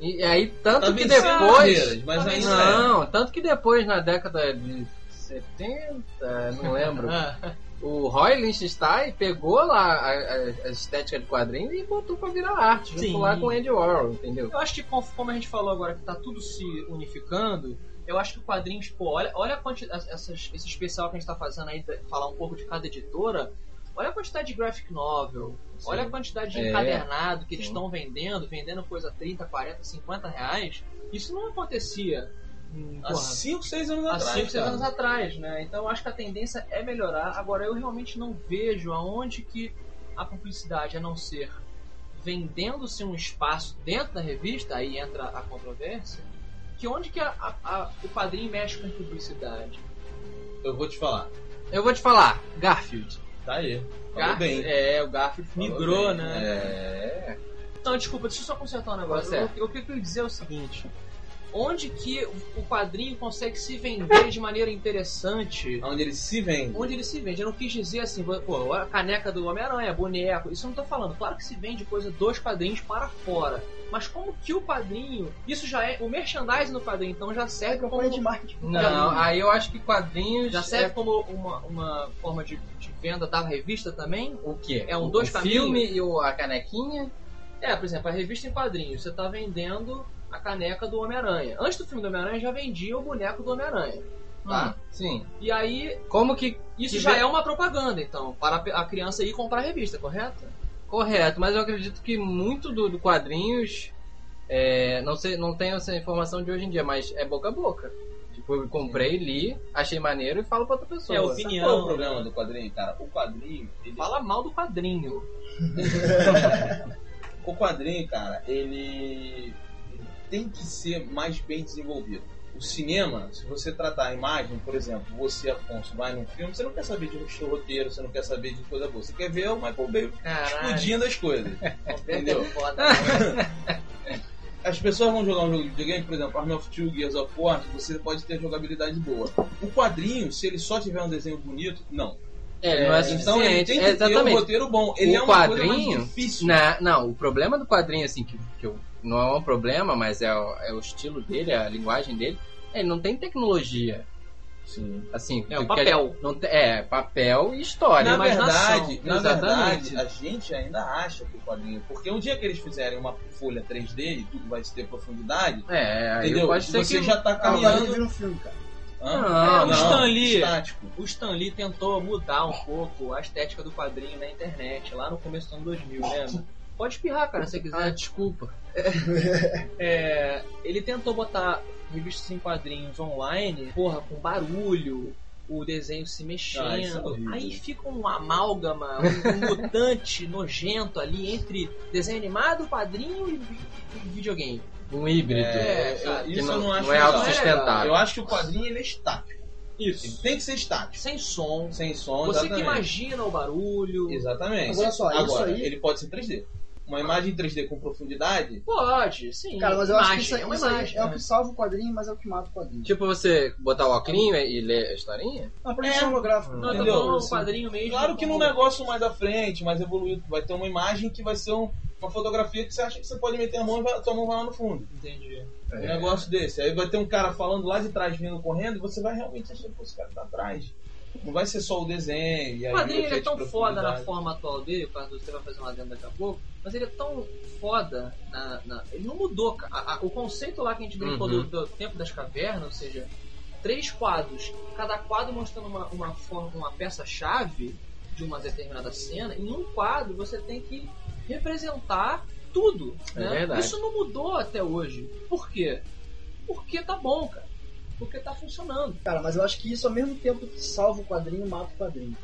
Speaker 6: E aí, tanto
Speaker 2: Tá
Speaker 6: que depois.
Speaker 2: mas
Speaker 3: Tá
Speaker 2: ainda
Speaker 6: Não, tanto que depois, na década de 70, não *laughs* lembro,
Speaker 3: Ah,
Speaker 6: o Roy Lichtenstein pegou lá a, a- a estética de quadrinho e botou pra virar arte, junto
Speaker 3: Sim.
Speaker 6: lá com o Andy Warhol, entendeu?
Speaker 3: Eu acho que com- como a gente falou agora que tá tudo se unificando, eu acho que o quadrinhos, pô, olha, olha a quantidade, essas- esse especial que a gente tá fazendo aí, falar um pouco de cada editora, olha a quantidade de graphic novel, olha a quantidade de
Speaker 6: É.
Speaker 3: encadernado que eles
Speaker 6: Sim.
Speaker 3: estão vendendo, vendendo coisa 30, 40, 50 reais. Isso não acontecia hum,
Speaker 2: Há
Speaker 3: porra,
Speaker 2: 5, 6 anos
Speaker 3: há
Speaker 2: atrás.
Speaker 3: 5, 6
Speaker 2: cara.
Speaker 3: anos atrás, né? Então eu acho que a tendência é melhorar. Agora eu realmente não vejo aonde que a publicidade, a não ser vendendo-se um espaço dentro da revista, aí entra a controvérsia, que onde que a- a- a- o quadrinho mexe com publicidade?
Speaker 2: Eu vou te falar.
Speaker 6: Eu vou te falar, Garfield.
Speaker 2: Tá aí.
Speaker 3: Garfield,
Speaker 2: bem.
Speaker 3: é, o Garfield
Speaker 2: Falou
Speaker 3: migrou,
Speaker 2: bem.
Speaker 3: né?
Speaker 2: É.
Speaker 3: Não, desculpa, deixa eu só consertar um negócio.
Speaker 6: Tá
Speaker 3: eu, o que eu queria dizer é o seguinte. Onde que o- o quadrinho consegue se vender de maneira interessante
Speaker 2: Onde ele se vende.
Speaker 3: onde ele se vende. Eu não quis dizer assim, pô, a caneca do Homem-Aranha, boneco, isso eu não tô falando. Claro que se vende coisa dos quadrinhos para fora. Mas como que o quadrinho. Isso já é. O merchandising no quadrinho, então já
Speaker 4: É
Speaker 3: serve como.
Speaker 4: campanha de marketing.
Speaker 6: Não, aí eu acho que quadrinhos.
Speaker 3: Já serve
Speaker 6: é
Speaker 3: como uma, uma forma de, de venda da revista também?
Speaker 6: o quê?
Speaker 3: É um
Speaker 6: O-
Speaker 3: dois
Speaker 6: o
Speaker 3: caminhos?
Speaker 6: filme e o- a canequinha?
Speaker 3: É, por exemplo, a revista em quadrinhos, você tá vendendo a caneca do Homem-Aranha. Antes do filme do Homem-Aranha já vendia o boneco do Homem-Aranha. Tá?
Speaker 6: Hum, sim.
Speaker 3: E aí,
Speaker 6: Como que.
Speaker 3: isso
Speaker 6: que
Speaker 3: já
Speaker 6: ve-
Speaker 3: é uma propaganda, então, para a criança ir comprar a revista, correto?
Speaker 6: Correto, mas eu acredito que muito do, do quadrinhos. é, não sei, não tenho essa informação de hoje em dia, mas é boca a boca. Tipo, eu comprei, li, achei maneiro e falo pra outra pessoa.
Speaker 3: É,
Speaker 2: Sabe
Speaker 3: opinião.
Speaker 2: qual é o problema do quadrinho, cara? O quadrinho. Ele...
Speaker 3: Fala mal do quadrinho. *laughs*
Speaker 2: O quadrinho, cara, ele. tem que ser mais bem desenvolvido. O cinema, se você tratar a imagem, por exemplo, você, Afonso, vai num filme, você não quer saber de roteiro, você não quer saber de coisa boa. Você quer ver o Michael Bay
Speaker 3: Caralho.
Speaker 2: explodindo as coisas. *laughs* Entendeu?
Speaker 3: É foda. *laughs*
Speaker 2: As pessoas vão jogar um jogo de videogame, por exemplo, Army of Two, Gears of War, você pode ter jogabilidade boa. O quadrinho, se ele só tiver um desenho bonito, não.
Speaker 6: É, ele não é
Speaker 2: então ele
Speaker 6: suficiente.
Speaker 2: tem que
Speaker 6: É,
Speaker 2: ter um
Speaker 6: exatamente.
Speaker 2: roteiro bom. Ele é
Speaker 6: o
Speaker 2: uma coisa
Speaker 6: quadrinho.
Speaker 2: difícil.
Speaker 6: Na- não, o problema do quadrinho, assim, que, que eu- não é um problema, mas é, o- é o estilo dele, a linguagem dele. Ele não tem tecnologia.
Speaker 2: Sim.
Speaker 6: Assim,
Speaker 3: É o papel.
Speaker 6: Não é, papel e história.
Speaker 2: Na verdade, na
Speaker 6: Exatamente.
Speaker 2: verdade, a gente ainda acha que o quadrinho. Porque um dia que eles fizerem uma folha 3D e tudo vai ter profundidade,
Speaker 6: É, aí
Speaker 2: entendeu?
Speaker 6: pode ser
Speaker 2: Você
Speaker 6: que...
Speaker 2: já tá
Speaker 4: Ah, o quadrinho
Speaker 2: caminhando.
Speaker 4: vira um filme, cara.
Speaker 2: Hã?
Speaker 6: Não,
Speaker 3: É, o Stan Lee.
Speaker 2: Estático.
Speaker 3: O Stan Lee tentou mudar um pouco a estética do quadrinho na internet, lá no começo do ano 2000, lembra? Pode espirrar, cara, se você quiser.
Speaker 6: Ah, desculpa.
Speaker 3: É, ele tentou botar revistas em quadrinhos online, porra, com barulho, o desenho se
Speaker 2: Ah, isso é
Speaker 3: mexendo. aí fica um amálgama, um, um *laughs* mutante nojento ali entre desenho animado, quadrinho e, vi- e videogame.
Speaker 6: Um híbrido.
Speaker 3: É,
Speaker 6: que
Speaker 2: isso
Speaker 6: não,
Speaker 2: eu não acho
Speaker 6: não é autossustentável.
Speaker 2: Eu acho que o quadrinho ele é estático. Ele
Speaker 3: Isso.
Speaker 2: tem que ser estático.
Speaker 3: Sem som.
Speaker 2: Sem som,
Speaker 3: Você que
Speaker 2: exatamente.
Speaker 3: imagina o barulho.
Speaker 2: Exatamente.
Speaker 4: Olha só, isso
Speaker 2: Agora,
Speaker 4: aí-
Speaker 2: ele pode ser 3D. Uma imagem em 3D com profundidade.
Speaker 3: Pode, sim.
Speaker 4: Cara, mas eu acho que
Speaker 3: Imagem,
Speaker 4: isso, aí-
Speaker 3: é uma
Speaker 4: isso
Speaker 3: imagem.
Speaker 4: é o que salva o quadrinho, mas é o que mata o quadrinho.
Speaker 6: Tipo você botar o óculos e ler a historinha?
Speaker 4: Uma projeção holográfica.
Speaker 3: Não, eu tô
Speaker 2: Entendeu?
Speaker 3: falando um
Speaker 2: Assim,
Speaker 3: quadrinho mesmo.
Speaker 2: Claro que
Speaker 3: como-
Speaker 2: num negócio mais à frente, mais evoluído, vai ter uma imagem que vai ser um- uma fotografia que você acha que você pode meter a mão e vai, tua mão vai lá no fundo.
Speaker 3: Entendi.
Speaker 2: Um negócio desse. Aí vai ter um cara falando lá de trás vindo correndo e você vai realmente achar que esse cara tá atrás. Não vai ser só o desenho. E aí
Speaker 3: O quadrinho ele é tão foda na forma atual dele, o caso você vai fazer uma adendo daqui a pouco, mas ele é tão foda na. na- ele não mudou, cara. A- a- o conceito lá que a gente brincou
Speaker 6: Uhum.
Speaker 3: do, do tempo das cavernas, ou seja, três quadros, cada quadro mostrando uma, uma forma, uma peça-chave de uma determinada cena, em um quadro você tem que representar tudo.
Speaker 6: É
Speaker 3: né? Isso não mudou até hoje. Por quê? Porque tá bom, cara. Porque tá funcionando.
Speaker 4: Cara, mas eu acho que isso ao mesmo tempo que salva o quadrinho, mata o quadrinho.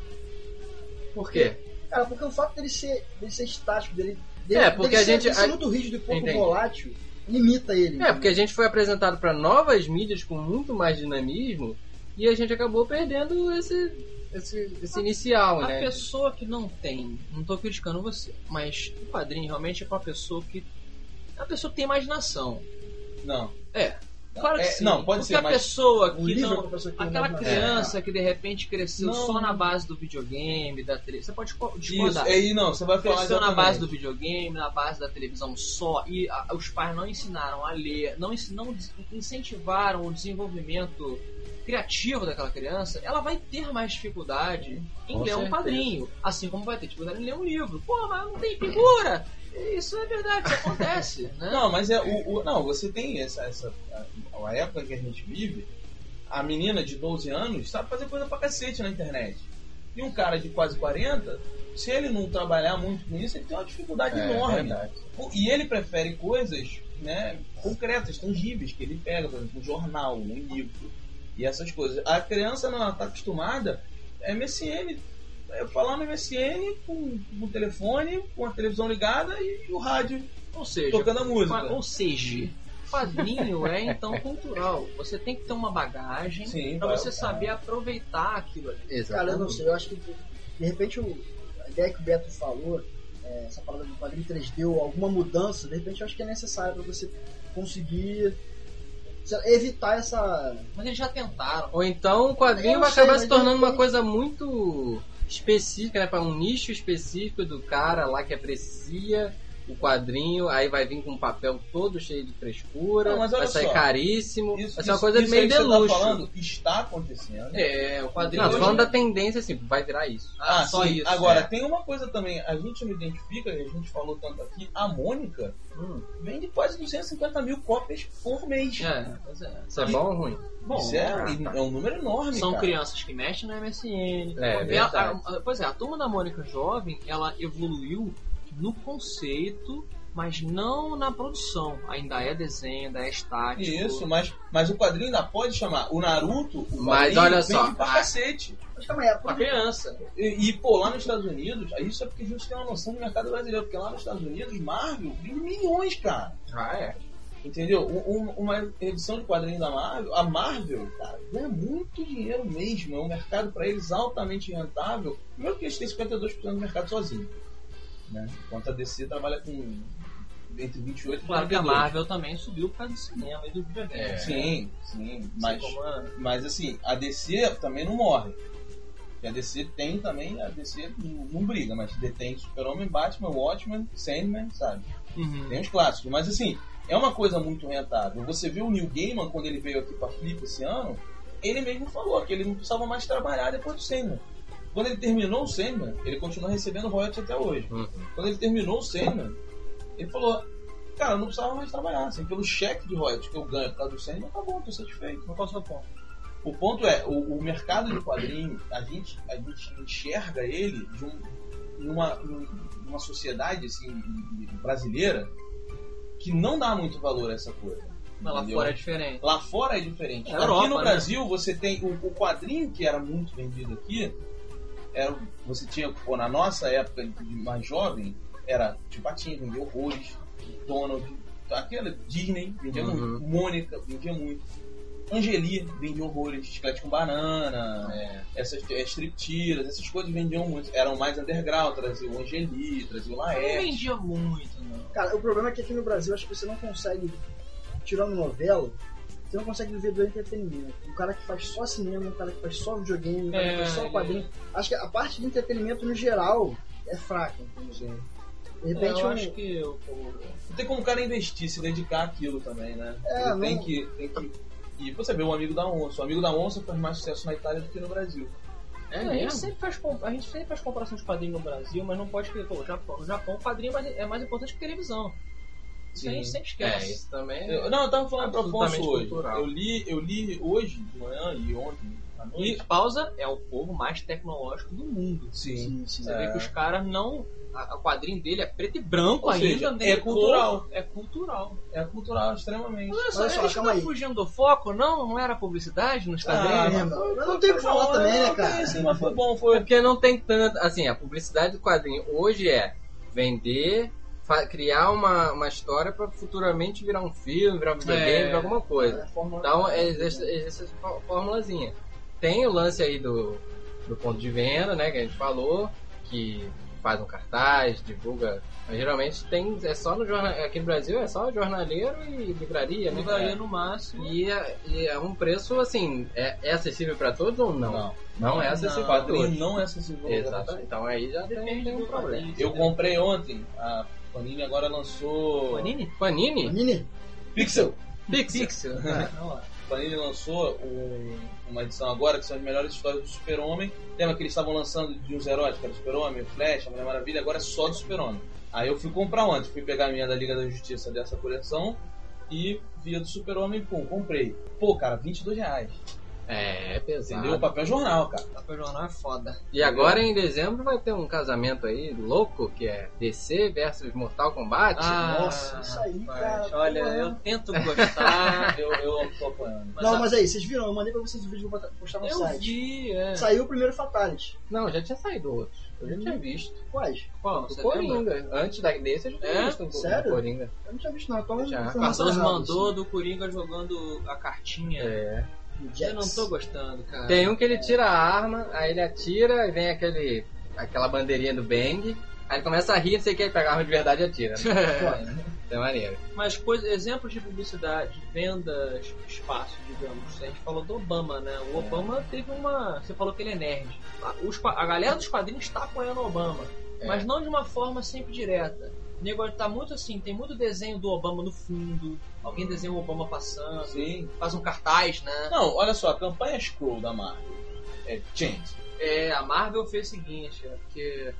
Speaker 6: Por quê?
Speaker 4: Cara, porque o fato dele ser, dele ser estático, dele, dele,
Speaker 6: É, porque
Speaker 4: dele
Speaker 6: a
Speaker 4: ser,
Speaker 6: gente-
Speaker 4: ser
Speaker 6: a-
Speaker 4: muito rígido e pouco
Speaker 6: Entendi.
Speaker 4: volátil, limita ele.
Speaker 6: É, porque a gente foi apresentado para novas mídias com muito mais dinamismo e a gente acabou perdendo esse, esse, esse inicial,
Speaker 3: A
Speaker 6: né?
Speaker 3: pessoa que não tem, não tô criticando você, mas o quadrinho realmente é pra pessoa que. É a pessoa que tem imaginação.
Speaker 2: Não.
Speaker 3: É. Claro que
Speaker 2: É,
Speaker 3: sim.
Speaker 2: não, pode
Speaker 3: Porque
Speaker 2: ser,
Speaker 3: a pessoa que
Speaker 4: é
Speaker 3: não.
Speaker 4: pessoa que
Speaker 3: Aquela
Speaker 4: imaginação.
Speaker 3: criança que de repente cresceu
Speaker 2: Não.
Speaker 3: só na base do videogame, da televisão. Você pode co-
Speaker 2: Isso,
Speaker 3: discordar.
Speaker 2: aí não, você vai falar
Speaker 3: Cresceu na base do videogame, na base da televisão só, e a- os pais não ensinaram a ler, não, não incentivaram o desenvolvimento criativo daquela criança, ela vai ter mais dificuldade em
Speaker 6: Com
Speaker 3: ler um
Speaker 6: certeza.
Speaker 3: quadrinho, assim como vai ter dificuldade em ler um livro. Pô, mas não tem figura! Isso é verdade, isso acontece, *laughs* né?
Speaker 2: Não, mas é o, o- não, você tem essa, essa a, a época que a gente vive, a menina de 12 anos sabe fazer coisa pra cacete na internet. E um cara de quase 40, se ele não trabalhar muito com isso, ele tem uma dificuldade
Speaker 6: É,
Speaker 2: enorme.
Speaker 6: verdade.
Speaker 2: O- E ele prefere coisas né, concretas, tangíveis, que ele pega, por exemplo, um jornal, um livro e essas coisas. A criança não está acostumada, é MSN, falar no MSN com, com o telefone, com a televisão ligada e o rádio
Speaker 3: Ou seja,
Speaker 2: tocando a música.
Speaker 3: Ou seja, quadrinho é então cultural. Você tem que ter uma bagagem
Speaker 2: vai-
Speaker 3: você saber aproveitar aquilo ali.
Speaker 4: Cara, eu
Speaker 6: Exatamente.
Speaker 4: não sei, eu acho que de repente o- a ideia que o Beto falou, é, essa palavra do quadrinho 3D ou alguma mudança, de repente eu acho que é necessário pra você conseguir evitar essa.
Speaker 3: Mas eles já tentaram.
Speaker 6: Ou então o quadrinho
Speaker 4: Eu
Speaker 6: vai acabar se tornando
Speaker 4: eu-
Speaker 6: uma coisa muito específica, né? Para um nicho específico do cara lá que aprecia o quadrinho, aí vai vir com um papel todo cheio de frescura,
Speaker 2: Não, mas olha
Speaker 6: vai sair
Speaker 2: só.
Speaker 6: caríssimo,
Speaker 2: Isso,
Speaker 6: vai ser uma
Speaker 2: isso-
Speaker 6: coisa
Speaker 2: isso
Speaker 6: meio
Speaker 2: aí
Speaker 6: de
Speaker 2: que você tá
Speaker 6: luxo.
Speaker 2: falando está acontecendo.
Speaker 3: É, o quadrinho.
Speaker 6: Não, tô falando da tendência assim, vai virar isso.
Speaker 3: Ah,
Speaker 2: Ah,
Speaker 3: só
Speaker 2: sim.
Speaker 3: isso.
Speaker 2: Agora,
Speaker 6: é.
Speaker 2: tem uma coisa também, a gente não identifica, e a gente falou tanto aqui, a Mônica vende quase 250 mil cópias por mês.
Speaker 3: É, é.
Speaker 6: Isso é bom ou ruim?
Speaker 3: Bom,
Speaker 2: Isso é, é um número enorme,
Speaker 3: São
Speaker 2: cara.
Speaker 3: crianças que mexem no MSN.
Speaker 6: É,
Speaker 3: a- a- pois é, a turma da Mônica Jovem, ela evoluiu no conceito, mas não na produção. Ainda é desenho, ainda é estático.
Speaker 2: Isso, mas, mas o quadrinho ainda pode chamar. O Naruto, o
Speaker 6: Mas olha só,
Speaker 2: pra cacete.
Speaker 4: Mas aí, a
Speaker 3: Pra criança.
Speaker 2: E, e, pô, lá nos Estados Unidos, isso é porque a gente tem uma noção do mercado brasileiro, porque lá nos Estados Unidos, Marvel vende milhões, cara.
Speaker 6: Ah, é.
Speaker 2: Entendeu? Um- um- uma edição de quadrinho da Marvel, a Marvel, cara, ganha muito dinheiro mesmo. É um mercado para eles altamente rentável. Primeiro que eles têm 52% do mercado sozinho. Né? Enquanto a DC trabalha com entre 28 e
Speaker 3: Claro que a
Speaker 2: 42.
Speaker 3: Marvel também subiu por causa do cinema e do videogame.
Speaker 6: É.
Speaker 2: Sim, sim. Mas,
Speaker 3: Assim a-
Speaker 2: mas assim, a DC também não morre. A DC tem também, a DC não, não briga, mas detém Super-Homem, Batman, Watchmen, Sandman, sabe?
Speaker 3: Uhum.
Speaker 2: Tem os clássicos. Mas assim, é uma coisa muito rentável. Você viu o Neil Gaiman quando ele veio aqui pra Flip esse ano, ele mesmo falou que ele não precisava mais trabalhar depois do Sandman. Quando ele terminou o Sandman, ele continua recebendo royalties até hoje.
Speaker 6: Uhum.
Speaker 2: Quando ele terminou o Sandman, ele falou, cara, eu não precisava mais trabalhar. Assim, pelo cheque de royalties que eu ganho por causa do Sandman, tá bom, tô satisfeito.
Speaker 3: Não é o ponto?
Speaker 2: O ponto é, o, o mercado de quadrinho, a gente, a gente enxerga ele de um, numa, numa sociedade assim, brasileira que não dá muito valor a essa coisa.
Speaker 3: Mas lá fora é diferente.
Speaker 2: Lá fora é diferente.
Speaker 3: É
Speaker 2: aqui
Speaker 3: Europa,
Speaker 2: no
Speaker 3: né?
Speaker 2: Brasil você tem o, o quadrinho que era muito vendido aqui, era, você tinha, pô, na nossa época de mais jovem, era Tio Patinho, vendia horrores, Donald, aquela Disney, vendia
Speaker 6: Uhum.
Speaker 2: muito, Mônica, vendia muito. Angeli vendia horrores, chiclete com banana,
Speaker 6: É.
Speaker 2: essas é, striptease, essas coisas vendiam muito. Eram mais underground, trazia o Angeli, trazia o
Speaker 3: Não
Speaker 2: Laerte.
Speaker 3: vendia muito, não.
Speaker 4: Cara, o problema é que aqui no Brasil acho que você não consegue, tirando novela, você não consegue viver do entretenimento. Um cara que faz só cinema, um cara que faz só videogame, um cara que
Speaker 3: É,
Speaker 4: faz só
Speaker 3: ele-
Speaker 4: quadrinho. Acho que a parte de entretenimento no geral é fraca, entendeu? De
Speaker 3: É,
Speaker 4: repente
Speaker 3: eu
Speaker 4: um-
Speaker 3: acho que o-
Speaker 2: Não tem como o cara investir, se dedicar àquilo também, né?
Speaker 4: É,
Speaker 2: Ele tem,
Speaker 4: não-
Speaker 2: que, tem que. E você vê o Amigo da Onça. O Amigo da Onça faz mais sucesso na Itália do que no Brasil.
Speaker 6: É
Speaker 3: a, gente sempre faz, a gente sempre faz comparação de quadrinho no Brasil, mas não pode querer. Pô, o Japão, o Japão, o quadrinho é mais, é mais importante que televisão. Isso a gente
Speaker 2: Sim.
Speaker 3: sempre
Speaker 6: É,
Speaker 3: esquece.
Speaker 6: isso também.
Speaker 2: Eu- não, eu tava falando pro Afonso hoje.
Speaker 6: cultural.
Speaker 2: Eu li, eu li hoje de manhã e ontem
Speaker 3: E pausa é o povo mais tecnológico do mundo.
Speaker 2: Sim.
Speaker 3: Você
Speaker 2: É.
Speaker 3: vê que os caras não. A, o quadrinho dele é preto e branco
Speaker 2: Ou
Speaker 3: ainda.
Speaker 2: seja,
Speaker 3: não tem
Speaker 2: é
Speaker 3: cor,
Speaker 2: cultural.
Speaker 3: É cultural.
Speaker 2: É cultural, extremamente.
Speaker 3: Olha só,
Speaker 4: Olha só,
Speaker 3: a gente
Speaker 4: calma
Speaker 3: tá
Speaker 4: aí.
Speaker 3: fugindo do foco, não? Não era publicidade nos
Speaker 2: Ah,
Speaker 3: quadrinhos?
Speaker 4: É, mano, eu não tenho o que falar também, né, cara?
Speaker 2: Sim, mas foi bom, foi.
Speaker 6: Porque não tem tanto. Assim, a publicidade do quadrinho hoje é vender, criar uma, uma história pra futuramente virar um filme, virar um videogame,
Speaker 3: É.
Speaker 6: virar alguma coisa. Então, existe, existe essa formulazinha. Tem o lance aí do, do ponto de venda, né, que a gente falou, que faz um cartaz, divulga. Mas geralmente tem. É só no jornal. Aqui no Brasil é só jornaleiro e livraria, né?
Speaker 3: Livraria no máximo.
Speaker 6: E é, e é um preço assim, é, é acessível pra todos ou não?
Speaker 2: Não.
Speaker 6: Não é acessível
Speaker 2: quadrinho
Speaker 6: todos.
Speaker 2: não é acessível.
Speaker 6: Exato. Então aí já tem, tem um problema.
Speaker 2: Eu comprei ontem, a Panini agora lançou.
Speaker 3: Panini?
Speaker 6: Panini?
Speaker 4: Panini?
Speaker 2: Pixel!
Speaker 6: Pixel.
Speaker 3: Pixel. *laughs*
Speaker 2: A Panini lançou um- uma edição agora que são as melhores histórias do Super-Homem. Lembra que eles estavam lançando de uns heróis, que era o Super-Homem, o Flash, a Mulher Maravilha, agora é só do Super-Homem. Aí eu fui comprar ontem, fui pegar a minha da Liga da Justiça dessa coleção e via do Super-Homem, pum, comprei. Pô, cara, 22 reais.
Speaker 6: É, é pesado.
Speaker 2: Entendeu? Papel jornal, cara.
Speaker 3: Papel jornal é foda.
Speaker 6: E agora em dezembro vai ter um casamento aí louco, que é DC versus Mortal Kombat.
Speaker 3: Ah,
Speaker 4: Nossa, isso aí,
Speaker 3: rapaz,
Speaker 4: cara,
Speaker 3: Olha,
Speaker 4: porra.
Speaker 3: eu tento gostar. *laughs*
Speaker 2: Eu, eu tô apoiando.
Speaker 3: mas
Speaker 4: não,
Speaker 3: a-
Speaker 4: mas aí, vocês viram? Eu mandei pra vocês o vídeo que eu vou postar no
Speaker 3: eu
Speaker 4: site.
Speaker 3: vi, é.
Speaker 4: Saiu o primeiro Fatality.
Speaker 6: Não, já tinha saído outros. Eu já
Speaker 4: Hum.
Speaker 6: tinha visto.
Speaker 4: Quais?
Speaker 3: Qual?
Speaker 6: Do Coringa. Antes da, desse eu já tinha
Speaker 3: É?
Speaker 6: visto o
Speaker 4: Sério?
Speaker 6: Coringa.
Speaker 4: Eu não tinha visto não, então
Speaker 6: Já.
Speaker 3: O Cardoso mandou
Speaker 4: assim.
Speaker 3: do Coringa jogando a cartinha.
Speaker 6: É.
Speaker 3: Eu não tô gostando, cara.
Speaker 6: Tem um que ele tira a arma, aí ele atira e vem aquele, aquela bandeirinha do Bang. Aí ele começa a rir, não sei o que, ele pega a arma de verdade e atira. Né? *laughs* É maneiro.
Speaker 3: Mas coisa, exemplos de publicidade, vendas, espaço, digamos. A gente falou do Obama, né? O Obama teve uma. Você falou que ele é nerd. A, os a galera dos quadrinhos está apoiando o Obama.
Speaker 6: É.
Speaker 3: Mas não de uma forma sempre direta. O nego tá muito assim, tem muito desenho do Obama no fundo. Alguém desenha o Obama passando.
Speaker 2: Sim.
Speaker 3: Faz um cartaz, né?
Speaker 2: Não, olha só, a campanha Scroll da Marvel é Change.
Speaker 3: É, a Marvel fez o seguinte, é porque.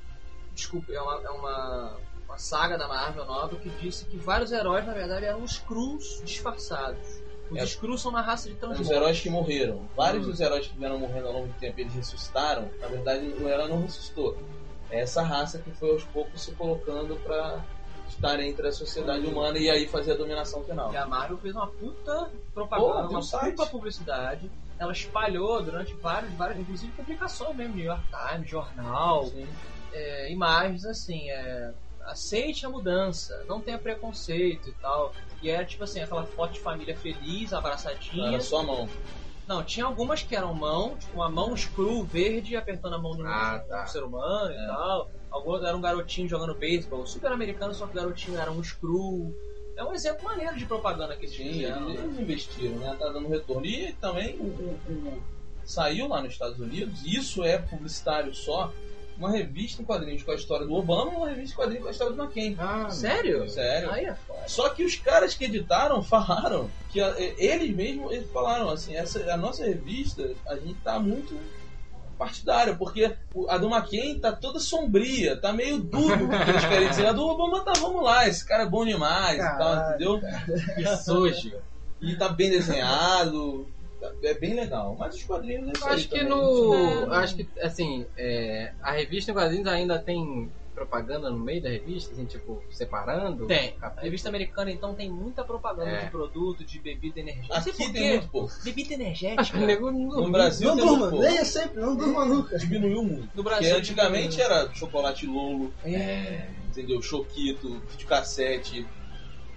Speaker 3: Desculpa, é uma, é uma, uma saga da Marvel nova que disse que vários heróis, na verdade, eram os Skrulls disfarçados. Os
Speaker 2: É.
Speaker 3: Skrulls são uma raça de
Speaker 2: Os
Speaker 3: transbordos.
Speaker 2: heróis que morreram. Vários
Speaker 6: Hum.
Speaker 2: dos heróis que vieram morrendo ao longo do tempo, eles ressuscitaram. Na verdade, o herói não ressuscitou. É essa raça que foi aos poucos se colocando pra estar entre a sociedade humana e aí fazer a dominação final.
Speaker 3: E a Marvel fez uma puta
Speaker 2: Pô,
Speaker 3: propaganda,
Speaker 2: um
Speaker 3: uma puta publicidade. Ela espalhou durante vários, vários, inclusive publicações mesmo, New York Times, jornal, é, imagens assim. É, aceite a mudança, não tenha preconceito e tal. E era tipo assim, aquela foto de família feliz, abraçadinha.
Speaker 2: Era só a mão.
Speaker 3: Não, tinha algumas que eram mão, tipo uma mão screw verde apertando a mão do
Speaker 6: Ah, tá.
Speaker 3: ser humano e tal. Algumas era um garotinho jogando beisebol, super americano, só que o garotinho era um screw. É um exemplo maneiro de propaganda que eles
Speaker 2: Sim,
Speaker 3: fizeram.
Speaker 2: eles investiram, né? Tá dando retorno. E também o, o- o- saiu lá nos Estados Unidos, isso é publicitário só, uma revista em quadrinhos com a história do Obama e uma revista em quadrinhos com a história do McCain.
Speaker 6: Ah,
Speaker 3: Sério?
Speaker 2: Sério.
Speaker 3: Aí é foda.
Speaker 2: Só que os caras que editaram *laughs* falaram que a- eles mesmos eles falaram assim, essa a nossa revista, a gente tá muito partidário, porque o- a do McCain tá toda sombria, tá meio duro o que eles querem dizer. A do Obama tá, vamos lá, esse cara é bom demais e tal,
Speaker 4: Caralho.
Speaker 2: entendeu?
Speaker 6: que sujo.
Speaker 2: E tá bem desenhado, é bem legal. Mas os quadrinhos é
Speaker 6: Eu acho que
Speaker 2: também.
Speaker 6: no.
Speaker 3: É.
Speaker 6: Acho que, assim, é, a revista em quadrinhos ainda tem propaganda no meio da revista, assim, tipo, separando?
Speaker 3: Tem. A
Speaker 6: Capítulo.
Speaker 3: revista americana, então, tem muita propaganda
Speaker 6: É.
Speaker 3: de produto, de bebida energética.
Speaker 2: Aqui
Speaker 3: por
Speaker 2: tem muito pouco.
Speaker 3: Bebida
Speaker 6: Acho que
Speaker 3: energética.
Speaker 6: o nego não
Speaker 2: No. Brasil
Speaker 4: Não durma, leia sempre, não durma nunca.
Speaker 2: Diminuiu muito.
Speaker 3: No
Speaker 2: Porque
Speaker 3: Brasil.
Speaker 2: antigamente era chocolate Lolo,
Speaker 3: É.
Speaker 2: entendeu? Choquito, videocassete.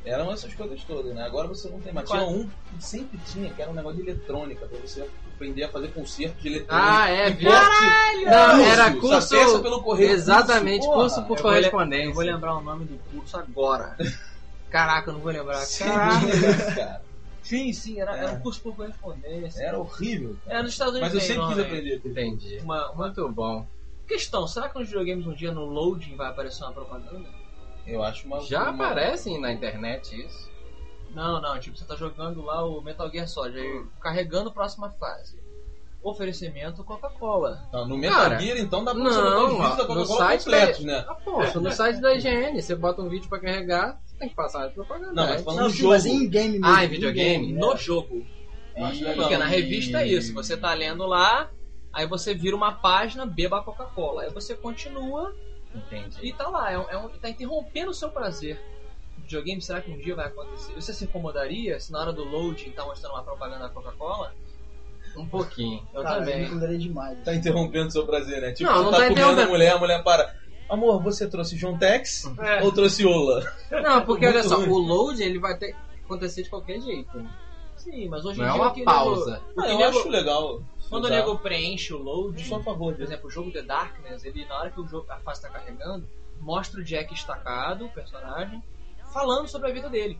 Speaker 2: Eram essas coisas todas, né? Agora você não tem mais. Tinha um que sempre tinha, que era um negócio de eletrônica, pra você aprender a fazer concerto de eletrônica.
Speaker 6: Ah, é, viu?
Speaker 2: Caralho!
Speaker 6: Não, era curso-
Speaker 2: peça pelo correio.
Speaker 6: Exatamente,
Speaker 2: Porra,
Speaker 6: curso por
Speaker 3: eu vou
Speaker 6: correspondência.
Speaker 3: Eu vou lembrar o nome do curso agora. *laughs* Caraca, eu não vou lembrar.
Speaker 2: Sim, *laughs* cara.
Speaker 3: Sim, sim, era,
Speaker 2: É.
Speaker 3: era um curso por correspondência.
Speaker 2: Era horrível. cara.
Speaker 3: É, nos Estados Unidos
Speaker 2: Mas eu sempre quis
Speaker 3: nome.
Speaker 2: aprender.
Speaker 6: Entendi.
Speaker 3: Uma, uma
Speaker 6: Muito bom.
Speaker 3: questão, será que nos videogames um dia no loading vai aparecer uma propaganda?
Speaker 2: Eu acho uma.
Speaker 6: Já
Speaker 2: uma...
Speaker 6: aparecem na internet isso.
Speaker 3: Não, não, tipo, você tá jogando lá o Metal Gear Solid, aí carregando próxima fase. Oferecimento Coca-Cola.
Speaker 2: Não, no Metal
Speaker 6: Cara,
Speaker 2: Gear, então dá pra
Speaker 6: não,
Speaker 2: você botar os
Speaker 6: ó,
Speaker 2: vídeos da
Speaker 6: no
Speaker 2: Coca-Cola
Speaker 6: site
Speaker 2: completos, né?
Speaker 6: Ah, pô, se no site da IGN você bota um vídeo pra carregar, você tem que passar a propaganda.
Speaker 2: Não, mas
Speaker 6: né?
Speaker 2: falando
Speaker 4: Não, sim, mas
Speaker 2: jogo.
Speaker 4: em game mesmo.
Speaker 6: Ah, em videogame?
Speaker 4: né?
Speaker 3: No jogo.
Speaker 2: Eu acho
Speaker 6: E-.
Speaker 3: Porque na revista é isso, você tá lendo lá, aí você vira uma página, beba a Coca-Cola. Aí você continua
Speaker 6: Entendi.
Speaker 3: e tá lá, é um, é um- tá interrompendo o seu prazer. O videogame, será que um dia vai acontecer? Você se incomodaria se na hora do loading tá mostrando uma propaganda da Coca-Cola?
Speaker 6: Um pouquinho.
Speaker 3: Eu
Speaker 4: Cara,
Speaker 3: também.
Speaker 4: eu incomodaria demais.
Speaker 2: Tá interrompendo seu prazer, né? Tipo,
Speaker 6: Não,
Speaker 2: você
Speaker 6: não
Speaker 2: tá,
Speaker 6: tá
Speaker 2: comendo a mulher, a mulher para. Amor, você trouxe John Tex
Speaker 3: É.
Speaker 2: ou trouxe Ola?
Speaker 6: Não, porque olha só,
Speaker 2: ruim.
Speaker 6: o load ele vai ter acontecer de qualquer jeito.
Speaker 3: Sim, mas hoje
Speaker 6: Não
Speaker 3: em
Speaker 6: é
Speaker 3: dia.
Speaker 6: uma
Speaker 3: o que
Speaker 6: pausa.
Speaker 3: nego- o
Speaker 2: Ah, eu
Speaker 3: nego-
Speaker 2: acho legal.
Speaker 3: Quando o
Speaker 2: usar.
Speaker 3: nego preenche o load,
Speaker 2: a favor
Speaker 3: por exemplo, o jogo The Darkness, ele na hora que o jogo, a fase tá carregando, mostra o Jack estacado, o personagem, falando sobre a vida dele.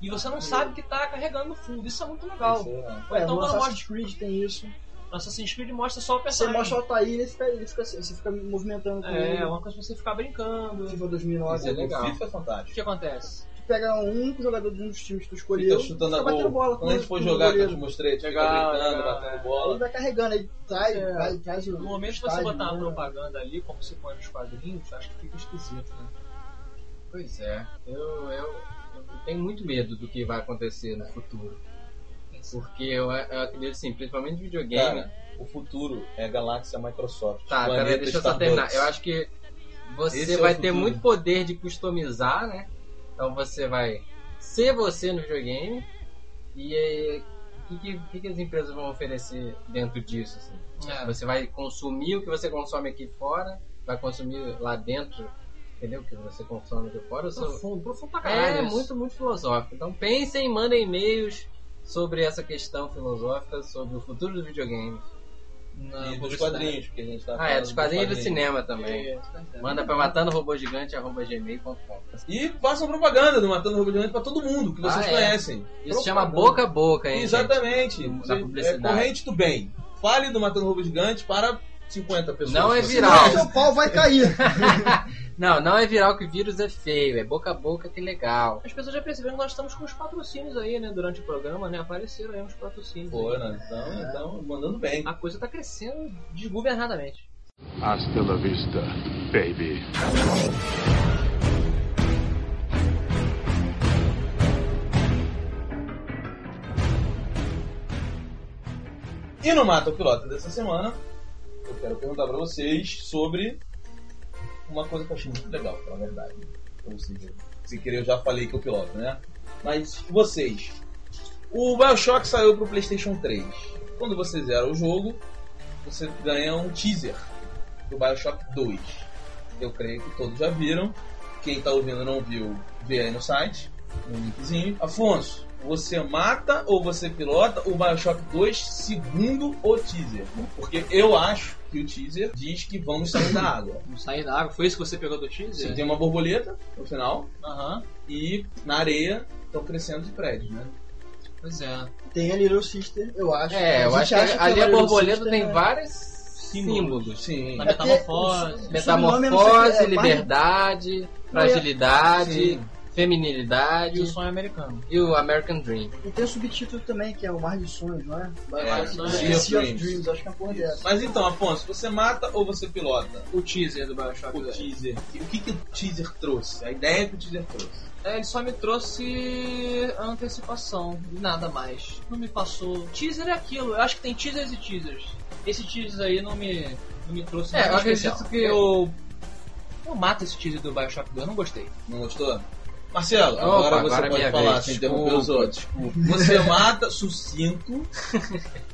Speaker 3: E você não sabe que tá carregando no fundo. Isso é muito legal.
Speaker 2: Isso é-
Speaker 3: Ou
Speaker 4: É,
Speaker 3: então
Speaker 4: no
Speaker 3: quando mostra,
Speaker 4: Assassin's Creed tem isso.
Speaker 3: no Assassin's Creed mostra só o
Speaker 4: Você
Speaker 3: personagem.
Speaker 4: mostra o Altair e ele fica, ele fica assim, você fica movimentando com
Speaker 3: É,
Speaker 4: ele.
Speaker 3: uma coisa pra você ficar brincando.
Speaker 4: FIFA 2009.
Speaker 6: Isso é legal.
Speaker 2: O FIFA é
Speaker 3: O
Speaker 2: fantástico.
Speaker 3: que acontece?
Speaker 4: Pega um único jogador de um dos times que tu escolheu.
Speaker 2: Fica chutando a gol.
Speaker 4: bola
Speaker 2: Quando a gente
Speaker 4: com-
Speaker 2: for jogar, que eu te mostrei, fica
Speaker 3: Legal,
Speaker 2: batendo
Speaker 3: é.
Speaker 2: Bola.
Speaker 4: vai carregando, aí traz,
Speaker 3: É.
Speaker 4: vai, traz o.
Speaker 3: No momento que você botar uma propaganda ali, como se põe nos quadrinhos, acho que fica esquisito, né?
Speaker 6: Pois é. Eu, eu, eu tenho muito medo do que vai acontecer no futuro. Porque eu, eu acredito assim, principalmente no videogame.
Speaker 2: Cara, o futuro é Galáxia Microsoft.
Speaker 6: Tá, peraí, deixa eu só terminar. Eu acho que
Speaker 2: Esse
Speaker 6: você
Speaker 2: é o
Speaker 6: vai ter
Speaker 2: futuro.
Speaker 6: muito poder de customizar, né? Então você vai ser você no videogame e o que, que, que que as empresas vão oferecer dentro disso? assim?
Speaker 3: É.
Speaker 6: Você vai consumir o que você consome aqui fora, vai consumir lá dentro, entendeu? O que você consome aqui fora.
Speaker 3: Profundo, profundo pra caralho.
Speaker 6: É
Speaker 3: isso.
Speaker 6: muito, muito filosófico. Então pensem, mandem e-mails sobre essa questão filosófica, sobre o futuro dos videogames.
Speaker 3: Na
Speaker 2: E dos quadrinhos, porque a gente tá
Speaker 6: Ah, é, dos quadrinhos e do cinema também.
Speaker 3: É, isso, verdade.
Speaker 6: Manda pra matandorobogigante.gmail.com
Speaker 2: E façam propaganda do Matando Robô Gigante pra todo mundo que vocês
Speaker 6: Ah, é.
Speaker 2: conhecem.
Speaker 6: Isso chama
Speaker 2: Propaganda.
Speaker 6: boca a boca, hein?
Speaker 2: Exatamente.
Speaker 6: gente? Na publicidade.
Speaker 2: É corrente do bem. Fale do Matando Robô Gigante para 50 pessoas.
Speaker 6: Não é viral.
Speaker 4: Senão seu pau vai cair. *laughs*
Speaker 6: Não, não é viral que o vírus é feio, é boca a boca que legal.
Speaker 3: As pessoas já perceberam que nós estamos com os patrocínios aí, né? Durante o programa, né? Apareceram aí uns patrocínios.
Speaker 2: Pô,
Speaker 3: aí.
Speaker 2: né? Então, então, mandando bem.
Speaker 3: A coisa tá crescendo desgovernadamente.
Speaker 8: Hasta la vista, baby.
Speaker 2: E no Mata o Pilota dessa semana, eu quero perguntar pra vocês sobre uma coisa que eu achei muito legal, na verdade. Ou seja, se querer eu já falei que eu piloto, né? Mas vocês, o Bioshock saiu pro PlayStation 3. Quando você zera o jogo, você ganha um teaser do Bioshock 2. Eu creio que todos já viram. quem tá ouvindo não viu, vê aí no site, no linkzinho. Afonso, você mata ou você pilota o Bioshock 2 segundo o teaser? Porque eu acho que o teaser diz que vamos sair da água.
Speaker 3: Não sair da água. Foi isso que você pegou do teaser?
Speaker 2: Você tem uma borboleta no final
Speaker 3: Aham.
Speaker 2: e na areia estão crescendo os prédios, né?
Speaker 3: Pois é.
Speaker 4: Tem a Little Sister, eu acho.
Speaker 6: É, eu acho que
Speaker 4: acha
Speaker 6: ali
Speaker 4: a
Speaker 6: borboleta
Speaker 4: Sister
Speaker 6: tem
Speaker 4: é-
Speaker 6: vários símbolos.
Speaker 2: Sim.
Speaker 4: É
Speaker 3: metamorfose.
Speaker 6: Metamorfose,
Speaker 4: é mais-
Speaker 6: liberdade, fragilidade,
Speaker 2: Sim.
Speaker 6: Feminilidade
Speaker 3: E o sonho americano.
Speaker 6: e o American Dream.
Speaker 4: E tem o subtítulo também, que é o Mar de Sonhos, não é?
Speaker 2: É,
Speaker 4: Sea
Speaker 2: Sea
Speaker 4: of
Speaker 2: of
Speaker 4: Dreams.
Speaker 2: Dreams.
Speaker 4: acho que é uma porra dessa.
Speaker 2: Mas então, Afonso, você mata ou você pilota?
Speaker 3: O teaser do Bioshock
Speaker 2: O
Speaker 3: 2.
Speaker 2: teaser. O que, que o teaser trouxe? A ideia que o teaser trouxe.
Speaker 3: É, ele só me trouxe a antecipação, e nada mais. Não me passou. Teaser é aquilo, eu acho que tem teasers e teasers. Esse teaser aí não me, não me trouxe
Speaker 6: É,
Speaker 3: nada
Speaker 6: eu
Speaker 3: especial.
Speaker 6: acredito que-
Speaker 3: Eu, eu mato esse teaser do Bioshock 2, eu não gostei.
Speaker 2: Não gostou? Marcelo,
Speaker 6: Opa,
Speaker 2: agora você
Speaker 6: agora é
Speaker 2: pode
Speaker 6: minha
Speaker 2: falar sem interromper os
Speaker 6: Desculpa,
Speaker 2: outros. Você *laughs* mata sucinto.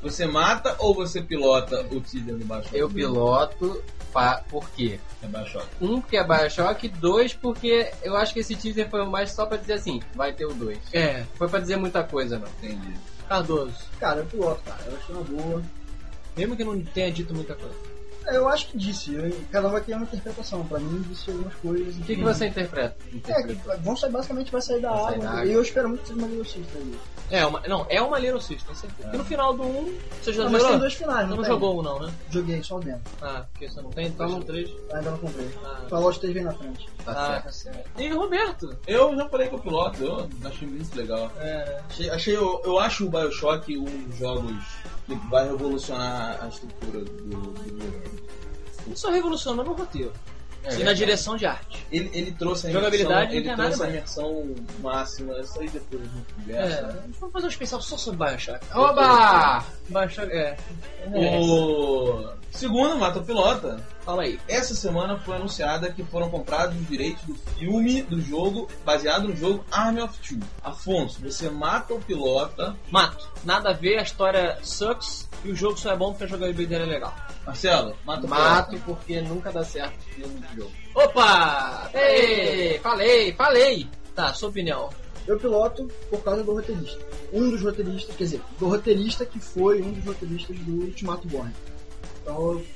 Speaker 2: Você mata ou você pilota o teaser do Bioshock?
Speaker 6: Eu piloto, pa- por quê?
Speaker 2: É Bioshock.
Speaker 6: Um, porque é Bioshock, dois, porque eu acho que esse teaser foi mais só pra dizer assim, vai ter o dois.
Speaker 3: É,
Speaker 6: Foi pra dizer muita coisa, não.
Speaker 2: Entendi.
Speaker 3: Cardoso.
Speaker 4: Cara, eu piloto, cara. Eu achei uma boa.
Speaker 3: Mesmo que não tenha dito muita coisa.
Speaker 4: É, Eu acho que disse. eu- cada um vai ter uma interpretação. Pra mim, disse algumas coisas.
Speaker 6: O que, que você interpreta?
Speaker 4: É,
Speaker 6: interpreta?
Speaker 4: que vão sair, basicamente vai sair da
Speaker 6: Vai sair
Speaker 4: água. E eu espero muito que seja uma ali.
Speaker 3: É, uma, não, é uma Little Sister, tem certeza. Porque no final do 1, você já
Speaker 4: Não, mas
Speaker 3: zerou?
Speaker 4: tem dois finais,
Speaker 3: Você
Speaker 4: não,
Speaker 3: não jogou um não, né?
Speaker 4: Joguei só dentro.
Speaker 3: Ah, porque você não tem, então no 3.
Speaker 4: Ainda não comprei.
Speaker 3: Ah.
Speaker 4: Fallout 3 vem na frente.
Speaker 6: Tá
Speaker 3: Ah,
Speaker 6: certo.
Speaker 3: tá certo. E Roberto?
Speaker 2: Eu já falei que eu piloto, eu achei muito legal.
Speaker 3: É,
Speaker 2: Achei, achei- eu, eu acho o Bioshock um dos jogos que vai revolucionar a estrutura do, do jogo.
Speaker 3: isso revolucionou no roteiro.
Speaker 6: É
Speaker 3: e na direção de arte.
Speaker 2: Ele, ele trouxe a
Speaker 3: Jogabilidade
Speaker 2: imersão, ele trouxe a imersão máxima, isso aí depois a gente
Speaker 3: É,
Speaker 2: conversa. né?
Speaker 3: vamos fazer um especial só sobre Bioshock.
Speaker 6: Oba!
Speaker 3: Bioshock, é.
Speaker 2: O segundo, Mata o Pilota,
Speaker 3: Fala aí.
Speaker 2: essa semana foi anunciada que foram comprados os direitos do filme do jogo, baseado no jogo Army of Two. Afonso, você mata o pilota.
Speaker 3: Mato. Nada a ver, a história sucks e o jogo só é bom porque a jogabilidade é legal.
Speaker 2: Marcelo, mata o
Speaker 6: Mato
Speaker 2: pilota.
Speaker 6: porque nunca dá certo filme de jogo.
Speaker 3: Opa!
Speaker 6: Ei, falei, falei!
Speaker 3: Tá, sua opinião.
Speaker 4: Eu piloto por causa do roteirista. Um dos roteiristas, quer dizer, do roteirista que foi um dos roteiristas do Ultimato Born. Então eu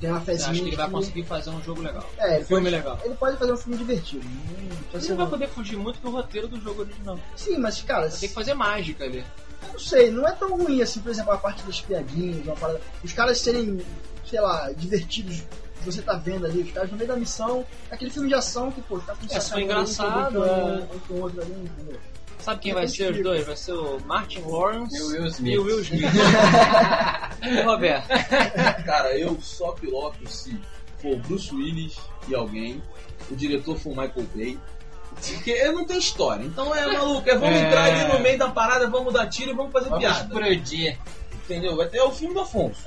Speaker 4: tenho uma
Speaker 3: Você
Speaker 4: fezinha.
Speaker 3: acha que ele vai
Speaker 4: que-
Speaker 3: conseguir fazer um jogo legal?
Speaker 4: É, ele
Speaker 3: filme
Speaker 4: pode,
Speaker 3: legal.
Speaker 4: Ele pode fazer um filme divertido. Não precisa
Speaker 3: Ele não vai
Speaker 4: um-
Speaker 3: poder fugir muito do roteiro do jogo original.
Speaker 4: Sim, mas cara,
Speaker 3: ter que fazer mágica ali.
Speaker 4: eu não sei, não é tão ruim assim, por exemplo, a parte das piadinhas, uma parada. Os caras serem, sei lá, divertidos. Você tá vendo ali, os caras no meio da missão, aquele filme de ação que, pô, tá com
Speaker 3: É, só engraçado, é.
Speaker 4: um o outro ali, entendeu?
Speaker 3: Sabe quem vai ser os dois? Vai ser o Martin Lawrence
Speaker 6: E o Will Smith.
Speaker 3: e o Will Smith. *laughs* e o Roberto. *laughs*
Speaker 2: Cara, eu só piloto se for Bruce Willis e alguém, o diretor for Michael Bay. Porque ele não tem história. Então é maluco, é vamos
Speaker 3: É.
Speaker 2: entrar ali no meio da parada, vamos dar tiro e vamos fazer
Speaker 6: Vamos
Speaker 2: piada.
Speaker 6: explodir.
Speaker 2: Entendeu? Vai ter o filme do Afonso.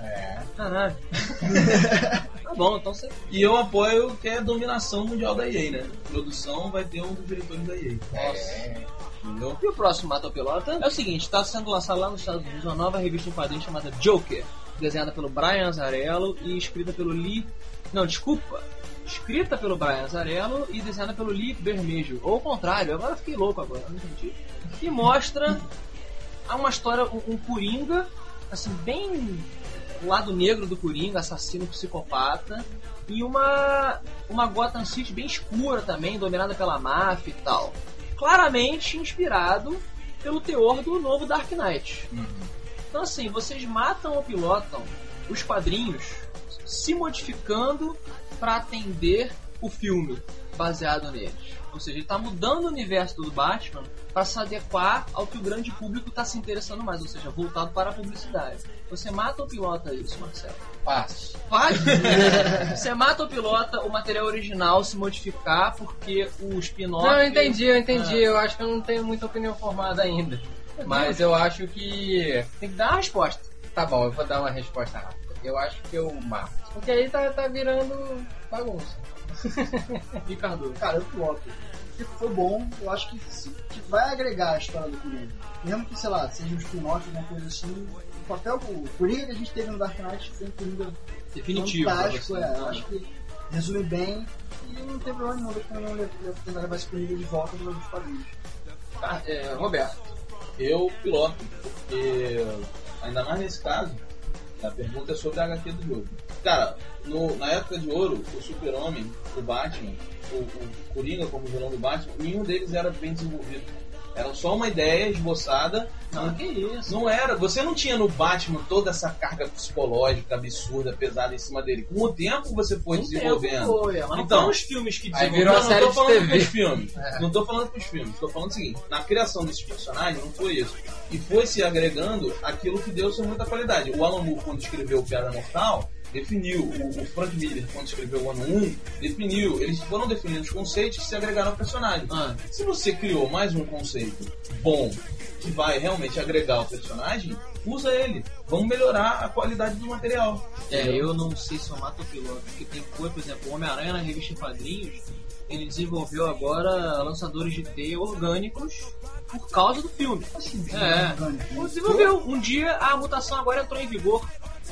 Speaker 3: Caralho. *laughs* tá bom, então você.
Speaker 2: E eu apoio que é a dominação mundial da EA, né? Produção vai ter um dos diretores da EA.
Speaker 6: É.
Speaker 2: Entendeu?
Speaker 3: E o próximo Mata ou Pilota é o seguinte: está sendo lançada lá nos Estados Unidos uma nova revista em quadrinhos chamada Joker, desenhada pelo Brian Azarello e escrita pelo Lee. Não, desculpa. Escrita pelo Brian Azarello e desenhada pelo Lee Bermejo. Ou ao contrário, agora fiquei louco agora, não entendi. E mostra uma história, um, um Coringa, assim, bem o lado negro do Coringa, assassino psicopata, e uma, uma Gotham City bem escura também, dominada pela máfia e tal. Claramente inspirado pelo teor do novo Dark Knight. Então assim, vocês matam ou pilotam os quadrinhos se modificando para atender o filme baseado neles. Ou seja, ele está mudando o universo do Batman para se adequar ao que o grande público está se interessando mais, ou seja, voltado para a publicidade. Você mata ou pilota isso, Marcelo?
Speaker 6: Fácil.
Speaker 3: Vai! *laughs* Você mata ou pilota o material original se modificar porque o spin-off.
Speaker 6: Não, eu entendi, eu entendi. Eu acho que eu não tenho muita opinião formada ainda. Mas eu acho que.
Speaker 3: Tem que dar uma resposta.
Speaker 6: Tá bom, eu vou dar uma resposta rápida. Eu acho que eu mato. Porque aí tá, tá virando bagunça. *laughs*
Speaker 3: Ricardo.
Speaker 4: Cara, eu piloto. Se for bom, eu acho que, se- que vai agregar a história do Coringa. Mesmo que, sei lá, seja um spin-off, alguma coisa assim, o papel, o Coringa que a gente teve no Dark Knight foi um Coringa
Speaker 3: Definitivo.
Speaker 4: fantástico, é. Eu acho que resume bem e não tem problema nenhum de não le- le- tentar levar esse nível de volta para os quadrinhos.
Speaker 3: Tá, é, Roberto.
Speaker 2: Eu piloto, porque ainda mais nesse caso, a pergunta é sobre a HQ do jogo. Cara, no- na época de ouro, o Super-Homem, o Batman, o, o Coringa como vilão do Batman, nenhum deles era bem desenvolvido. Era só uma ideia esboçada.
Speaker 3: Não, que isso.
Speaker 2: Não era. Você não tinha no Batman toda essa carga psicológica absurda, pesada em cima dele. Com o tempo você foi
Speaker 3: Um
Speaker 2: desenvolvendo.
Speaker 3: tempo foi, mas
Speaker 2: Então,
Speaker 3: foram os filmes que
Speaker 6: Aí
Speaker 3: desenvolveram.
Speaker 6: virou a
Speaker 2: não,
Speaker 6: série
Speaker 2: não tô
Speaker 6: de
Speaker 2: falando
Speaker 6: TV.
Speaker 2: pros filmes.
Speaker 3: É.
Speaker 2: Não tô falando pros filmes. Tô falando o seguinte: na criação desses personagens não foi isso. E foi se agregando aquilo que deu sem muita qualidade. O Alan Moore, quando escreveu o Piada Mortal, definiu. O, o Frank Miller, quando escreveu o ano 1, definiu. Eles foram definindo os conceitos que se agregaram ao personagem.
Speaker 3: Ah,
Speaker 2: Se você criou mais um conceito bom que vai realmente agregar o personagem, usa ele. Vamos melhorar a qualidade do material.
Speaker 3: É, eu não sei se eu mato o piloto, porque tem coisa, por exemplo, o Homem-Aranha na revista em quadrinhos, ele desenvolveu agora lançadores de teia orgânicos por causa do filme. É, Ele desenvolveu. Um dia a mutação agora entrou em vigor.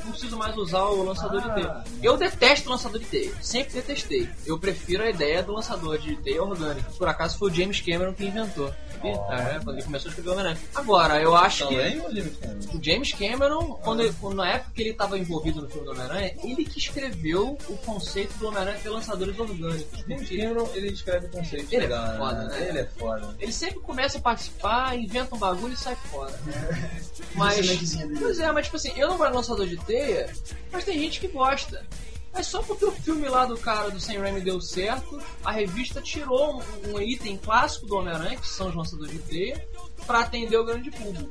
Speaker 3: Não preciso mais usar o lançador de teia. Eu detesto o lançador de teia. Sempre detestei. Eu prefiro a ideia do lançador de teia orgânico. Por acaso foi o James Cameron que inventou. E, é, quando ele começou a escrever o Homem-Aranha. Agora, eu acho que.
Speaker 2: Também, James Cameron?
Speaker 3: O James Cameron, quando, ele- na época que ele estava envolvido no filme do Homem-Aranha, ele que escreveu o conceito do Homem-Aranha ter lançadores orgânicos.
Speaker 2: James Cameron, ele escreve conceitos
Speaker 3: Ele é
Speaker 2: legais,
Speaker 3: foda, né?
Speaker 2: Ele é foda.
Speaker 3: Ele sempre começa a participar, inventa um bagulho e sai fora. *laughs* Mas. Pois é, mas tipo assim, eu não gosto de lançador de teia, mas tem gente que gosta. Mas só porque o filme lá do cara do Sam Raimi deu certo, a revista tirou um, um item clássico do Homem-Aranha, que são os lançadores de teia, pra atender o grande público.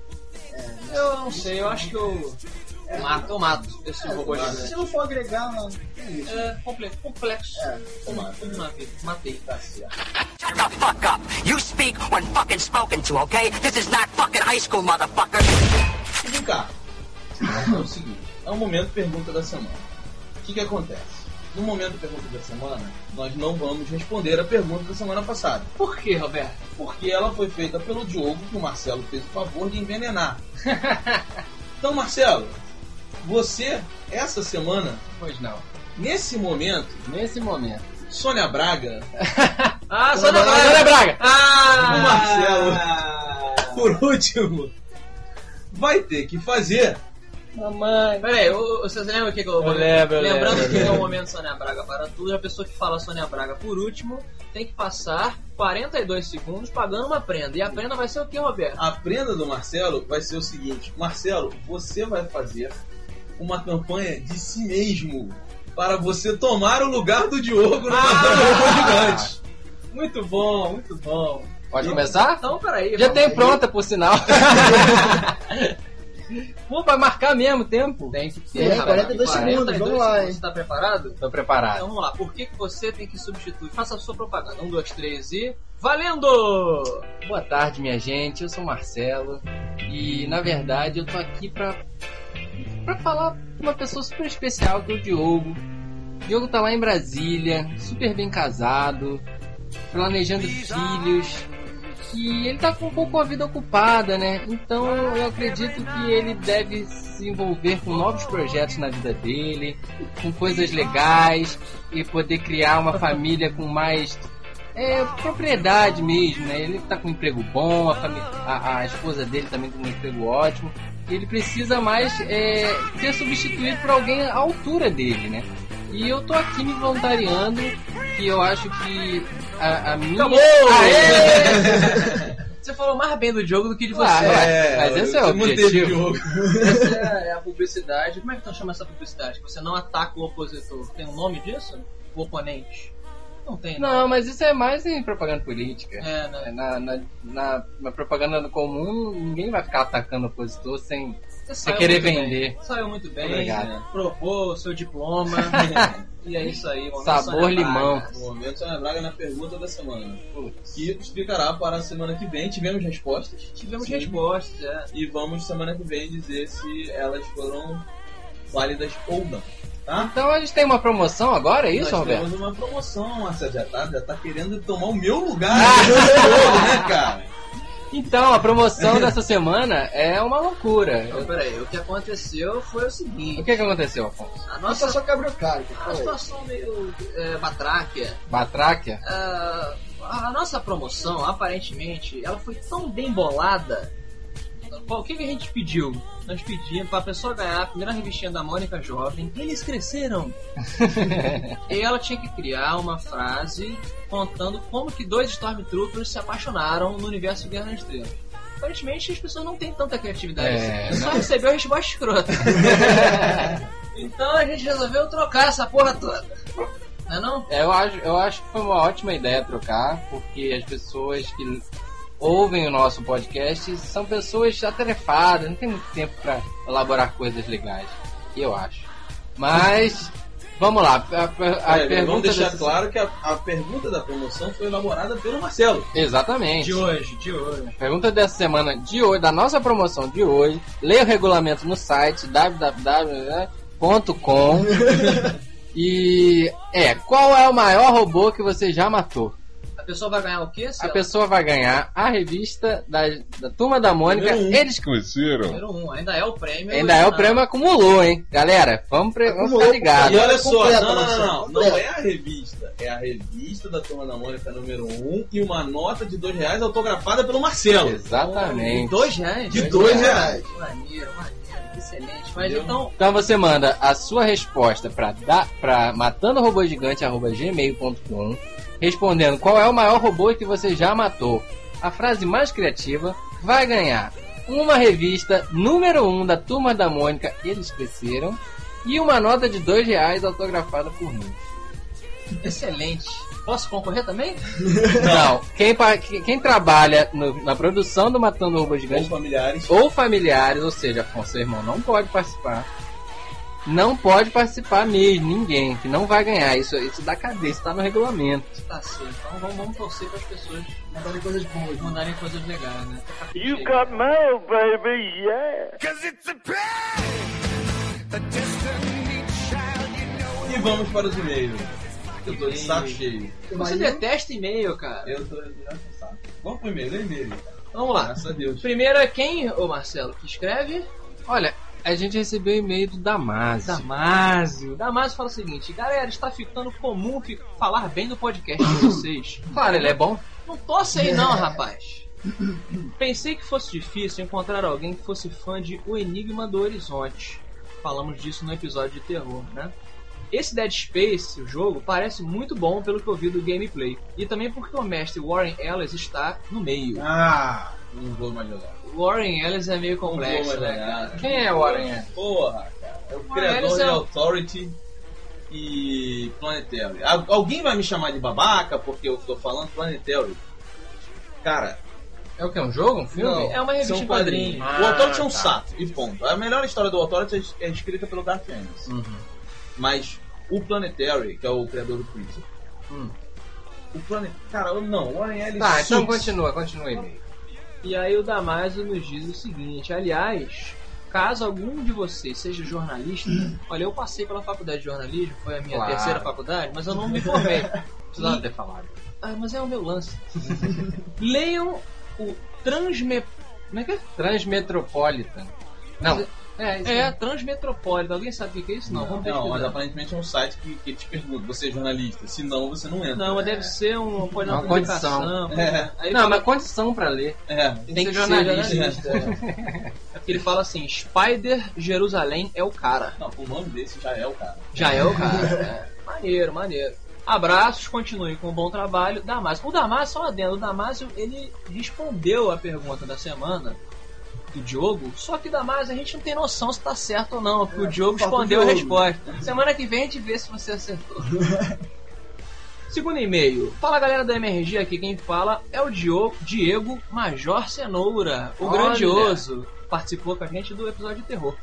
Speaker 3: Eu não sei, eu acho que eu. Mato, eu mato esse robô
Speaker 4: Se não for agregar, não. É.
Speaker 3: É complexo. complexo.
Speaker 4: É.
Speaker 3: Na vida. Matei. Tá certo.
Speaker 11: Shut the fuck up. You speak when fucking spoken to, okay? This is not fucking high school, motherfucker.
Speaker 2: Vem cá. É o seguinte, é o momento pergunta da semana. O que que acontece? No momento pergunta da semana, nós não vamos responder a pergunta da semana passada.
Speaker 3: Por que, Roberto?
Speaker 2: Porque ela foi feita pelo Diogo, que o Marcelo fez o favor de envenenar. *laughs* Então, Marcelo, você, essa semana,
Speaker 6: Pois não.
Speaker 2: nesse momento,
Speaker 6: Nesse momento.
Speaker 2: Sônia Braga, *laughs*
Speaker 3: Ah,
Speaker 4: Sônia Braga.
Speaker 3: Braga!
Speaker 6: Sônia Braga!
Speaker 3: Ah!
Speaker 2: o Marcelo, por último, vai ter que fazer
Speaker 6: Mamãe.
Speaker 3: Peraí, vocês lembram o que, que eu,
Speaker 6: Eu lembro,
Speaker 3: Lembrando
Speaker 6: lembro,
Speaker 3: que é o momento Sônia Braga para tudo, a pessoa que fala Sônia Braga por último tem que passar 42 segundos pagando uma prenda. E a prenda vai ser o que, Roberto?
Speaker 2: A prenda do Marcelo vai ser o seguinte: Marcelo, você vai fazer uma campanha de si mesmo para você tomar o lugar do Diogo no
Speaker 3: Ah!
Speaker 2: Gigante.
Speaker 3: Muito bom, muito bom.
Speaker 6: Pode começar?
Speaker 3: Então, peraí.
Speaker 6: Já tem
Speaker 3: aí.
Speaker 6: pronta, por sinal. *laughs* Pô, vai marcar mesmo o tempo?
Speaker 3: Tem que
Speaker 4: Tem,
Speaker 3: ter,
Speaker 4: 42 segundos, vamos lá, hein?
Speaker 3: Você tá preparado?
Speaker 6: Tô preparado.
Speaker 3: Então vamos lá, por que, você tem que substituir? Faça a sua propaganda. Um, dois, três e. Valendo!
Speaker 6: Boa tarde, minha gente. Eu sou o Marcelo e na verdade eu tô aqui pra, pra falar uma pessoa super especial que é o Diogo. O Diogo tá lá em Brasília, super bem casado, planejando filhos. E ele tá com um pouco a vida ocupada, né? Então eu acredito que ele deve se envolver com novos projetos na vida dele, com coisas legais e poder criar uma família com mais é, propriedade mesmo, né? Ele tá com um emprego bom, a, a, a esposa dele também com um emprego ótimo. Ele precisa mais é, ser substituído por alguém à altura dele, né? E eu tô aqui me voluntariando, que eu acho que a, a minha.
Speaker 3: Acabou!
Speaker 6: Aê! *laughs*
Speaker 3: Você falou mais bem do jogo do que de você.
Speaker 6: Claro, ué, mas esse é o objetivo.
Speaker 3: Essa é a publicidade. Como é que tu chama essa publicidade? Que você não ataca o opositor. Tem um nome disso? O oponente? Não tem.
Speaker 6: Não, mas isso é mais em propaganda política.
Speaker 3: É, né?
Speaker 6: É, Na, na, na, na propaganda comum, ninguém vai ficar atacando o opositor sem,
Speaker 3: Você saiu
Speaker 6: querer vender.
Speaker 3: Bem. Saiu muito bem,
Speaker 6: Obrigado.
Speaker 3: né? provou o seu diploma. *laughs* e é isso aí.
Speaker 6: Sabor limão.
Speaker 2: No momento, Sônia Braga na pergunta da semana. Que explicará para a semana que vem. Tivemos respostas.
Speaker 3: Tivemos
Speaker 2: Sim.
Speaker 3: respostas, é.
Speaker 2: E vamos semana que vem dizer se elas foram válidas ou não. Tá?
Speaker 6: Então a gente tem uma promoção agora, é isso,
Speaker 2: Nós
Speaker 6: Roberto?
Speaker 2: temos uma promoção, Marcelo. Já tá, já tá querendo tomar o meu lugar *laughs* no jogo, né, cara?
Speaker 6: Então, a promoção *laughs* dessa semana é uma loucura.
Speaker 3: Então, peraí, o que aconteceu foi o seguinte.
Speaker 6: O que, que aconteceu, Afonso?
Speaker 3: A
Speaker 4: Nossa, só quebrou cara.
Speaker 3: a situação meio é, batráquia.
Speaker 6: Batráquia?
Speaker 3: Ah, a nossa promoção, aparentemente, ela foi tão bem bolada. O que, que a gente pediu? Nós pedimos pra pessoa ganhar a primeira revistinha da Mônica Jovem. Eles cresceram. *laughs* e ela tinha que criar uma frase contando como que dois Stormtroopers se apaixonaram no universo de Guerra nas Estrelas. Aparentemente as pessoas não têm tanta criatividade
Speaker 6: É,
Speaker 3: assim. Só
Speaker 6: não.
Speaker 3: recebeu a resposta escrota. *laughs* então a gente resolveu trocar essa porra toda. Não é não?
Speaker 6: Eu acho, eu acho que foi uma ótima ideia trocar, porque as pessoas que ouvem o nosso podcast são pessoas atarefadas, não tem muito tempo para elaborar coisas legais. Eu acho. Mas, vamos lá. A, a- a pergunta
Speaker 2: vamos deixar claro que a, a pergunta da promoção foi elaborada pelo Marcelo.
Speaker 6: Exatamente.
Speaker 3: De hoje, de hoje.
Speaker 6: Pergunta dessa semana de hoje, da nossa promoção de hoje. Leia o regulamento no site www.com. *laughs* e é, qual é o maior robô que você já matou?
Speaker 3: A pessoa vai ganhar o quê?
Speaker 6: A pessoa vai ganhar a revista da, da Turma da Mônica.
Speaker 2: Um.
Speaker 6: Eles
Speaker 9: Conheceram?
Speaker 3: Número 1, um. ainda é o prêmio.
Speaker 6: ainda é o prêmio acumulou, hein? Galera, vamos, pre- vamos ficar ligados.
Speaker 2: E olha só, não, não, não, não, é a revista, é a revista da Turma da Mônica número 1 e uma nota de dois reais autografada pelo Marcelo.
Speaker 6: Exatamente.
Speaker 3: Dois reais?
Speaker 2: De dois reais.
Speaker 3: Maneiro, maneiro. Excelente. Mas
Speaker 2: Entendeu?
Speaker 3: então,
Speaker 6: Então você manda a sua resposta para para matandorobogigante@gmail.com, respondendo qual é o maior robô que você já matou. A frase mais criativa vai ganhar uma revista número 1 um da Turma da Mônica, eles cresceram, e uma nota de dois reais autografada por mim.
Speaker 3: excelente. Posso concorrer também? *laughs*
Speaker 6: Não, quem, quem trabalha no- na produção do Matando Robô
Speaker 2: Ou
Speaker 6: Gigante
Speaker 2: familiares.
Speaker 6: ou familiares, ou seja, com seu irmão não pode participar. Não pode participar mesmo, ninguém, que não vai ganhar. Isso, isso dá cadeia, isso tá no regulamento.
Speaker 3: Tá certo. Então vamos, vamos torcer para as pessoas
Speaker 4: Mandarem coisas boas.
Speaker 3: mandarem coisas legais, né?
Speaker 8: You got mail, baby, yeah.
Speaker 2: E vamos para os e-mails. Eu tô de saco cheio.
Speaker 3: Você detesta e-mail, cara.
Speaker 2: Eu tô de saco. Vamos pro e-mail, lê e-mail.
Speaker 3: Vamos lá.
Speaker 2: Graças a Deus.
Speaker 3: Primeiro é quem, ô Marcelo, que escreve?
Speaker 6: Olha, a gente recebeu e-mail do Damásio.
Speaker 3: Damásio. Damásio fala o seguinte: Galera, está ficando comum falar bem do podcast de vocês. *laughs*
Speaker 6: Claro, ele é bom.
Speaker 3: Não tosse aí não, rapaz. Pensei que fosse difícil encontrar alguém que fosse fã de O Enigma do Horizonte. Falamos disso no episódio de terror, né? Esse Dead Space, o jogo, parece muito bom pelo que eu vi do gameplay. E também porque o mestre Warren Ellis está no meio.
Speaker 2: Ah, não vou mais jogar.
Speaker 3: O Warren Ellis é meio complexo,
Speaker 2: mais
Speaker 3: né, cara?
Speaker 6: Quem é o Warren?
Speaker 2: Porra, cara. É o
Speaker 3: Warren
Speaker 2: criador
Speaker 3: Ellis
Speaker 2: de
Speaker 3: é o-
Speaker 2: Authority e Planetary. Al- Alguém vai me chamar de babaca porque eu tô falando Planetary? Cara,
Speaker 6: É o que? Um jogo? Um filme?
Speaker 2: não.
Speaker 3: É uma revista
Speaker 2: são
Speaker 3: quadrinho.
Speaker 2: quadrinhos.
Speaker 6: Ah,
Speaker 2: o Authority é um
Speaker 6: tá.
Speaker 2: sato, e ponto. A melhor história do Authority é- é escrita pelo Garth Ennis.
Speaker 6: Uhum.
Speaker 2: Mas o Planetary, que é o criador do Freezer.
Speaker 6: Hum.
Speaker 2: O Planet... Cara, não, o Warren Ellis
Speaker 6: Tá, então continua, continua e-mail.
Speaker 3: E aí o Damásio nos diz o seguinte, aliás, caso algum de vocês seja jornalista, *clears throat* olha, eu passei pela faculdade de jornalismo, foi a minha
Speaker 6: Claro.
Speaker 3: terceira faculdade, mas eu não me formei. *laughs*
Speaker 6: Precisava
Speaker 3: E-
Speaker 6: ter falado.
Speaker 3: Ah, mas é o meu lance. Leiam o Transme... Como é que é?
Speaker 6: Transmetropolitan. Não. É, isso
Speaker 3: É,
Speaker 6: mesmo.
Speaker 3: Transmetropolitan. Alguém sabe o que é isso? Não, vamos
Speaker 2: Não, mas
Speaker 3: pesquisar.
Speaker 2: aparentemente é um site que, que te pergunta, você é jornalista? Se não, você não entra.
Speaker 3: Não, mas deve ser um, pode
Speaker 6: Uma
Speaker 3: uma
Speaker 2: condição. É.
Speaker 3: Aí
Speaker 6: Não, mas condição pra ler.
Speaker 2: É.
Speaker 3: tem que ser
Speaker 6: jornalista.
Speaker 3: jornalista. É porque *laughs* ele fala assim, Spider Jerusalém é o cara.
Speaker 2: Não, o nome desse já é o cara.
Speaker 3: Já é o cara. *laughs* É. Maneiro, maneiro. Abraços, continuem com um bom trabalho. Damásio. O Damásio, só um adendo, o Damásio, ele respondeu a pergunta da semana do Diogo, só que Damásio a gente não tem noção se tá certo ou não, porque o Diogo
Speaker 4: papo
Speaker 3: respondeu a resposta. Semana que vem a gente vê se você acertou. *laughs* Segundo e-mail. Fala galera da MRG aqui, quem fala é o Diogo, Diego Major Cenoura, o
Speaker 6: Olha.
Speaker 3: grandioso. Participou com a gente do episódio de terror.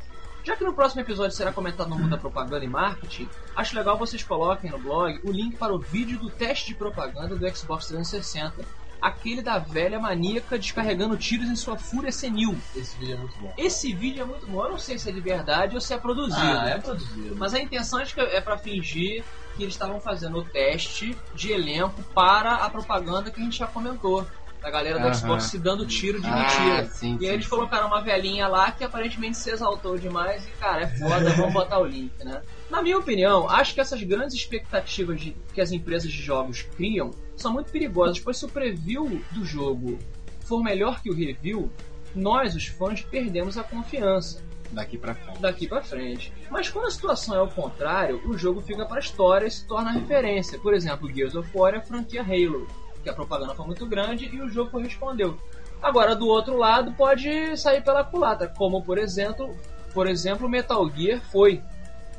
Speaker 3: Já que no próximo episódio será comentado no mundo da propaganda e marketing, acho legal vocês coloquem no blog o link para o vídeo do teste de propaganda do Xbox 360, aquele da velha maníaca descarregando tiros em sua fúria senil.
Speaker 2: Esse vídeo é muito bom.
Speaker 3: Esse vídeo é muito bom, eu não sei se é de verdade ou se é produzido.
Speaker 2: Ah, é produzido.
Speaker 3: Mas a intenção que é para fingir que eles estavam fazendo o teste de elenco para a propaganda que a gente já comentou. Da galera do
Speaker 6: Aham.
Speaker 3: Xbox se dando tiro de
Speaker 6: Ah,
Speaker 3: mentira.
Speaker 6: sim,
Speaker 3: e
Speaker 6: sim,
Speaker 3: aí eles
Speaker 6: sim.
Speaker 3: colocaram uma velhinha lá que aparentemente se exaltou demais e, cara, é foda, *laughs* vamos botar o link, né? Na minha opinião, acho que essas grandes expectativas de- que as empresas de jogos criam são muito perigosas, pois se o preview do jogo for melhor que o review, nós, os fãs, perdemos a confiança
Speaker 6: Daqui pra frente.
Speaker 3: daqui pra frente. Mas quando a situação é o contrário, o jogo fica pra história e se torna referência. Por exemplo, Gears of War é a franquia Halo, que a propaganda foi muito grande e o jogo correspondeu. Agora, do outro lado, pode sair pela culatra, como por exemplo, por exemplo, Metal Gear foi.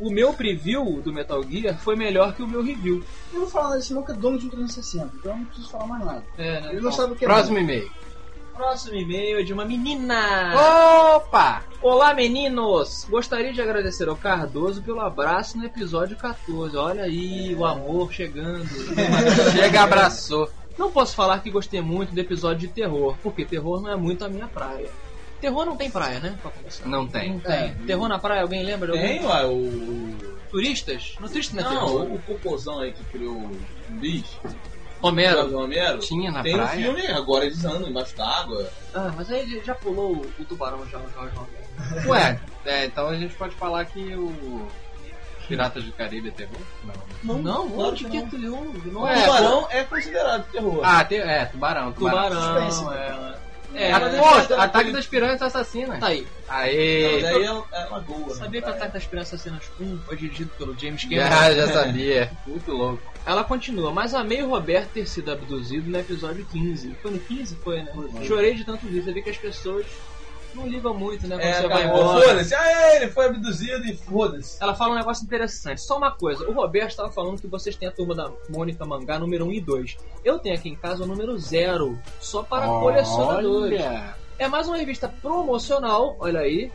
Speaker 3: O meu preview do Metal Gear foi melhor que o meu review.
Speaker 4: Eu vou falar nada desse não que é dono de um 360, então eu não preciso falar mais nada.
Speaker 3: É, né?
Speaker 4: Ele não sabe o que é
Speaker 6: Próximo e-mail.
Speaker 3: Próximo e-mail é de uma menina.
Speaker 6: Opa!
Speaker 3: Olá, meninos! Gostaria de agradecer ao Cardoso pelo abraço no episódio 14. Olha aí, o amor chegando. *laughs*
Speaker 6: Chega, abraçou.
Speaker 3: Não posso falar que gostei muito do episódio de terror, porque terror não é muito a minha praia. Terror não tem praia, né? Pra começar.
Speaker 6: Não tem.
Speaker 3: Não tem. Terror na praia, alguém lembra?
Speaker 2: Tem, ué, o.
Speaker 3: Turistas? No turista não é
Speaker 2: Não,
Speaker 3: terror.
Speaker 2: o cocôzão aí que criou o bicho.
Speaker 3: Romero.
Speaker 2: O Romero.
Speaker 6: Tinha na
Speaker 2: Tem um
Speaker 6: praia.
Speaker 2: filme, agora eles andam embaixo d'água.
Speaker 3: Ah, mas aí ele já pulou o, o tubarão já, já, já.
Speaker 6: Ué, *laughs* é, então a gente pode falar que o Piratas do Caribe é terror? Não.
Speaker 3: Não, não,
Speaker 2: claro que
Speaker 3: que é
Speaker 2: não.
Speaker 3: terror? Não é.
Speaker 2: tubarão é considerado terror.
Speaker 6: Ah, tem, é, tubarão. Tubarão.
Speaker 3: Tubarão,
Speaker 4: Suspense,
Speaker 3: é. É,
Speaker 6: Ah,
Speaker 3: mas
Speaker 6: pô,
Speaker 3: é-
Speaker 6: Ataque das Piranhas Assassinas.
Speaker 3: Tá aí.
Speaker 6: Aê!
Speaker 2: Mas aí é, é lagoa.
Speaker 3: Sabia que
Speaker 2: né?
Speaker 3: Ataque das Crianças Assassinas 1 foi dirigido pelo James Cameron?
Speaker 6: Já, já sabia. *laughs* Muito louco.
Speaker 3: Ela continua, mas amei o Roberto ter sido abduzido no episódio 15. Foi no 15? Foi, né? Chorei de tanto ver. Você vê que as pessoas não ligam muito, né? Quando
Speaker 2: É,
Speaker 3: você vai
Speaker 2: acabou.
Speaker 3: embora.
Speaker 2: Foda-se. Ah, ele foi abduzido e foda-se.
Speaker 3: Ela fala um negócio interessante. Só uma coisa. O Roberto estava falando que vocês têm a turma da Mônica Mangá número 1 e 2. Eu tenho aqui em casa o número 0. Só para colecionadores.
Speaker 6: Olha.
Speaker 3: É mais uma revista promocional, olha aí.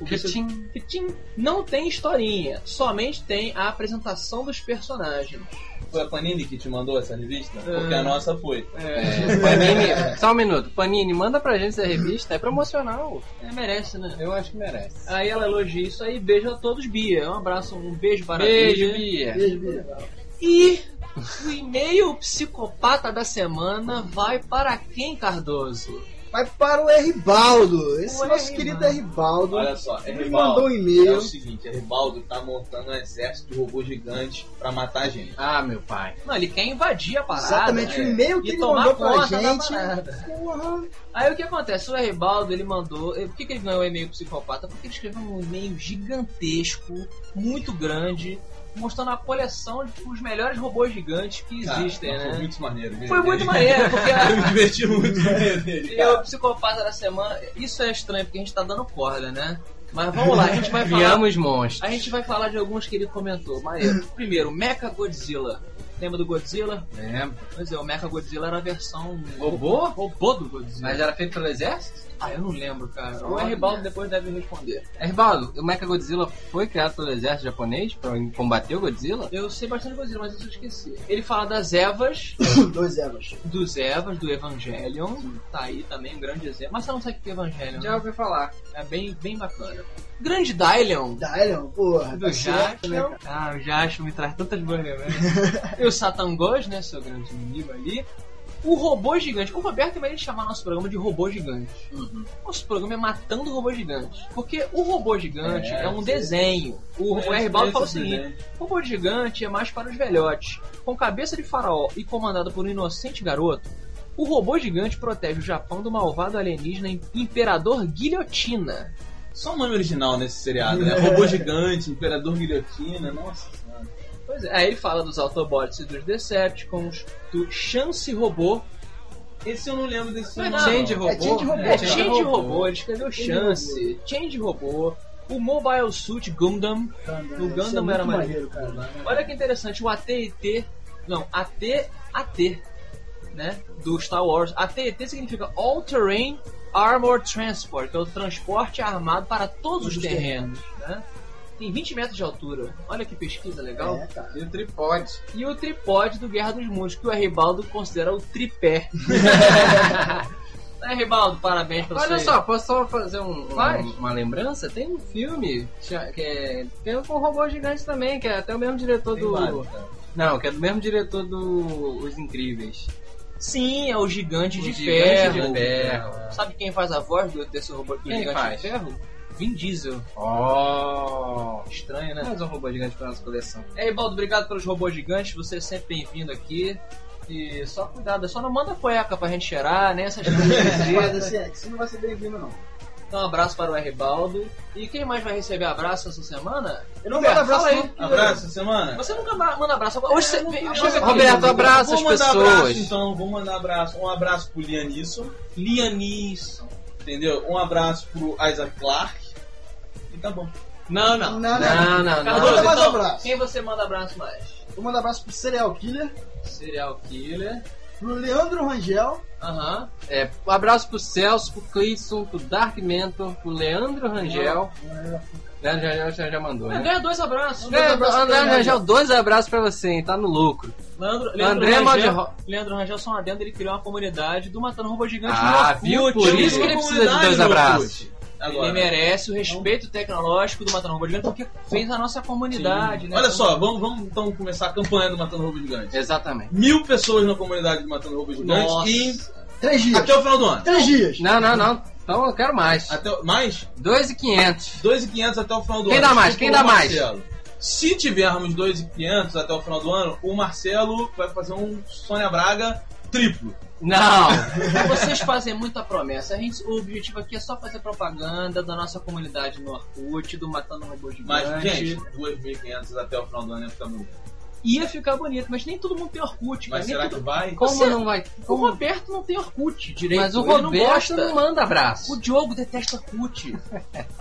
Speaker 3: O
Speaker 6: Que
Speaker 3: você-
Speaker 6: tim.
Speaker 3: que tim- não tem historinha, somente tem a apresentação dos personagens.
Speaker 2: Foi a Panini que te mandou essa revista? Porque
Speaker 3: É.
Speaker 2: a nossa foi.
Speaker 3: É, *laughs*
Speaker 6: Panini, só um minuto. Panini, manda pra gente essa revista. É promocional.
Speaker 3: é, merece, né?
Speaker 6: Eu acho que merece.
Speaker 3: Aí ela elogia isso aí, beijo a todos, Bia. Um abraço, um beijo para a
Speaker 6: Beijo,
Speaker 3: Bia.
Speaker 6: Bia.
Speaker 4: Beijo, Bia.
Speaker 3: E o e-mail psicopata da semana vai para quem, Cardoso?
Speaker 4: Vai para o Ribaldo. Esse
Speaker 3: O
Speaker 4: nosso
Speaker 3: R.
Speaker 4: querido Ribaldo.
Speaker 2: Olha só, é
Speaker 4: Ele mandou um
Speaker 2: É
Speaker 4: e-mail.
Speaker 2: o seguinte, é Ribaldo tá montando um exército de robôs gigantes pra matar a gente.
Speaker 6: Ah, meu pai.
Speaker 3: Não, ele quer invadir a parada.
Speaker 4: Exatamente, o
Speaker 3: né?
Speaker 4: e-mail que
Speaker 3: E
Speaker 4: ele
Speaker 3: tomar
Speaker 4: mandou pra
Speaker 3: conta da
Speaker 4: gente. Porra.
Speaker 3: Aí o que acontece? O Ribaldo ele mandou. Por que, que ele ganhou o e-mail psicopata? Porque ele escreveu um e-mail gigantesco, muito grande, mostrando a coleção de os melhores robôs gigantes que
Speaker 2: Cara,
Speaker 3: existem,
Speaker 2: Foi
Speaker 3: né?
Speaker 2: muito maneiro. mesmo.
Speaker 3: Foi muito maneiro, *laughs* porque a-
Speaker 2: Eu me diverti muito com ele.
Speaker 3: E o psicopata da semana, isso é estranho porque a gente tá dando corda, né? Mas vamos lá, a gente vai *laughs* falar.
Speaker 6: Criamos monstros.
Speaker 3: A gente vai falar de alguns que ele comentou. Mas, primeiro, Mecha Godzilla. Lembra do Godzilla?
Speaker 6: Lembro.
Speaker 3: Pois é, o Mecha Godzilla era a versão
Speaker 6: Robô?
Speaker 3: robô do Godzilla.
Speaker 6: Mas era feito pelo exército?
Speaker 3: Ah, eu não lembro, cara. O. Ribaldo depois deve responder.
Speaker 6: É, Rivaldo, o Mechagodzilla foi criado pelo exército japonês pra combater o Godzilla?
Speaker 3: Eu sei bastante Godzilla, mas isso eu esqueci. Ele fala das Evas, *coughs*
Speaker 4: Dois Evas.
Speaker 3: dos Evas, do Evangelion. Tá aí também um grande exemplo. Mas você não sabe o que é Evangelion.
Speaker 6: Já
Speaker 3: né?
Speaker 6: ouvi falar.
Speaker 3: É bem, bem bacana. Grande Dylion.
Speaker 4: Dylion, porra.
Speaker 3: Do
Speaker 4: tá né,
Speaker 3: Jaspion. Ah, o Jaspion me traz tantas boas lembranças. *laughs* e o Satangos, né? Seu grande inimigo ali. O robô gigante. O Roberto de chamar nosso programa de robô gigante. Nosso programa é matando robô gigante. Porque o robô gigante é,
Speaker 2: É,
Speaker 3: um
Speaker 2: sim.
Speaker 3: desenho. O, o
Speaker 2: Conheço,
Speaker 3: R. Baldo fala o seguinte: o robô gigante é mais para os velhotes. Com cabeça de faraó e comandado por um inocente garoto, o robô gigante protege o Japão do malvado alienígena Imperador Guilhotina.
Speaker 2: Só o nome original nesse seriado, né? Robô *laughs* gigante, Imperador Guilhotina, nossa senhora.
Speaker 3: Pois é, aí ele fala dos Autobots e dos Decepticons, do Chance Robô.
Speaker 2: Esse eu não lembro desse
Speaker 3: Não é
Speaker 2: nome.
Speaker 3: Change
Speaker 2: não.
Speaker 3: Robô.
Speaker 4: É Change Robô.
Speaker 3: É,
Speaker 4: Change
Speaker 3: Change
Speaker 6: Robô.
Speaker 3: Robô, ele escreveu Chance, Change Robô, o Mobile Suit Gundam. O Gundam
Speaker 4: é
Speaker 3: era maneiro.
Speaker 4: maneiro, cara.
Speaker 3: Olha que interessante, o AT&T, não, AT, AT, né, do Star Wars. AT&T significa All Terrain Armored Transport, que é o transporte armado para todos os terrenos, né? Tem 20 metros de altura. Olha que pesquisa legal.
Speaker 4: É.
Speaker 6: E o tripode.
Speaker 3: E o tripode do Guerra dos Mundos, que o Ribaldo considera o tripé. *laughs* é, Ribaldo, parabéns pra
Speaker 6: Olha
Speaker 3: você.
Speaker 6: só, posso só fazer um- um- uma lembrança? Tem um filme que é, tem um com robô gigante também, que é até o mesmo diretor
Speaker 2: Tem
Speaker 6: do.
Speaker 2: vários.
Speaker 6: Não, que é do mesmo diretor do Os Incríveis.
Speaker 3: Sim, é o Gigante de
Speaker 6: O Gigante
Speaker 3: Ferro.
Speaker 6: de Ferro.
Speaker 3: Sabe quem faz a voz do, desse robô
Speaker 6: Quem
Speaker 3: Gigante
Speaker 6: faz?
Speaker 3: de Ferro? Vin Diesel.
Speaker 6: Oh!
Speaker 3: Estranho, né?
Speaker 6: Mais um robô gigante pra nossa coleção.
Speaker 3: É, Ibaldo, obrigado pelos robôs gigantes. Você é sempre bem-vindo aqui. E só cuidado, só não manda cueca pra gente cheirar, nem essas *laughs* coisas.
Speaker 4: Assim, é, você não vai ser bem-vindo, não.
Speaker 3: Então, um abraço para o Ribaldo. E quem mais vai receber abraço essa semana?
Speaker 4: Eu não
Speaker 3: Roberto,
Speaker 4: mando abraço,
Speaker 3: aí.
Speaker 4: não,
Speaker 2: Abraço essa semana?
Speaker 3: Você nunca ma- manda abraço. Hoje você vem- chega aqui.
Speaker 6: Roberto, abraça as
Speaker 2: Vou mandar
Speaker 6: pessoas.
Speaker 2: abraço então, vou mandar abraço. Um abraço pro Lianisson,
Speaker 3: Lianisson.
Speaker 2: entendeu? Um abraço pro Isaac Clarke. E tá bom.
Speaker 3: Não, não.
Speaker 4: Não, não.
Speaker 6: Não, não, não.
Speaker 3: Cardoso, então,
Speaker 4: abraço.
Speaker 3: quem você manda abraço mais?
Speaker 4: Vou mandar abraço pro Serial Killer,
Speaker 3: Serial Killer.
Speaker 4: pro Leandro Rangel,
Speaker 3: Aham.
Speaker 6: É, um abraço pro Celso, pro Cleison, pro Dark Mentor, pro Leandro Rangel. Leandro Rangel já, já mandou, né?
Speaker 3: Ganha dois abraços.
Speaker 6: É,
Speaker 4: abraço pro
Speaker 6: André
Speaker 4: Leandro.
Speaker 6: Rangel, dois abraços pra você, hein? Tá no lucro.
Speaker 3: Leandro, Leandro,
Speaker 6: André
Speaker 3: Rangel,
Speaker 6: Maldi-
Speaker 3: Leandro Rangel, só um adendo, ele criou uma comunidade do Matando Robô Gigante
Speaker 6: Ah,
Speaker 3: no
Speaker 6: viu? Por isso que ele precisa de dois abraços.
Speaker 2: Agora,
Speaker 3: Ele merece o respeito tecnológico do Matando Robô Gigante porque fez a nossa comunidade, né?
Speaker 2: olha só, vamos, vamos então começar a campanha do Matando Robô Gigante.
Speaker 6: Exatamente.
Speaker 2: Mil pessoas na comunidade do Matando Robô Gigante
Speaker 3: Nossa.
Speaker 2: e
Speaker 4: três dias.
Speaker 2: até o final do ano.
Speaker 4: Três dias.
Speaker 6: Não, não, não. Então eu quero mais.
Speaker 2: Até, o- mais?
Speaker 6: 2,500.
Speaker 2: 2,500 até o final do
Speaker 6: Quem
Speaker 2: ano.
Speaker 6: dá mais? Quem dá mais?
Speaker 2: Marcelo. Se tivermos 2,500 até o final do ano, o Marcelo vai fazer um Sônia Braga triplo.
Speaker 6: Não. *laughs*
Speaker 3: Vocês fazem muita promessa. A gente, o objetivo aqui é só fazer propaganda da nossa comunidade no Orkut, do Matando Robô Gigante.
Speaker 2: Mas, gente, 2.500 até o final do ano ia ficar muito.
Speaker 3: Ia ficar bonito, mas nem todo mundo tem Orkut.
Speaker 2: Mas será
Speaker 3: todo-
Speaker 2: que vai?
Speaker 6: Como
Speaker 3: Você-
Speaker 6: não vai?
Speaker 3: O
Speaker 6: Como...
Speaker 3: Roberto não tem Orkut direito.
Speaker 6: Mas o
Speaker 3: ele não
Speaker 6: Roberto
Speaker 3: gosta.
Speaker 6: não manda abraço.
Speaker 3: O Diogo detesta Orkut.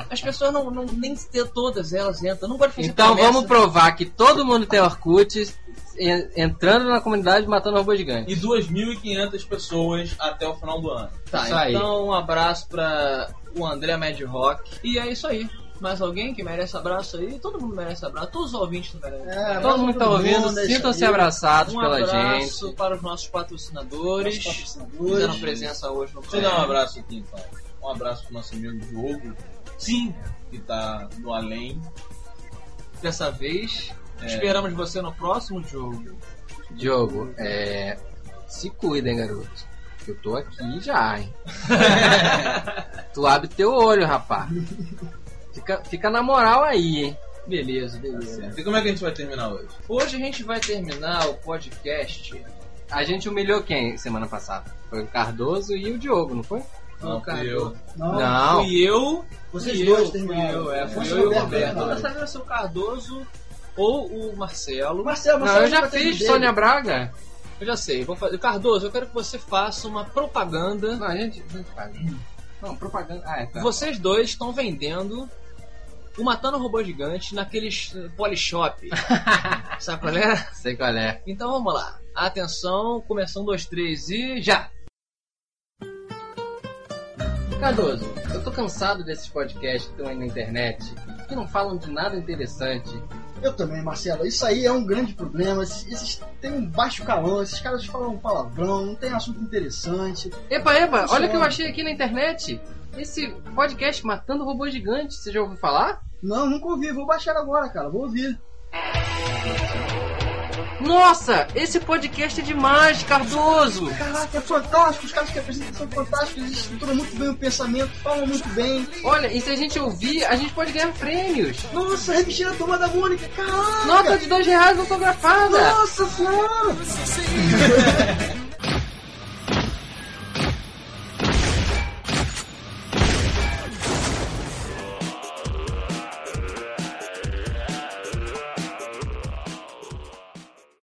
Speaker 3: As pessoas não, não nem todas elas entram. Não gosto de fazer
Speaker 6: Então
Speaker 3: promessa.
Speaker 6: vamos provar que todo mundo tem Orkut en- entrando na comunidade matando robô gigante.
Speaker 2: E 2.500 pessoas até o final do ano.
Speaker 3: Tá,
Speaker 6: Isso aí.
Speaker 3: então um abraço pra o André Mad Rock. E é isso aí. Mais alguém que merece abraço aí? Todo mundo merece abraço. Todos os ouvintes merecem.
Speaker 4: É,
Speaker 3: abraço.
Speaker 6: Todo mundo tá ouvindo,
Speaker 4: é
Speaker 6: sintam-se abraçados
Speaker 3: Um
Speaker 6: pela
Speaker 3: abraço
Speaker 6: gente.
Speaker 3: para os nossos patrocinadores.
Speaker 4: Nossos
Speaker 3: que
Speaker 4: patrocinadores.
Speaker 3: Fizeram presença hoje no
Speaker 2: Deixa eu dar um abraço aqui então. Um abraço pro nosso amigo Diogo,
Speaker 3: Sim,
Speaker 2: que tá no além.
Speaker 3: dessa vez. Esperamos você no próximo jogo.
Speaker 6: Diogo, é. Se cuidem, garoto. Eu tô aqui já, hein? *laughs* tu abre teu olho, rapaz. Fica, fica na moral aí, hein?
Speaker 3: Beleza, beleza.
Speaker 2: E como é que a gente vai terminar hoje?
Speaker 3: Hoje a gente vai terminar o podcast.
Speaker 6: A gente humilhou quem semana passada? Foi o Cardoso e o Diogo, não foi?
Speaker 2: Não, fui eu.
Speaker 4: Não,
Speaker 6: Não.
Speaker 3: Fui eu.
Speaker 4: Vocês
Speaker 3: fui
Speaker 4: dois
Speaker 3: eu, fui
Speaker 4: terminaram.
Speaker 3: eu, é, fui
Speaker 4: Você
Speaker 3: eu e o
Speaker 4: Roberto terminaram.
Speaker 3: Vez vai ser o Cardoso ou o Marcelo.
Speaker 4: Marcelo,
Speaker 6: Não,
Speaker 4: Marcelo
Speaker 6: eu já fiz. Sônia Braga.
Speaker 3: Eu já sei, vou fazer. Cardoso, eu quero que você faça uma propaganda.
Speaker 6: Não, a gente, a gente faz. Não, propaganda. Ah, é, tá.
Speaker 3: Vocês dois estão vendendo o Matando Robô Gigante naqueles eh, Polishop. *laughs* Sabe qual é?
Speaker 6: Sei qual é.
Speaker 3: Então vamos lá. Atenção, começando dois, três e já!
Speaker 6: Cardoso, eu tô cansado desses podcasts que estão aí na internet que não falam de nada interessante.
Speaker 4: Eu também, Marcelo. Isso aí é um grande problema. Esses, têm um baixo calão, esses caras falam palavrão, não tem assunto interessante.
Speaker 6: Epa, epa, olha o que eu achei aqui na internet. Esse podcast Matando Robô Gigante, você já ouviu falar?
Speaker 4: Não, nunca ouvi. Vou baixar agora, cara. Vou ouvir.
Speaker 6: Nossa, esse podcast é demais, Cardoso!
Speaker 4: Caraca, é fantástico. Os caras que apresentam são fantásticos. Eles estruturam muito bem o pensamento, falam muito bem.
Speaker 6: Olha, e se a gente ouvir, a gente pode ganhar prêmios.
Speaker 4: Nossa, revistinha da turma da Mônica. Caraca.
Speaker 6: Nota de dois reais autografada.
Speaker 4: Nossa senhora. *laughs*